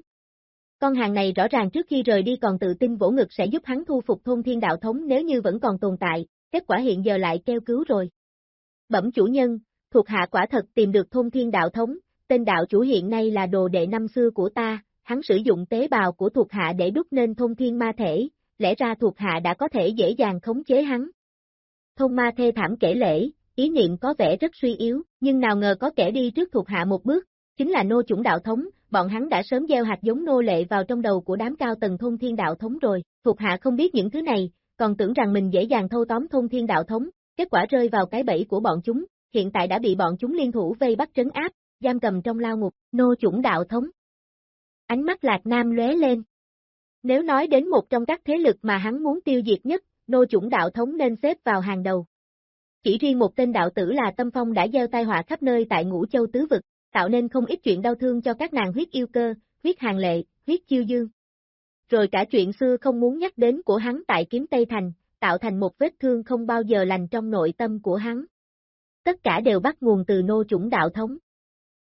Con hàng này rõ ràng trước khi rời đi còn tự tin vỗ ngực sẽ giúp hắn thu phục thôn thiên đạo thống nếu như vẫn còn tồn tại, kết quả hiện giờ lại kêu cứu rồi. Bẩm chủ nhân, thuộc hạ quả thật tìm được thôn thiên đạo thống, tên đạo chủ hiện nay là đồ đệ năm xưa của ta, hắn sử dụng tế bào của thuộc hạ để đúc nên thôn thiên ma thể, lẽ ra thuộc hạ đã có thể dễ dàng khống chế hắn. Thông ma thê thảm kể lễ, ý niệm có vẻ rất suy yếu, nhưng nào ngờ có kẻ đi trước thuộc hạ một bước, chính là nô chủng đạo thống, bọn hắn đã sớm gieo hạt giống nô lệ vào trong đầu của đám cao tầng thôn thiên đạo thống rồi, thuộc hạ không biết những thứ này, còn tưởng rằng mình dễ dàng thâu tóm thôn thiên đạo thống, kết quả rơi vào cái bẫy của bọn chúng, hiện tại đã bị bọn chúng liên thủ vây bắt trấn áp, giam cầm trong lao ngục, nô chủng đạo thống. Ánh mắt Lạc Nam lóe lên. Nếu nói đến một trong các thế lực mà hắn muốn tiêu diệt nhất, nô chủng đạo thống nên xếp vào hàng đầu. Chỉ riêng một tên đạo tử là Tâm Phong đã gieo tai họa khắp nơi tại ngũ châu tứ vực, tạo nên không ít chuyện đau thương cho các nàng huyết yêu cơ, huyết hàng lệ, huyết chiêu dương. Rồi cả chuyện xưa không muốn nhắc đến của hắn tại kiếm Tây Thành, tạo thành một vết thương không bao giờ lành trong nội tâm của hắn. Tất cả đều bắt nguồn từ nô chủng đạo thống.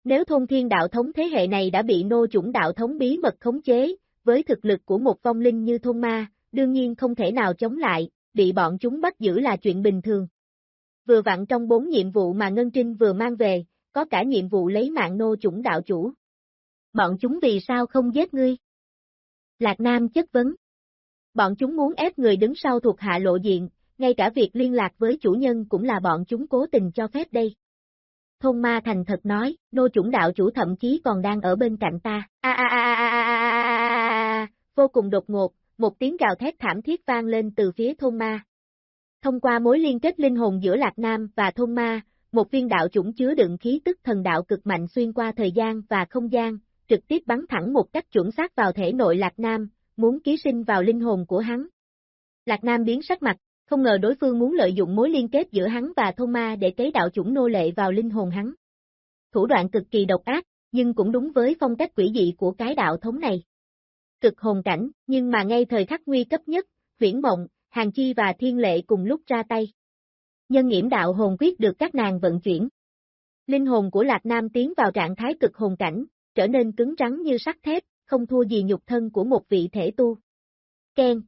Nếu thôn thiên đạo thống thế hệ này đã bị nô chủng đạo thống bí mật khống chế, với thực lực của một vong linh như thôn ma, đương nhiên không thể nào chống lại, bị bọn chúng bắt giữ là chuyện bình thường. Vừa vặn trong bốn nhiệm vụ mà Ngân Trinh vừa mang về, có cả nhiệm vụ lấy mạng nô chủng đạo chủ. Bọn chúng vì sao không giết ngươi? Lạc Nam chất vấn. Bọn chúng muốn ép người đứng sau thuộc hạ lộ diện, ngay cả việc liên lạc với chủ nhân cũng là bọn chúng cố tình cho phép đây. Thôn ma thành thật nói, nô chủng đạo chủ thậm chí còn đang ở bên cạnh ta. A a a a a a a vô cùng đột ngột, một tiếng gào thét thảm thiết vang lên từ phía thôn ma. Thông qua mối liên kết linh hồn giữa Lạc Nam và thôn ma, một viên đạo chủng chứa đựng khí tức thần đạo cực mạnh xuyên qua thời gian và không gian, trực tiếp bắn thẳng một cách chuẩn xác vào thể nội Lạc Nam, muốn ký sinh vào linh hồn của hắn. Lạc Nam biến sắc mặt, không ngờ đối phương muốn lợi dụng mối liên kết giữa hắn và thôn ma để cấy đạo chủng nô lệ vào linh hồn hắn. Thủ đoạn cực kỳ độc ác, nhưng cũng đúng với phong cách quỷ dị của cái đạo thống này. Cực hồn cảnh, nhưng mà ngay thời khắc nguy cấp nhất, huyển mộng, Hàng Chi và Thiên Lệ cùng lúc ra tay. Nhân nghiễm đạo hồn quyết được các nàng vận chuyển. Linh hồn của Lạc Nam tiến vào trạng thái cực hồn cảnh, trở nên cứng rắn như sắt thép, không thua gì nhục thân của một vị thể tu. Ken.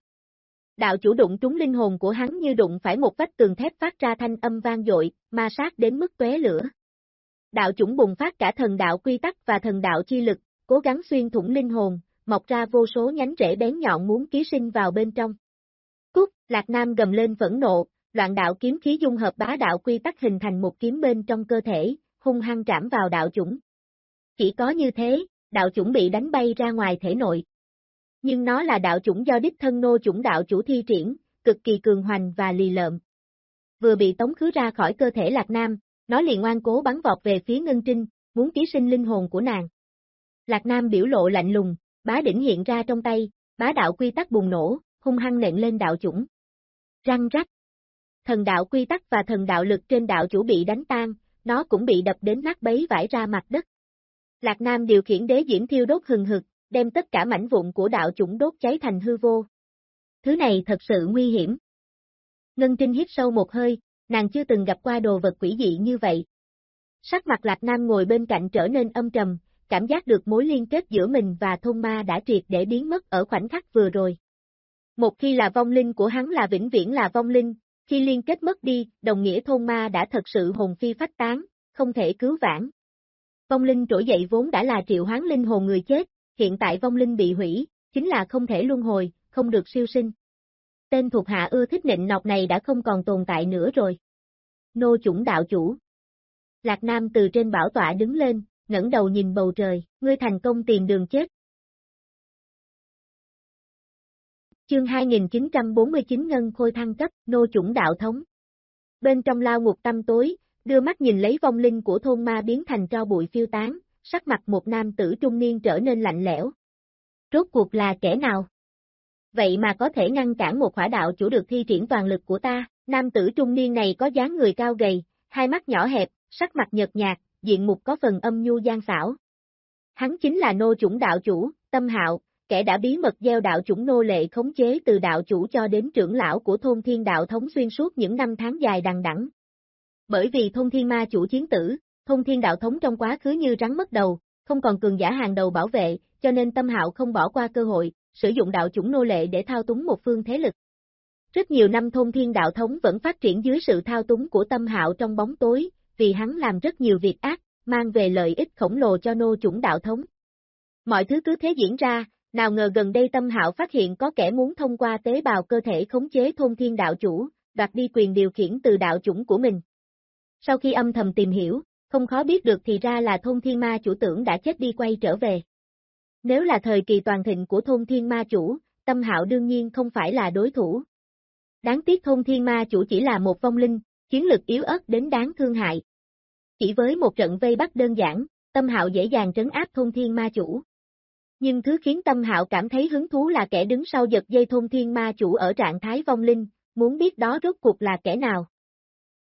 Đạo chủ đụng trúng linh hồn của hắn như đụng phải một vách tường thép phát ra thanh âm vang dội, ma sát đến mức tóe lửa. Đạo chủng bùng phát cả thần đạo quy tắc và thần đạo chi lực, cố gắng xuyên thủng linh hồn, mọc ra vô số nhánh rễ bén nhọn muốn ký sinh vào bên trong. Cúc, Lạc Nam gầm lên phẫn nộ, loạn đạo kiếm khí dung hợp bá đạo quy tắc hình thành một kiếm bên trong cơ thể, hung hăng trảm vào đạo chủng. Chỉ có như thế, đạo chủng bị đánh bay ra ngoài thể nội. Nhưng nó là đạo chủng do đích thân nô chủng đạo chủ thi triển, cực kỳ cường hoành và lì lợm. Vừa bị tống khứ ra khỏi cơ thể Lạc Nam, nó liền ngoan cố bắn vọt về phía Ngân Trinh, muốn ký sinh linh hồn của nàng. Lạc Nam biểu lộ lạnh lùng, bá đỉnh hiện ra trong tay, bá đạo quy tắc bùng nổ, hung hăng nện lên đạo chủng. Răng rắc. Thần đạo quy tắc và thần đạo lực trên đạo chủ bị đánh tan, nó cũng bị đập đến nát bấy vải ra mặt đất. Lạc Nam điều khiển đế diễm thiêu đốt hừng hực, đem tất cả mảnh vụn của đạo chủng đốt cháy thành hư vô. Thứ này thật sự nguy hiểm. Ngân Trinh hít sâu một hơi, nàng chưa từng gặp qua đồ vật quỷ dị như vậy. Sắc mặt Lạc Nam ngồi bên cạnh trở nên âm trầm, cảm giác được mối liên kết giữa mình và thôn ma đã triệt để biến mất ở khoảnh khắc vừa rồi. Một khi là vong linh của hắn là vĩnh viễn là vong linh, khi liên kết mất đi, đồng nghĩa thôn ma đã thật sự hồn phi phách tán, không thể cứu vãn. Vong linh trỗi dậy vốn đã là triệu hoán linh hồn người chết, hiện tại vong linh bị hủy, chính là không thể luân hồi, không được siêu sinh. Tên thuộc hạ ưa thích nịnh nọc này đã không còn tồn tại nữa rồi. Nô chủng đạo chủ. Lạc Nam từ trên bảo tọa đứng lên, ngẩng đầu nhìn bầu trời, ngươi thành công tìm đường chết. Chương 2949 Ngân Khôi thăng cấp, nô chủng đạo thống. Bên trong lao ngục tâm tối, đưa mắt nhìn lấy vong linh của thôn ma biến thành tro bụi phiêu tán, sắc mặt một nam tử trung niên trở nên lạnh lẽo. Rốt cuộc là kẻ nào? Vậy mà có thể ngăn cản một hỏa đạo chủ được thi triển toàn lực của ta, nam tử trung niên này có dáng người cao gầy, hai mắt nhỏ hẹp, sắc mặt nhợt nhạt, diện mục có phần âm nhu gian xảo. Hắn chính là nô chủng đạo chủ, tâm hạo, kẻ đã bí mật gieo đạo chủng nô lệ khống chế từ đạo chủ cho đến trưởng lão của thôn thiên đạo thống xuyên suốt những năm tháng dài đằng đẵng. Bởi vì thông thiên ma chủ chiến tử, thông thiên đạo thống trong quá khứ như rắn mất đầu, không còn cường giả hàng đầu bảo vệ, cho nên tâm hạo không bỏ qua cơ hội, sử dụng đạo chủng nô lệ để thao túng một phương thế lực. Rất nhiều năm thông thiên đạo thống vẫn phát triển dưới sự thao túng của tâm hạo trong bóng tối, vì hắn làm rất nhiều việc ác, mang về lợi ích khổng lồ cho nô chủng đạo thống. Mọi thứ cứ thế diễn ra, nào ngờ gần đây tâm hạo phát hiện có kẻ muốn thông qua tế bào cơ thể khống chế thôn thiên đạo chủ, đoạt đi quyền điều khiển từ đạo chủng của mình. Sau khi âm thầm tìm hiểu, không khó biết được thì ra là thôn thiên ma chủ tưởng đã chết đi quay trở về. Nếu là thời kỳ toàn thịnh của thôn thiên ma chủ, tâm hạo đương nhiên không phải là đối thủ. Đáng tiếc thôn thiên ma chủ chỉ là một vong linh, chiến lực yếu ớt đến đáng thương hại. Chỉ với một trận vây bắt đơn giản, tâm hạo dễ dàng trấn áp thôn thiên ma chủ. Nhưng thứ khiến tâm hạo cảm thấy hứng thú là kẻ đứng sau giật dây thôn thiên ma chủ ở trạng thái vong linh, muốn biết đó rốt cuộc là kẻ nào.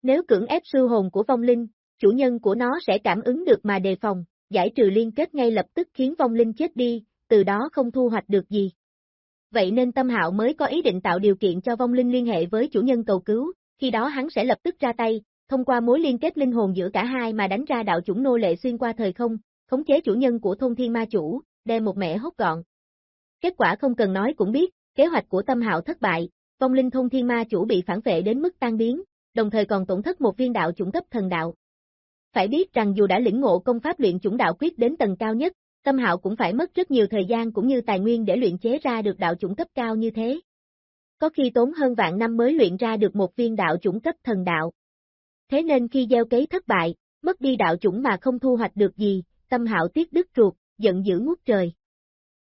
Nếu cưỡng ép sư hồn của vong linh, chủ nhân của nó sẽ cảm ứng được mà đề phòng, giải trừ liên kết ngay lập tức khiến vong linh chết đi, từ đó không thu hoạch được gì. Vậy nên tâm hạo mới có ý định tạo điều kiện cho vong linh liên hệ với chủ nhân cầu cứu, khi đó hắn sẽ lập tức ra tay, thông qua mối liên kết linh hồn giữa cả hai mà đánh ra đạo chủng nô lệ xuyên qua thời không, khống chế chủ nhân của thôn thiên ma chủ, đem một mẹ hốt gọn. Kết quả không cần nói cũng biết, kế hoạch của tâm hạo thất bại, vong linh thôn thiên ma chủ bị phản vệ đến mức tan biến, đồng thời còn tổn thất một viên đạo chủng cấp thần đạo. Phải biết rằng dù đã lĩnh ngộ công pháp luyện chủng đạo quyết đến tầng cao nhất, tâm hạo cũng phải mất rất nhiều thời gian cũng như tài nguyên để luyện chế ra được đạo chủng cấp cao như thế. Có khi tốn hơn vạn năm mới luyện ra được một viên đạo chủng cấp thần đạo. Thế nên khi gieo cấy thất bại, mất đi đạo chủng mà không thu hoạch được gì, tâm hạo tiếc đứt ruột, giận dữ ngút trời.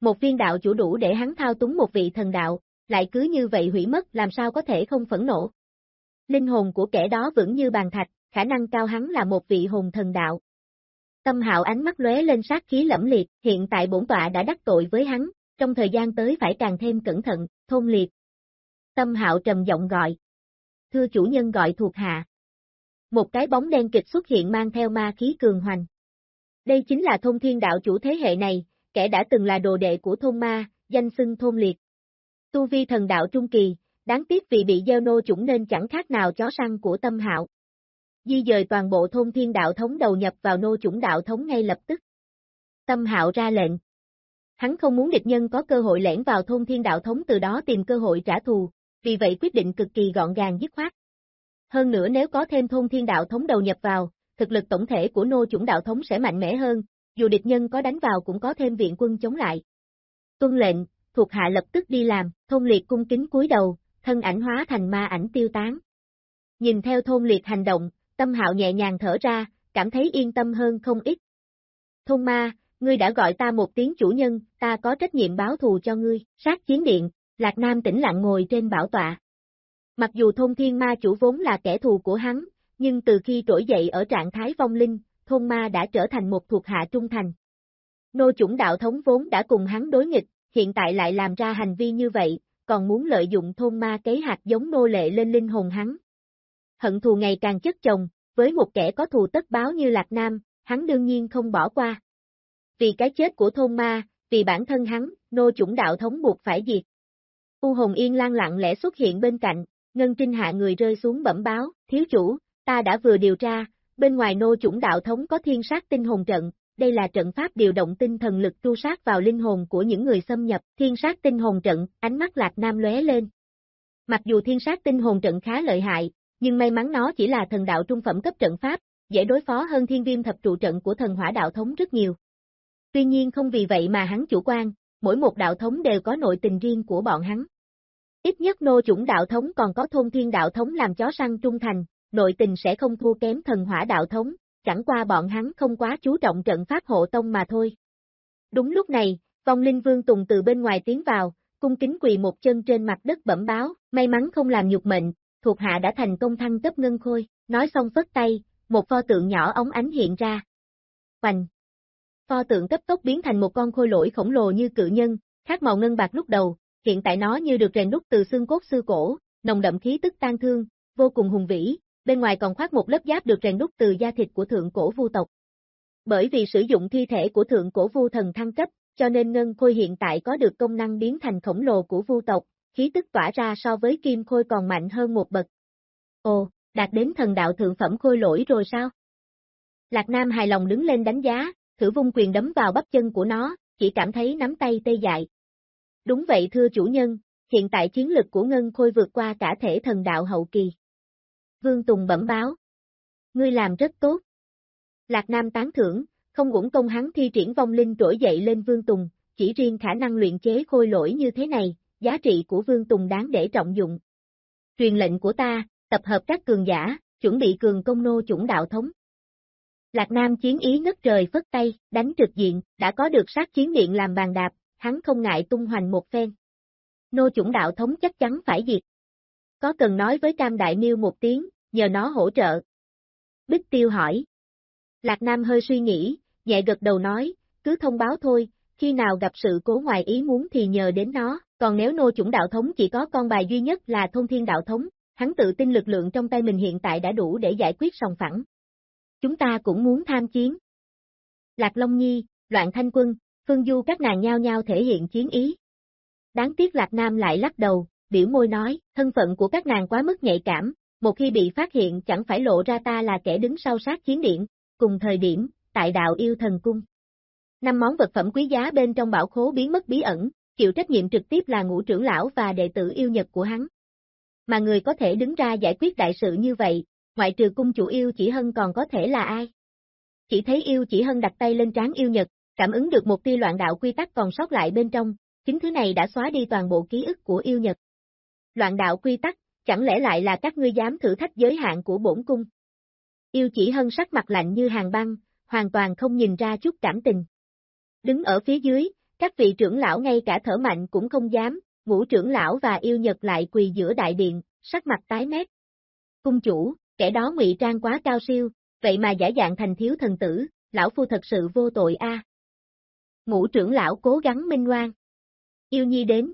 Một viên đạo chủ đủ để hắn thao túng một vị thần đạo, lại cứ như vậy hủy mất làm sao có thể không phẫn nộ. Linh hồn của kẻ đó vững như bàn thạch, khả năng cao hắn là một vị hồn thần đạo. Tâm hạo ánh mắt lóe lên sát khí lẫm liệt, hiện tại bổn tọa đã đắc tội với hắn, trong thời gian tới phải càng thêm cẩn thận, thôn liệt. Tâm hạo trầm giọng gọi. Thưa chủ nhân gọi thuộc hạ. Một cái bóng đen kịch xuất hiện mang theo ma khí cường hoành. Đây chính là thông thiên đạo chủ thế hệ này, kẻ đã từng là đồ đệ của thôn ma, danh xưng thôn liệt. Tu vi thần đạo trung kỳ, đáng tiếc vì bị gieo nô chủng nên chẳng khác nào chó săn của tâm hạo. Di dời toàn bộ thôn thiên đạo thống đầu nhập vào nô chủng đạo thống ngay lập tức. Tâm hạo ra lệnh. Hắn không muốn địch nhân có cơ hội lẻn vào thôn thiên đạo thống từ đó tìm cơ hội trả thù, vì vậy quyết định cực kỳ gọn gàng dứt khoát. Hơn nữa nếu có thêm thôn thiên đạo thống đầu nhập vào, thực lực tổng thể của nô chủng đạo thống sẽ mạnh mẽ hơn, dù địch nhân có đánh vào cũng có thêm viện quân chống lại. Tuân lệnh, thuộc hạ lập tức đi làm, thôn liệt cung kính cúi đầu, thân ảnh hóa thành ma ảnh tiêu tán. Nhìn theo thôn liệt hành động, tâm hạo nhẹ nhàng thở ra, cảm thấy yên tâm hơn không ít. Thôn ma, ngươi đã gọi ta một tiếng chủ nhân, ta có trách nhiệm báo thù cho ngươi, sát chiến điện, Lạc Nam tĩnh lặng ngồi trên bảo tọa. Mặc dù thôn thiên ma chủ vốn là kẻ thù của hắn, nhưng từ khi trỗi dậy ở trạng thái vong linh, thôn ma đã trở thành một thuộc hạ trung thành. Nô chủng đạo thống vốn đã cùng hắn đối nghịch, hiện tại lại làm ra hành vi như vậy, còn muốn lợi dụng thôn ma cấy hạt giống nô lệ lên linh hồn hắn. Hận thù ngày càng chất chồng, với một kẻ có thù tất báo như Lạc Nam, hắn đương nhiên không bỏ qua. Vì cái chết của thôn ma, vì bản thân hắn, nô chủng đạo thống buộc phải diệt. U Hồng Yên lan lặng lẽ xuất hiện bên cạnh, Ngân Trinh hạ người rơi xuống bẩm báo, thiếu chủ, ta đã vừa điều tra, bên ngoài nô chủng đạo thống có thiên sát tinh hồn trận, đây là trận pháp điều động tinh thần lực tru sát vào linh hồn của những người xâm nhập, thiên sát tinh hồn trận, ánh mắt lạc nam lóe lên. Mặc dù thiên sát tinh hồn trận khá lợi hại, nhưng may mắn nó chỉ là thần đạo trung phẩm cấp trận pháp, dễ đối phó hơn thiên viêm thập trụ trận của thần hỏa đạo thống rất nhiều. Tuy nhiên không vì vậy mà hắn chủ quan, mỗi một đạo thống đều có nội tình riêng của bọn hắn. Ít nhất nô chủng đạo thống còn có thôn thiên đạo thống làm chó săn trung thành, nội tình sẽ không thua kém thần hỏa đạo thống, chẳng qua bọn hắn không quá chú trọng trận pháp hộ tông mà thôi. Đúng lúc này, vong linh vương tùng từ bên ngoài tiến vào, cung kính quỳ một chân trên mặt đất bẩm báo, may mắn không làm nhục mệnh, thuộc hạ đã thành công thăng cấp ngân khôi, nói xong phất tay, một pho tượng nhỏ ống ánh hiện ra. Hoành! Pho tượng cấp tốc biến thành một con khôi lỗi khổng lồ như cự nhân, khác màu ngân bạc lúc đầu, hiện tại nó như được rèn đúc từ xương cốt xưa cổ, nồng đậm khí tức tan thương, vô cùng hùng vĩ, bên ngoài còn khoác một lớp giáp được rèn đúc từ da thịt của thượng cổ vu tộc. Bởi vì sử dụng thi thể của thượng cổ vu thần thăng cấp, cho nên ngân khôi hiện tại có được công năng biến thành khổng lồ của vu tộc, khí tức tỏa ra so với kim khôi còn mạnh hơn một bậc. Ồ, đạt đến thần đạo thượng phẩm khôi lỗi rồi sao? Lạc Nam hài lòng đứng lên đánh giá, thử vung quyền đấm vào bắp chân của nó, chỉ cảm thấy nắm tay tê dại. Đúng vậy thưa chủ nhân, hiện tại chiến lực của Ngân Khôi vượt qua cả thể thần đạo hậu kỳ. Vương Tùng bẩm báo. Ngươi làm rất tốt. Lạc Nam tán thưởng, không uổng công hắn thi triển vong linh trỗi dậy lên Vương Tùng, chỉ riêng khả năng luyện chế khôi lỗi như thế này, giá trị của Vương Tùng đáng để trọng dụng. Truyền lệnh của ta, tập hợp các cường giả, chuẩn bị cường công nô chủng đạo thống. Lạc Nam chiến ý ngất trời phất tay, đánh trực diện, đã có được sát chiến điện làm bàn đạp, hắn không ngại tung hoành một phen. Nô chủng đạo thống chắc chắn phải diệt. Có cần nói với Cam Đại Miêu một tiếng, nhờ nó hỗ trợ. Bích Tiêu hỏi. Lạc Nam hơi suy nghĩ, nhẹ gật đầu nói, cứ thông báo thôi, khi nào gặp sự cố ngoài ý muốn thì nhờ đến nó, còn nếu nô chủng đạo thống chỉ có con bài duy nhất là thông thiên đạo thống, hắn tự tin lực lượng trong tay mình hiện tại đã đủ để giải quyết sòng phẳng. Chúng ta cũng muốn tham chiến. Lạc Long Nhi, Loạn Thanh Quân, Phương Du các nàng nhao nhao thể hiện chiến ý. Đáng tiếc Lạc Nam lại lắc đầu, biểu môi nói, thân phận của các nàng quá mức nhạy cảm, một khi bị phát hiện chẳng phải lộ ra ta là kẻ đứng sau sát chiến điện, cùng thời điểm, tại đạo yêu thần cung. Năm món vật phẩm quý giá bên trong bảo khố biến mất bí ẩn, chịu trách nhiệm trực tiếp là ngũ trưởng lão và đệ tử yêu nhật của hắn. Mà người có thể đứng ra giải quyết đại sự như vậy, ngoại trừ cung chủ yêu chỉ hân còn có thể là ai? Chỉ thấy yêu chỉ hân đặt tay lên trán yêu nhật, cảm ứng được một tia loạn đạo quy tắc còn sót lại bên trong, chính thứ này đã xóa đi toàn bộ ký ức của yêu nhật. Loạn đạo quy tắc, chẳng lẽ lại là các ngươi dám thử thách giới hạn của bổn cung? Yêu chỉ hân sắc mặt lạnh như hàng băng, hoàn toàn không nhìn ra chút cảm tình. Đứng ở phía dưới, các vị trưởng lão ngay cả thở mạnh cũng không dám, ngũ trưởng lão và yêu nhật lại quỳ giữa đại điện, sắc mặt tái mét. Cung chủ, kẻ đó ngụy trang quá cao siêu, vậy mà giả dạng thành thiếu thần tử, lão phu thật sự vô tội a. Ngũ trưởng lão cố gắng minh ngoan. Yêu nhi đến.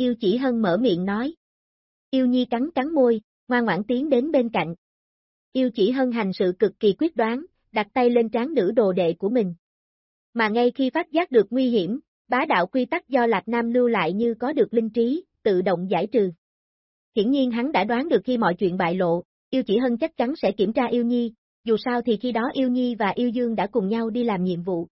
Yêu chỉ hân mở miệng nói. Yêu nhi cắn cắn môi, ngoan ngoãn tiến đến bên cạnh. Yêu chỉ hân hành sự cực kỳ quyết đoán, đặt tay lên trán nữ đồ đệ của mình. Mà ngay khi phát giác được nguy hiểm, bá đạo quy tắc do Lạc Nam lưu lại như có được linh trí, tự động giải trừ. Hiển nhiên hắn đã đoán được khi mọi chuyện bại lộ, yêu chỉ hân chắc chắn sẽ kiểm tra yêu nhi, dù sao thì khi đó yêu nhi và yêu dương đã cùng nhau đi làm nhiệm vụ.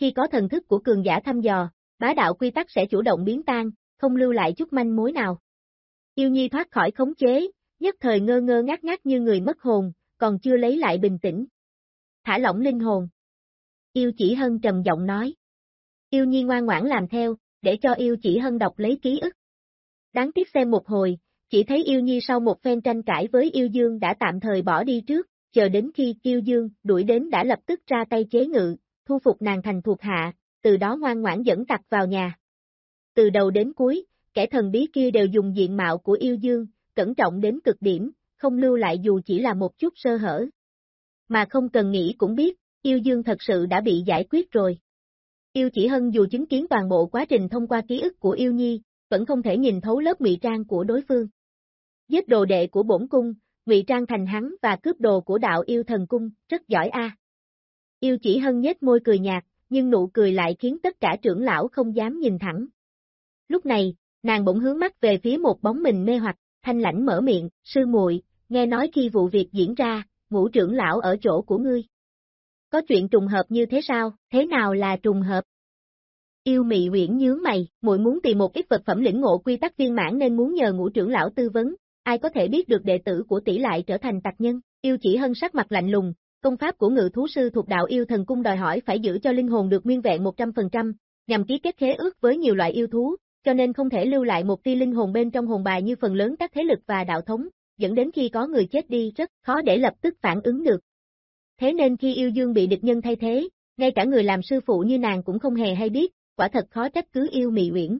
Khi có thần thức của cường giả thăm dò, bá đạo quy tắc sẽ chủ động biến tan, không lưu lại chút manh mối nào. Yêu nhi thoát khỏi khống chế, nhất thời ngơ ngơ ngác ngác như người mất hồn, còn chưa lấy lại bình tĩnh. Thả lỏng linh hồn. Yêu chỉ hân trầm giọng nói. Yêu nhi ngoan ngoãn làm theo, để cho yêu chỉ hân đọc lấy ký ức. Đáng tiếc xem một hồi, chỉ thấy yêu nhi sau một phen tranh cãi với yêu dương đã tạm thời bỏ đi trước, chờ đến khi yêu dương đuổi đến đã lập tức ra tay chế ngự, thu phục nàng thành thuộc hạ, từ đó ngoan ngoãn dẫn tặc vào nhà. Từ đầu đến cuối, kẻ thần bí kia đều dùng diện mạo của yêu dương, cẩn trọng đến cực điểm, không lưu lại dù chỉ là một chút sơ hở. Mà không cần nghĩ cũng biết, yêu dương thật sự đã bị giải quyết rồi. Yêu chỉ hân dù chứng kiến toàn bộ quá trình thông qua ký ức của yêu nhi, vẫn không thể nhìn thấu lớp ngụy trang của đối phương. Giết đồ đệ của bổn cung, ngụy trang thành hắn và cướp đồ của đạo yêu thần cung, rất giỏi a. Yêu chỉ hân nhếch môi cười nhạt, nhưng nụ cười lại khiến tất cả trưởng lão không dám nhìn thẳng. Lúc này, nàng bỗng hướng mắt về phía một bóng mình mê hoặc, thanh lãnh mở miệng, sư muội, nghe nói khi vụ việc diễn ra, ngũ trưởng lão ở chỗ của ngươi. Có chuyện trùng hợp như thế sao, thế nào là trùng hợp? Yêu mị uyển nhướng mày, muội muốn tìm một ít vật phẩm lĩnh ngộ quy tắc viên mãn nên muốn nhờ ngũ trưởng lão tư vấn, ai có thể biết được đệ tử của tỷ lại trở thành tặc nhân, yêu chỉ hân sắc mặt lạnh lùng, công pháp của ngự thú sư thuộc đạo yêu thần cung đòi hỏi phải giữ cho linh hồn được nguyên vẹn 100%, nhằm ký kết khế ước với nhiều loại yêu thú, cho nên không thể lưu lại một tia linh hồn bên trong hồn bài như phần lớn các thế lực và đạo thống, dẫn đến khi có người chết đi rất khó để lập tức phản ứng được. Thế nên khi yêu dương bị địch nhân thay thế, ngay cả người làm sư phụ như nàng cũng không hề hay biết, quả thật khó trách cứ yêu mị uyển.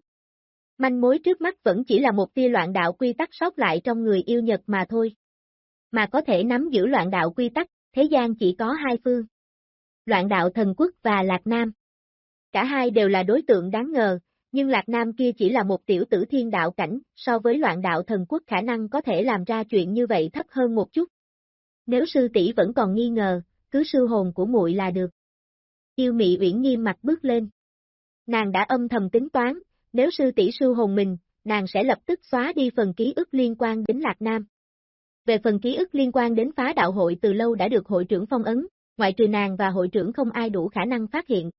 Manh mối trước mắt vẫn chỉ là một tia loạn đạo quy tắc sót lại trong người yêu Nhật mà thôi. Mà có thể nắm giữ loạn đạo quy tắc, thế gian chỉ có hai phương. Loạn đạo thần quốc và Lạc Nam. Cả hai đều là đối tượng đáng ngờ, nhưng Lạc Nam kia chỉ là một tiểu tử thiên đạo cảnh, so với loạn đạo thần quốc khả năng có thể làm ra chuyện như vậy thấp hơn một chút. Nếu sư tỷ vẫn còn nghi ngờ, cứ sư hồn của muội là được. Yêu mị uyển nghiêm mặt bước lên. Nàng đã âm thầm tính toán, nếu sư tỷ sư hồn mình, nàng sẽ lập tức xóa đi phần ký ức liên quan đến Lạc Nam. Về phần ký ức liên quan đến phá đạo hội từ lâu đã được hội trưởng phong ấn, ngoại trừ nàng và hội trưởng không ai đủ khả năng phát hiện.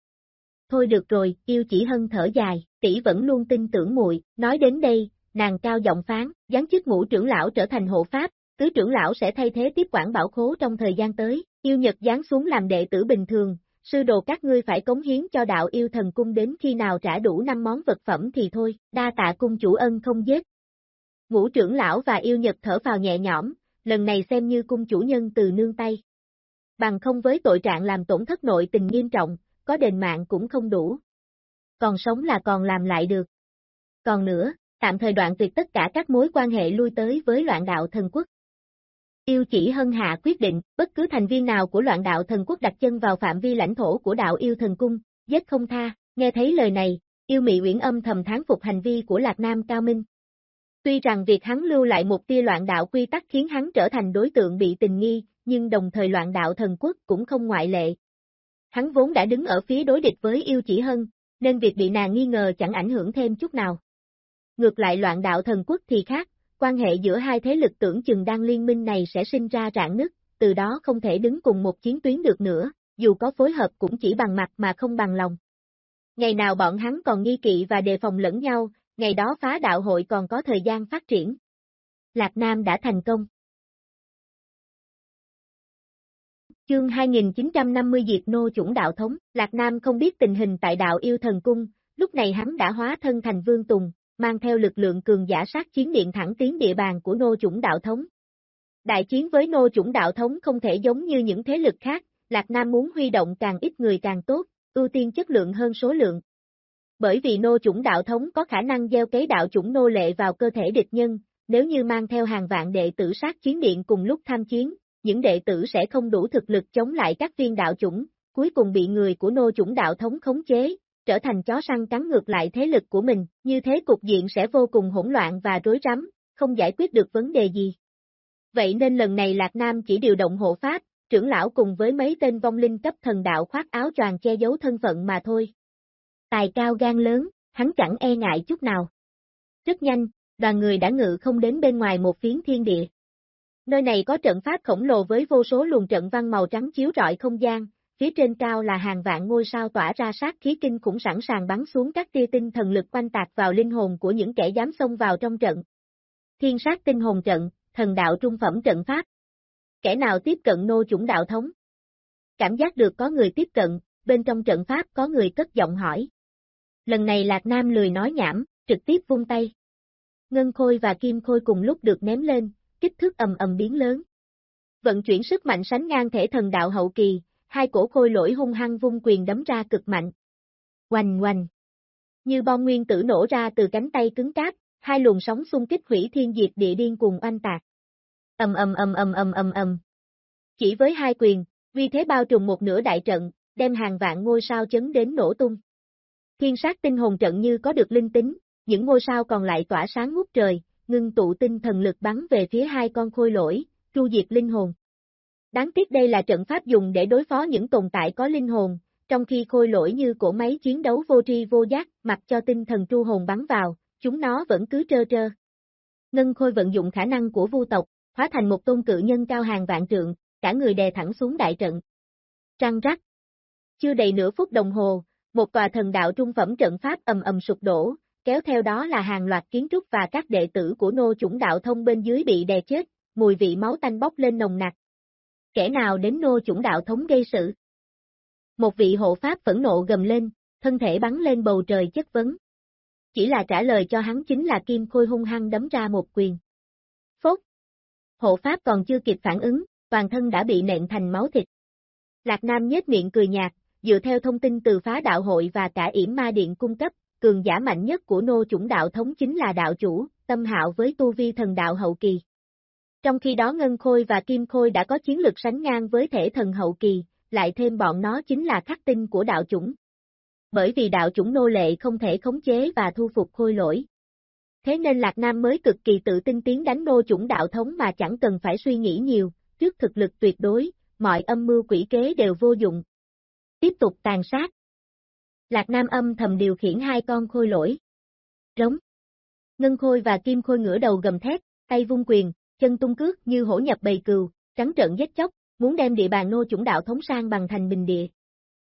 Thôi được rồi, yêu chỉ hân thở dài, tỷ vẫn luôn tin tưởng muội, nói đến đây, nàng cao giọng phán, giáng chức ngũ trưởng lão trở thành hộ pháp, tứ trưởng lão sẽ thay thế tiếp quản bảo khố trong thời gian tới, yêu nhật giáng xuống làm đệ tử bình thường, sư đồ các ngươi phải cống hiến cho đạo yêu thần cung đến khi nào trả đủ năm món vật phẩm thì thôi, đa tạ cung chủ ân không giết. Ngũ trưởng lão và yêu nhật thở vào nhẹ nhõm, lần này xem như cung chủ nhân từ nương tay. Bằng không với tội trạng làm tổn thất nội tình nghiêm trọng, có đền mạng cũng không đủ. Còn sống là còn làm lại được. Còn nữa, tạm thời đoạn tuyệt tất cả các mối quan hệ lui tới với loạn đạo thần quốc. Yêu chỉ hân hạ quyết định, bất cứ thành viên nào của loạn đạo thần quốc đặt chân vào phạm vi lãnh thổ của đạo yêu thần cung, giết không tha, nghe thấy lời này, yêu mị uyển âm thầm tháng phục hành vi của Lạc Nam Cao Minh. Tuy rằng việc hắn lưu lại một tia loạn đạo quy tắc khiến hắn trở thành đối tượng bị tình nghi, nhưng đồng thời loạn đạo thần quốc cũng không ngoại lệ. Hắn vốn đã đứng ở phía đối địch với yêu chỉ hân, nên việc bị nàng nghi ngờ chẳng ảnh hưởng thêm chút nào. Ngược lại loạn đạo thần quốc thì khác, quan hệ giữa hai thế lực tưởng chừng đang liên minh này sẽ sinh ra rạn nứt, từ đó không thể đứng cùng một chiến tuyến được nữa, dù có phối hợp cũng chỉ bằng mặt mà không bằng lòng. Ngày nào bọn hắn còn nghi kỵ và đề phòng lẫn nhau, ngày đó phá đạo hội còn có thời gian phát triển. Lạc Nam đã thành công. Chương 2950 Diệt Nô Chủng Đạo Thống, Lạc Nam không biết tình hình tại đạo yêu thần cung, lúc này hắn đã hóa thân thành Vương Tùng, mang theo lực lượng cường giả sát chiến điện thẳng tiến địa bàn của nô chủng đạo thống. Đại chiến với nô chủng đạo thống không thể giống như những thế lực khác, Lạc Nam muốn huy động càng ít người càng tốt, ưu tiên chất lượng hơn số lượng. Bởi vì nô chủng đạo thống có khả năng gieo cấy đạo chủng nô lệ vào cơ thể địch nhân, nếu như mang theo hàng vạn đệ tử sát chiến điện cùng lúc tham chiến, những đệ tử sẽ không đủ thực lực chống lại các viên đạo chủng, cuối cùng bị người của nô chủng đạo thống khống chế, trở thành chó săn cắn ngược lại thế lực của mình, như thế cục diện sẽ vô cùng hỗn loạn và rối rắm, không giải quyết được vấn đề gì. Vậy nên lần này Lạc Nam chỉ điều động hộ pháp, trưởng lão cùng với mấy tên vong linh cấp thần đạo khoác áo choàng che giấu thân phận mà thôi. Tài cao gan lớn, hắn chẳng e ngại chút nào. Rất nhanh, đoàn người đã ngự không đến bên ngoài một phiến thiên địa. Nơi này có trận pháp khổng lồ với vô số luồng trận văn màu trắng chiếu rọi không gian, phía trên cao là hàng vạn ngôi sao tỏa ra sát khí kinh cũng sẵn sàng bắn xuống các tia tinh thần lực quanh tạc vào linh hồn của những kẻ dám xông vào trong trận. Thiên sát tinh hồn trận, thần đạo trung phẩm trận pháp. Kẻ nào tiếp cận nô chủng đạo thống? Cảm giác được có người tiếp cận, bên trong trận pháp có người cất giọng hỏi. Lần này Lạc Nam lười nói nhảm, trực tiếp vung tay. Ngân Khôi và Kim Khôi cùng lúc được ném lên, kích thước ầm ầm biến lớn. Vận chuyển sức mạnh sánh ngang thể thần đạo hậu kỳ, hai cổ khôi lỗi hung hăng vung quyền đấm ra cực mạnh. Oanh oanh. Như bom nguyên tử nổ ra từ cánh tay cứng cáp, hai luồng sóng xung kích hủy thiên diệt địa điên cùng oanh tạc. Ầm ầm ầm ầm ầm ầm ầm. Chỉ với hai quyền, vì thế bao trùm một nửa đại trận, đem hàng vạn ngôi sao chấn đến nổ tung. Thiên sát tinh hồn trận như có được linh tính, những ngôi sao còn lại tỏa sáng ngút trời, ngưng tụ tinh thần lực bắn về phía hai con khôi lỗi, tru diệt linh hồn. Đáng tiếc đây là trận pháp dùng để đối phó những tồn tại có linh hồn, trong khi khôi lỗi như cổ máy chiến đấu vô tri vô giác, mặc cho tinh thần tru hồn bắn vào, chúng nó vẫn cứ trơ trơ. Ngân khôi vận dụng khả năng của vu tộc, hóa thành một tôn cự nhân cao hàng vạn trượng, cả người đè thẳng xuống đại trận. Trăng rắc. Chưa đầy nửa phút đồng hồ, một tòa thần đạo trung phẩm trận pháp ầm ầm sụp đổ, kéo theo đó là hàng loạt kiến trúc và các đệ tử của nô chủng đạo thông bên dưới bị đè chết, mùi vị máu tanh bốc lên nồng nặc. Kẻ nào đến nô chủng đạo thống gây sự? Một vị hộ pháp phẫn nộ gầm lên, thân thể bắn lên bầu trời chất vấn. Chỉ là trả lời cho hắn chính là Kim Khôi hung hăng đấm ra một quyền. Phốt! Hộ pháp còn chưa kịp phản ứng, toàn thân đã bị nện thành máu thịt. Lạc Nam nhếch miệng cười nhạt, dựa theo thông tin từ phá đạo hội và cả yểm ma điện cung cấp, cường giả mạnh nhất của nô chủng đạo thống chính là đạo chủ, tâm hạo với tu vi thần đạo hậu kỳ. Trong khi đó Ngân Khôi và Kim Khôi đã có chiến lực sánh ngang với thể thần hậu kỳ, lại thêm bọn nó chính là khắc tinh của đạo chủng. Bởi vì đạo chủng nô lệ không thể khống chế và thu phục khôi lỗi. Thế nên Lạc Nam mới cực kỳ tự tin tiến đánh nô chủng đạo thống mà chẳng cần phải suy nghĩ nhiều, trước thực lực tuyệt đối, mọi âm mưu quỷ kế đều vô dụng. Tiếp tục tàn sát. Lạc Nam âm thầm điều khiển hai con khôi lỗi. Rống. Ngân khôi và kim khôi ngửa đầu gầm thét, tay vung quyền, chân tung cước như hổ nhập bầy cừu, trắng trợn giết chóc, muốn đem địa bàn nô chủng đạo thống sang bằng thành bình địa.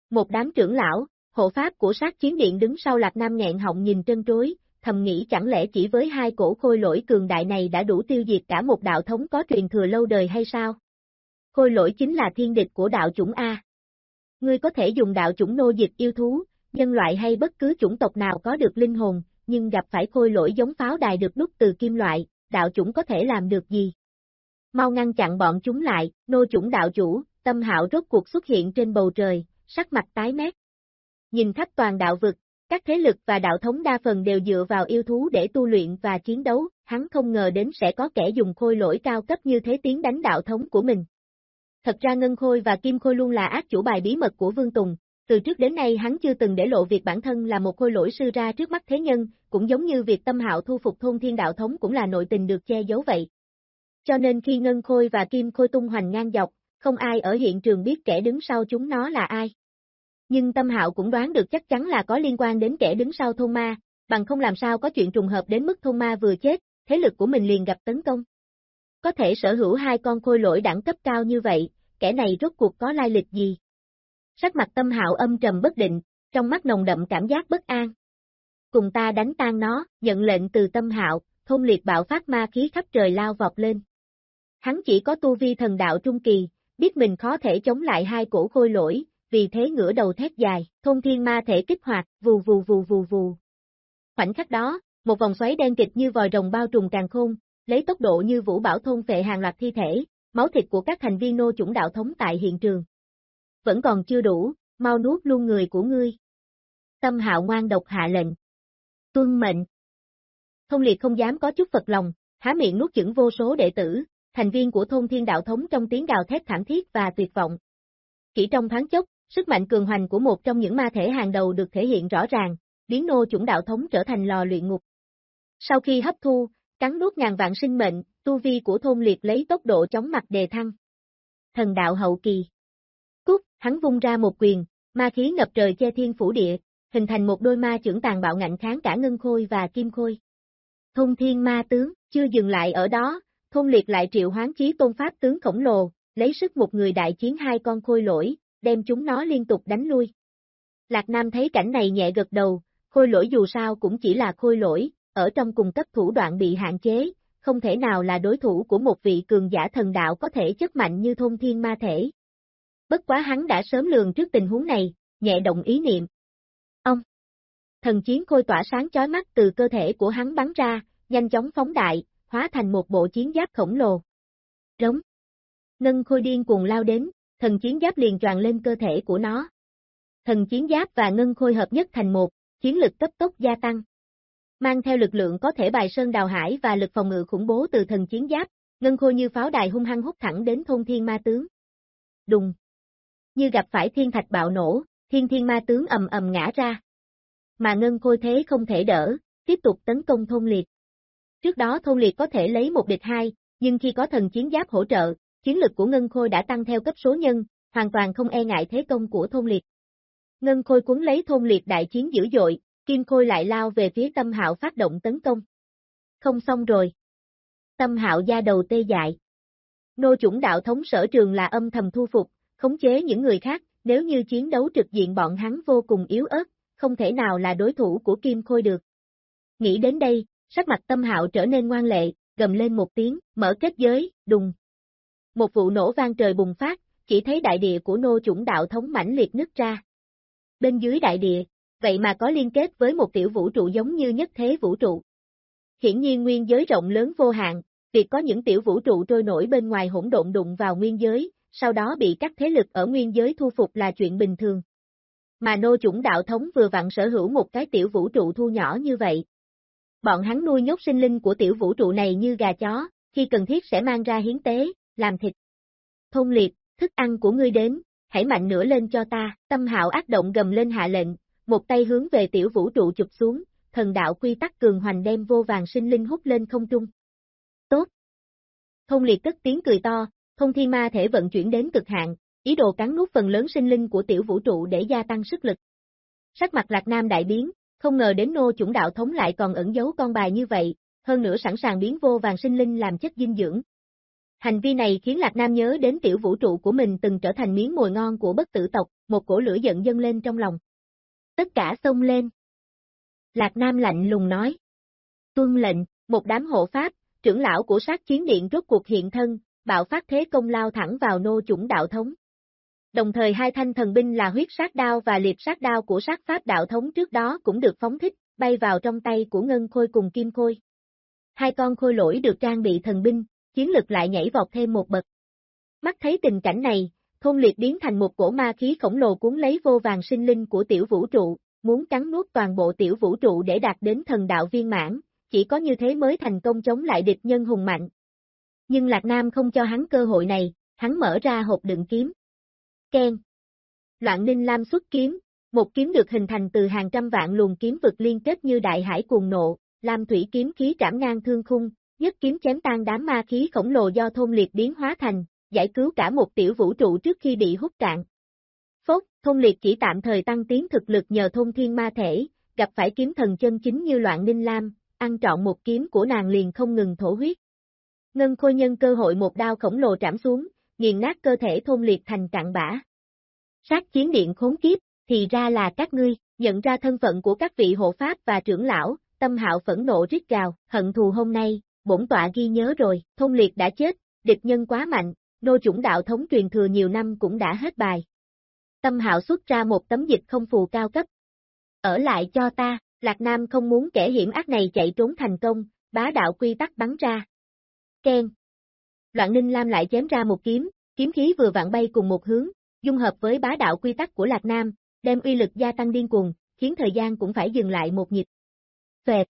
Một đám trưởng lão, hộ pháp của sát chiến điện đứng sau Lạc Nam nghẹn họng nhìn trân trối, thầm nghĩ chẳng lẽ chỉ với hai cổ khôi lỗi cường đại này đã đủ tiêu diệt cả một đạo thống có truyền thừa lâu đời hay sao? Khôi lỗi chính là thiên địch của đạo chủng A. Ngươi có thể dùng đạo chủng nô dịch yêu thú, nhân loại hay bất cứ chủng tộc nào có được linh hồn, nhưng gặp phải khôi lỗi giống pháo đài được đúc từ kim loại, đạo chủng có thể làm được gì? Mau ngăn chặn bọn chúng lại, nô chủng đạo chủ, tâm hạo rốt cuộc xuất hiện trên bầu trời, sắc mặt tái mét. Nhìn khắp toàn đạo vực, các thế lực và đạo thống đa phần đều dựa vào yêu thú để tu luyện và chiến đấu, hắn không ngờ đến sẽ có kẻ dùng khôi lỗi cao cấp như thế tiến đánh đạo thống của mình. Thật ra Ngân Khôi và Kim Khôi luôn là ác chủ bài bí mật của Vương Tùng, từ trước đến nay hắn chưa từng để lộ việc bản thân là một khôi lỗi sư ra trước mắt thế nhân, cũng giống như việc tâm hạo thu phục thôn thiên đạo thống cũng là nội tình được che giấu vậy. Cho nên khi Ngân Khôi và Kim Khôi tung hoành ngang dọc, không ai ở hiện trường biết kẻ đứng sau chúng nó là ai. Nhưng tâm hạo cũng đoán được chắc chắn là có liên quan đến kẻ đứng sau thôn ma, bằng không làm sao có chuyện trùng hợp đến mức thôn ma vừa chết, thế lực của mình liền gặp tấn công. Có thể sở hữu hai con khôi lỗi đẳng cấp cao như vậy, kẻ này rốt cuộc có lai lịch gì? Sắc mặt tâm hạo âm trầm bất định, trong mắt nồng đậm cảm giác bất an. Cùng ta đánh tan nó, nhận lệnh từ tâm hạo, thôn liệt bạo phát ma khí khắp trời lao vọt lên. Hắn chỉ có tu vi thần đạo trung kỳ, biết mình khó thể chống lại hai cổ khôi lỗi, vì thế ngửa đầu thét dài, thôn thiên ma thể kích hoạt, vù vù vù vù vù. Khoảnh khắc đó, một vòng xoáy đen kịch như vòi rồng bao trùm càng khôn, lấy tốc độ như vũ bảo thôn phệ hàng loạt thi thể, máu thịt của các thành viên nô chủng đạo thống tại hiện trường. Vẫn còn chưa đủ, mau nuốt luôn người của ngươi. Tâm hạo ngoan độc hạ lệnh. Tuân mệnh. Thông liệt không dám có chút phật lòng, há miệng nuốt chửng vô số đệ tử, thành viên của thôn thiên đạo thống trong tiếng gào thét thảm thiết và tuyệt vọng. Chỉ trong thoáng chốc, sức mạnh cường hoành của một trong những ma thể hàng đầu được thể hiện rõ ràng, biến nô chủng đạo thống trở thành lò luyện ngục. Sau khi hấp thu, cắn nuốt ngàn vạn sinh mệnh, tu vi của thôn liệt lấy tốc độ chóng mặt đề thăng. Thần đạo hậu kỳ. Hắn vung ra một quyền, ma khí ngập trời che thiên phủ địa, hình thành một đôi ma trưởng tàn bạo ngạnh kháng cả ngân khôi và kim khôi. thông thiên ma tướng, chưa dừng lại ở đó, thôn liệt lại triệu hoán chí tôn pháp tướng khổng lồ, lấy sức một người đại chiến hai con khôi lỗi, đem chúng nó liên tục đánh lui. Lạc Nam thấy cảnh này nhẹ gật đầu, khôi lỗi dù sao cũng chỉ là khôi lỗi, ở trong cùng cấp thủ đoạn bị hạn chế, không thể nào là đối thủ của một vị cường giả thần đạo có thể chất mạnh như thôn thiên ma thể. Bất quá hắn đã sớm lường trước tình huống này, nhẹ động ý niệm. Ông! Thần chiến khôi tỏa sáng chói mắt từ cơ thể của hắn bắn ra, nhanh chóng phóng đại, hóa thành một bộ chiến giáp khổng lồ. Rống! Ngân khôi điên cuồng lao đến, thần chiến giáp liền tràn lên cơ thể của nó. Thần chiến giáp và ngân khôi hợp nhất thành một, chiến lực cấp tốc gia tăng. Mang theo lực lượng có thể bài sơn đào hải và lực phòng ngự khủng bố từ thần chiến giáp, ngân khôi như pháo đài hung hăng hút thẳng đến thôn thiên ma tướng. Đùng! Như gặp phải thiên thạch bạo nổ, thiên thiên ma tướng ầm ầm ngã ra. Mà ngân khôi thế không thể đỡ, tiếp tục tấn công thôn liệt. Trước đó thôn liệt có thể lấy một địch hai, nhưng khi có thần chiến giáp hỗ trợ, chiến lực của ngân khôi đã tăng theo cấp số nhân, hoàn toàn không e ngại thế công của thôn liệt. Ngân khôi cuốn lấy thôn liệt đại chiến dữ dội, kim khôi lại lao về phía tâm hạo phát động tấn công. Không xong rồi. Tâm hạo da đầu tê dại. Nô chủng đạo thống sở trường là âm thầm thu phục, khống chế những người khác, nếu như chiến đấu trực diện bọn hắn vô cùng yếu ớt, không thể nào là đối thủ của Kim Khôi được. Nghĩ đến đây, sắc mặt tâm hạo trở nên ngoan lệ, gầm lên một tiếng, mở kết giới, đùng. Một vụ nổ vang trời bùng phát, chỉ thấy đại địa của nô chủng đạo thống mãnh liệt nứt ra. Bên dưới đại địa, vậy mà có liên kết với một tiểu vũ trụ giống như nhất thế vũ trụ. Hiển nhiên nguyên giới rộng lớn vô hạn, việc có những tiểu vũ trụ trôi nổi bên ngoài hỗn độn đụng vào nguyên giới, sau đó bị các thế lực ở nguyên giới thu phục là chuyện bình thường. Mà nô chủng đạo thống vừa vặn sở hữu một cái tiểu vũ trụ thu nhỏ như vậy. Bọn hắn nuôi nhốt sinh linh của tiểu vũ trụ này như gà chó, khi cần thiết sẽ mang ra hiến tế, làm thịt. Thôn liệt, thức ăn của ngươi đến, hãy mạnh nữa lên cho ta, tâm hạo ác động gầm lên hạ lệnh, một tay hướng về tiểu vũ trụ chụp xuống, thần đạo quy tắc cường hoành đem vô vàng sinh linh hút lên không trung. Tốt! Thôn liệt tức tiếng cười to, thông thiên ma thể vận chuyển đến cực hạn, ý đồ cắn nuốt phần lớn sinh linh của tiểu vũ trụ để gia tăng sức lực. Sắc mặt Lạc Nam đại biến, không ngờ đến nô chủng đạo thống lại còn ẩn giấu con bài như vậy, hơn nữa sẵn sàng biến vô vàng sinh linh làm chất dinh dưỡng. Hành vi này khiến Lạc Nam nhớ đến tiểu vũ trụ của mình từng trở thành miếng mồi ngon của bất tử tộc, một cổ lửa giận dâng lên trong lòng. Tất cả xông lên. Lạc Nam lạnh lùng nói. Tuân lệnh, một đám hộ pháp, trưởng lão của sát chiến điện rốt cuộc hiện thân, bạo phát thế công lao thẳng vào nô chủng đạo thống. Đồng thời hai thanh thần binh là huyết sát đao và liệt sát đao của sát pháp đạo thống trước đó cũng được phóng thích, bay vào trong tay của Ngân Khôi cùng Kim Khôi. Hai con khôi lỗi được trang bị thần binh, chiến lực lại nhảy vọt thêm một bậc. Mắt thấy tình cảnh này, thôn liệt biến thành một cổ ma khí khổng lồ cuốn lấy vô vàng sinh linh của tiểu vũ trụ, muốn cắn nuốt toàn bộ tiểu vũ trụ để đạt đến thần đạo viên mãn, chỉ có như thế mới thành công chống lại địch nhân hùng mạnh. Nhưng Lạc Nam không cho hắn cơ hội này, hắn mở ra hộp đựng kiếm. Ken. Loạn ninh lam xuất kiếm, một kiếm được hình thành từ hàng trăm vạn luồng kiếm vực liên kết như đại hải cuồng nộ, lam thủy kiếm khí trảm ngang thương khung, nhất kiếm chém tan đám ma khí khổng lồ do thôn liệt biến hóa thành, giải cứu cả một tiểu vũ trụ trước khi bị hút cạn. Phốt, thôn liệt chỉ tạm thời tăng tiến thực lực nhờ thôn thiên ma thể, gặp phải kiếm thần chân chính như loạn ninh lam, ăn trọn một kiếm của nàng liền không ngừng thổ huyết. Ngân khôi nhân cơ hội một đao khổng lồ trảm xuống, nghiền nát cơ thể thôn liệt thành cạn bã. Sát chiến điện khốn kiếp, thì ra là các ngươi, nhận ra thân phận của các vị hộ pháp và trưởng lão, tâm hạo phẫn nộ rít gào, hận thù hôm nay, bổn tọa ghi nhớ rồi, thôn liệt đã chết, địch nhân quá mạnh, nô chủng đạo thống truyền thừa nhiều năm cũng đã hết bài. Tâm hạo xuất ra một tấm dịch không phù cao cấp. Ở lại cho ta, Lạc Nam không muốn kẻ hiểm ác này chạy trốn thành công, bá đạo quy tắc bắn ra, Ken. Loạn Ninh Lam lại chém ra một kiếm, kiếm khí vừa vặn bay cùng một hướng, dung hợp với bá đạo quy tắc của Lạc Nam, đem uy lực gia tăng điên cuồng, khiến thời gian cũng phải dừng lại một nhịp. Phệt.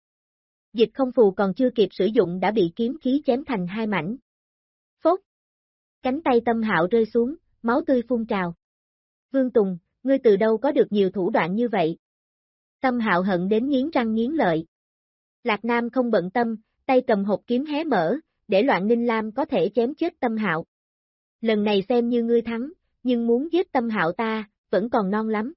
Dịch không phù còn chưa kịp sử dụng đã bị kiếm khí chém thành hai mảnh. Phốt. Cánh tay tâm hạo rơi xuống, máu tươi phun trào. Vương Tùng, ngươi từ đâu có được nhiều thủ đoạn như vậy? Tâm hạo hận đến nghiến răng nghiến lợi. Lạc Nam không bận tâm, tay cầm hộp kiếm hé mở, để loạn ninh lam có thể chém chết tâm hạo. Lần này xem như ngươi thắng, nhưng muốn giết tâm hạo ta, vẫn còn non lắm.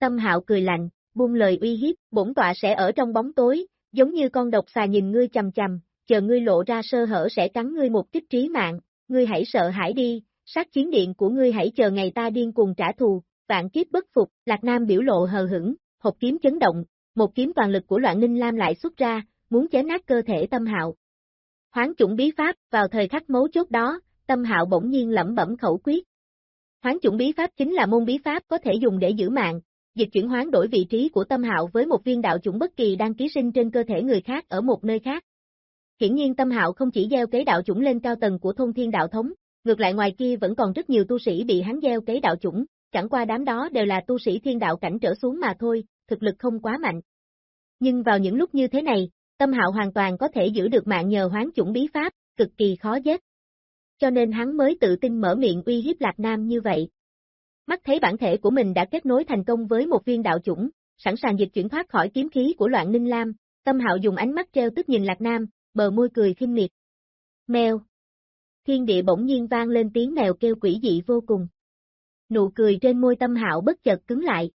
Tâm hạo cười lạnh, buông lời uy hiếp, bổn tọa sẽ ở trong bóng tối, giống như con độc xà nhìn ngươi chầm chầm, chờ ngươi lộ ra sơ hở sẽ cắn ngươi một kích trí mạng, ngươi hãy sợ hãi đi, sát chiến điện của ngươi hãy chờ ngày ta điên cuồng trả thù, vạn kiếp bất phục, Lạc Nam biểu lộ hờ hững, hộp kiếm chấn động, một kiếm toàn lực của Loạn Ninh Lam lại xuất ra, muốn chém nát cơ thể Tâm Hạo. Hoán chủng bí pháp, vào thời khắc mấu chốt đó, Tâm Hạo bỗng nhiên lẩm bẩm khẩu quyết. Hoán chủng bí pháp chính là môn bí pháp có thể dùng để giữ mạng, dịch chuyển hoán đổi vị trí của Tâm Hạo với một viên đạo chủng bất kỳ đang ký sinh trên cơ thể người khác ở một nơi khác. Hiển nhiên Tâm Hạo không chỉ gieo kế đạo chủng lên cao tầng của thôn thiên đạo thống, ngược lại ngoài kia vẫn còn rất nhiều tu sĩ bị hắn gieo kế đạo chủng, chẳng qua đám đó đều là tu sĩ thiên đạo cảnh trở xuống mà thôi, thực lực không quá mạnh. Nhưng vào những lúc như thế này, Tâm Hạo hoàn toàn có thể giữ được mạng nhờ hoán chủng bí pháp, cực kỳ khó giết. Cho nên hắn mới tự tin mở miệng uy hiếp Lạc Nam như vậy. Mắt thấy bản thể của mình đã kết nối thành công với một viên đạo chủng, sẵn sàng dịch chuyển thoát khỏi kiếm khí của loạn ninh lam, Tâm Hạo dùng ánh mắt treo tức nhìn Lạc Nam, bờ môi cười khinh miệt. Mèo. Thiên địa bỗng nhiên vang lên tiếng mèo kêu quỷ dị vô cùng. Nụ cười trên môi Tâm Hạo bất chợt cứng lại,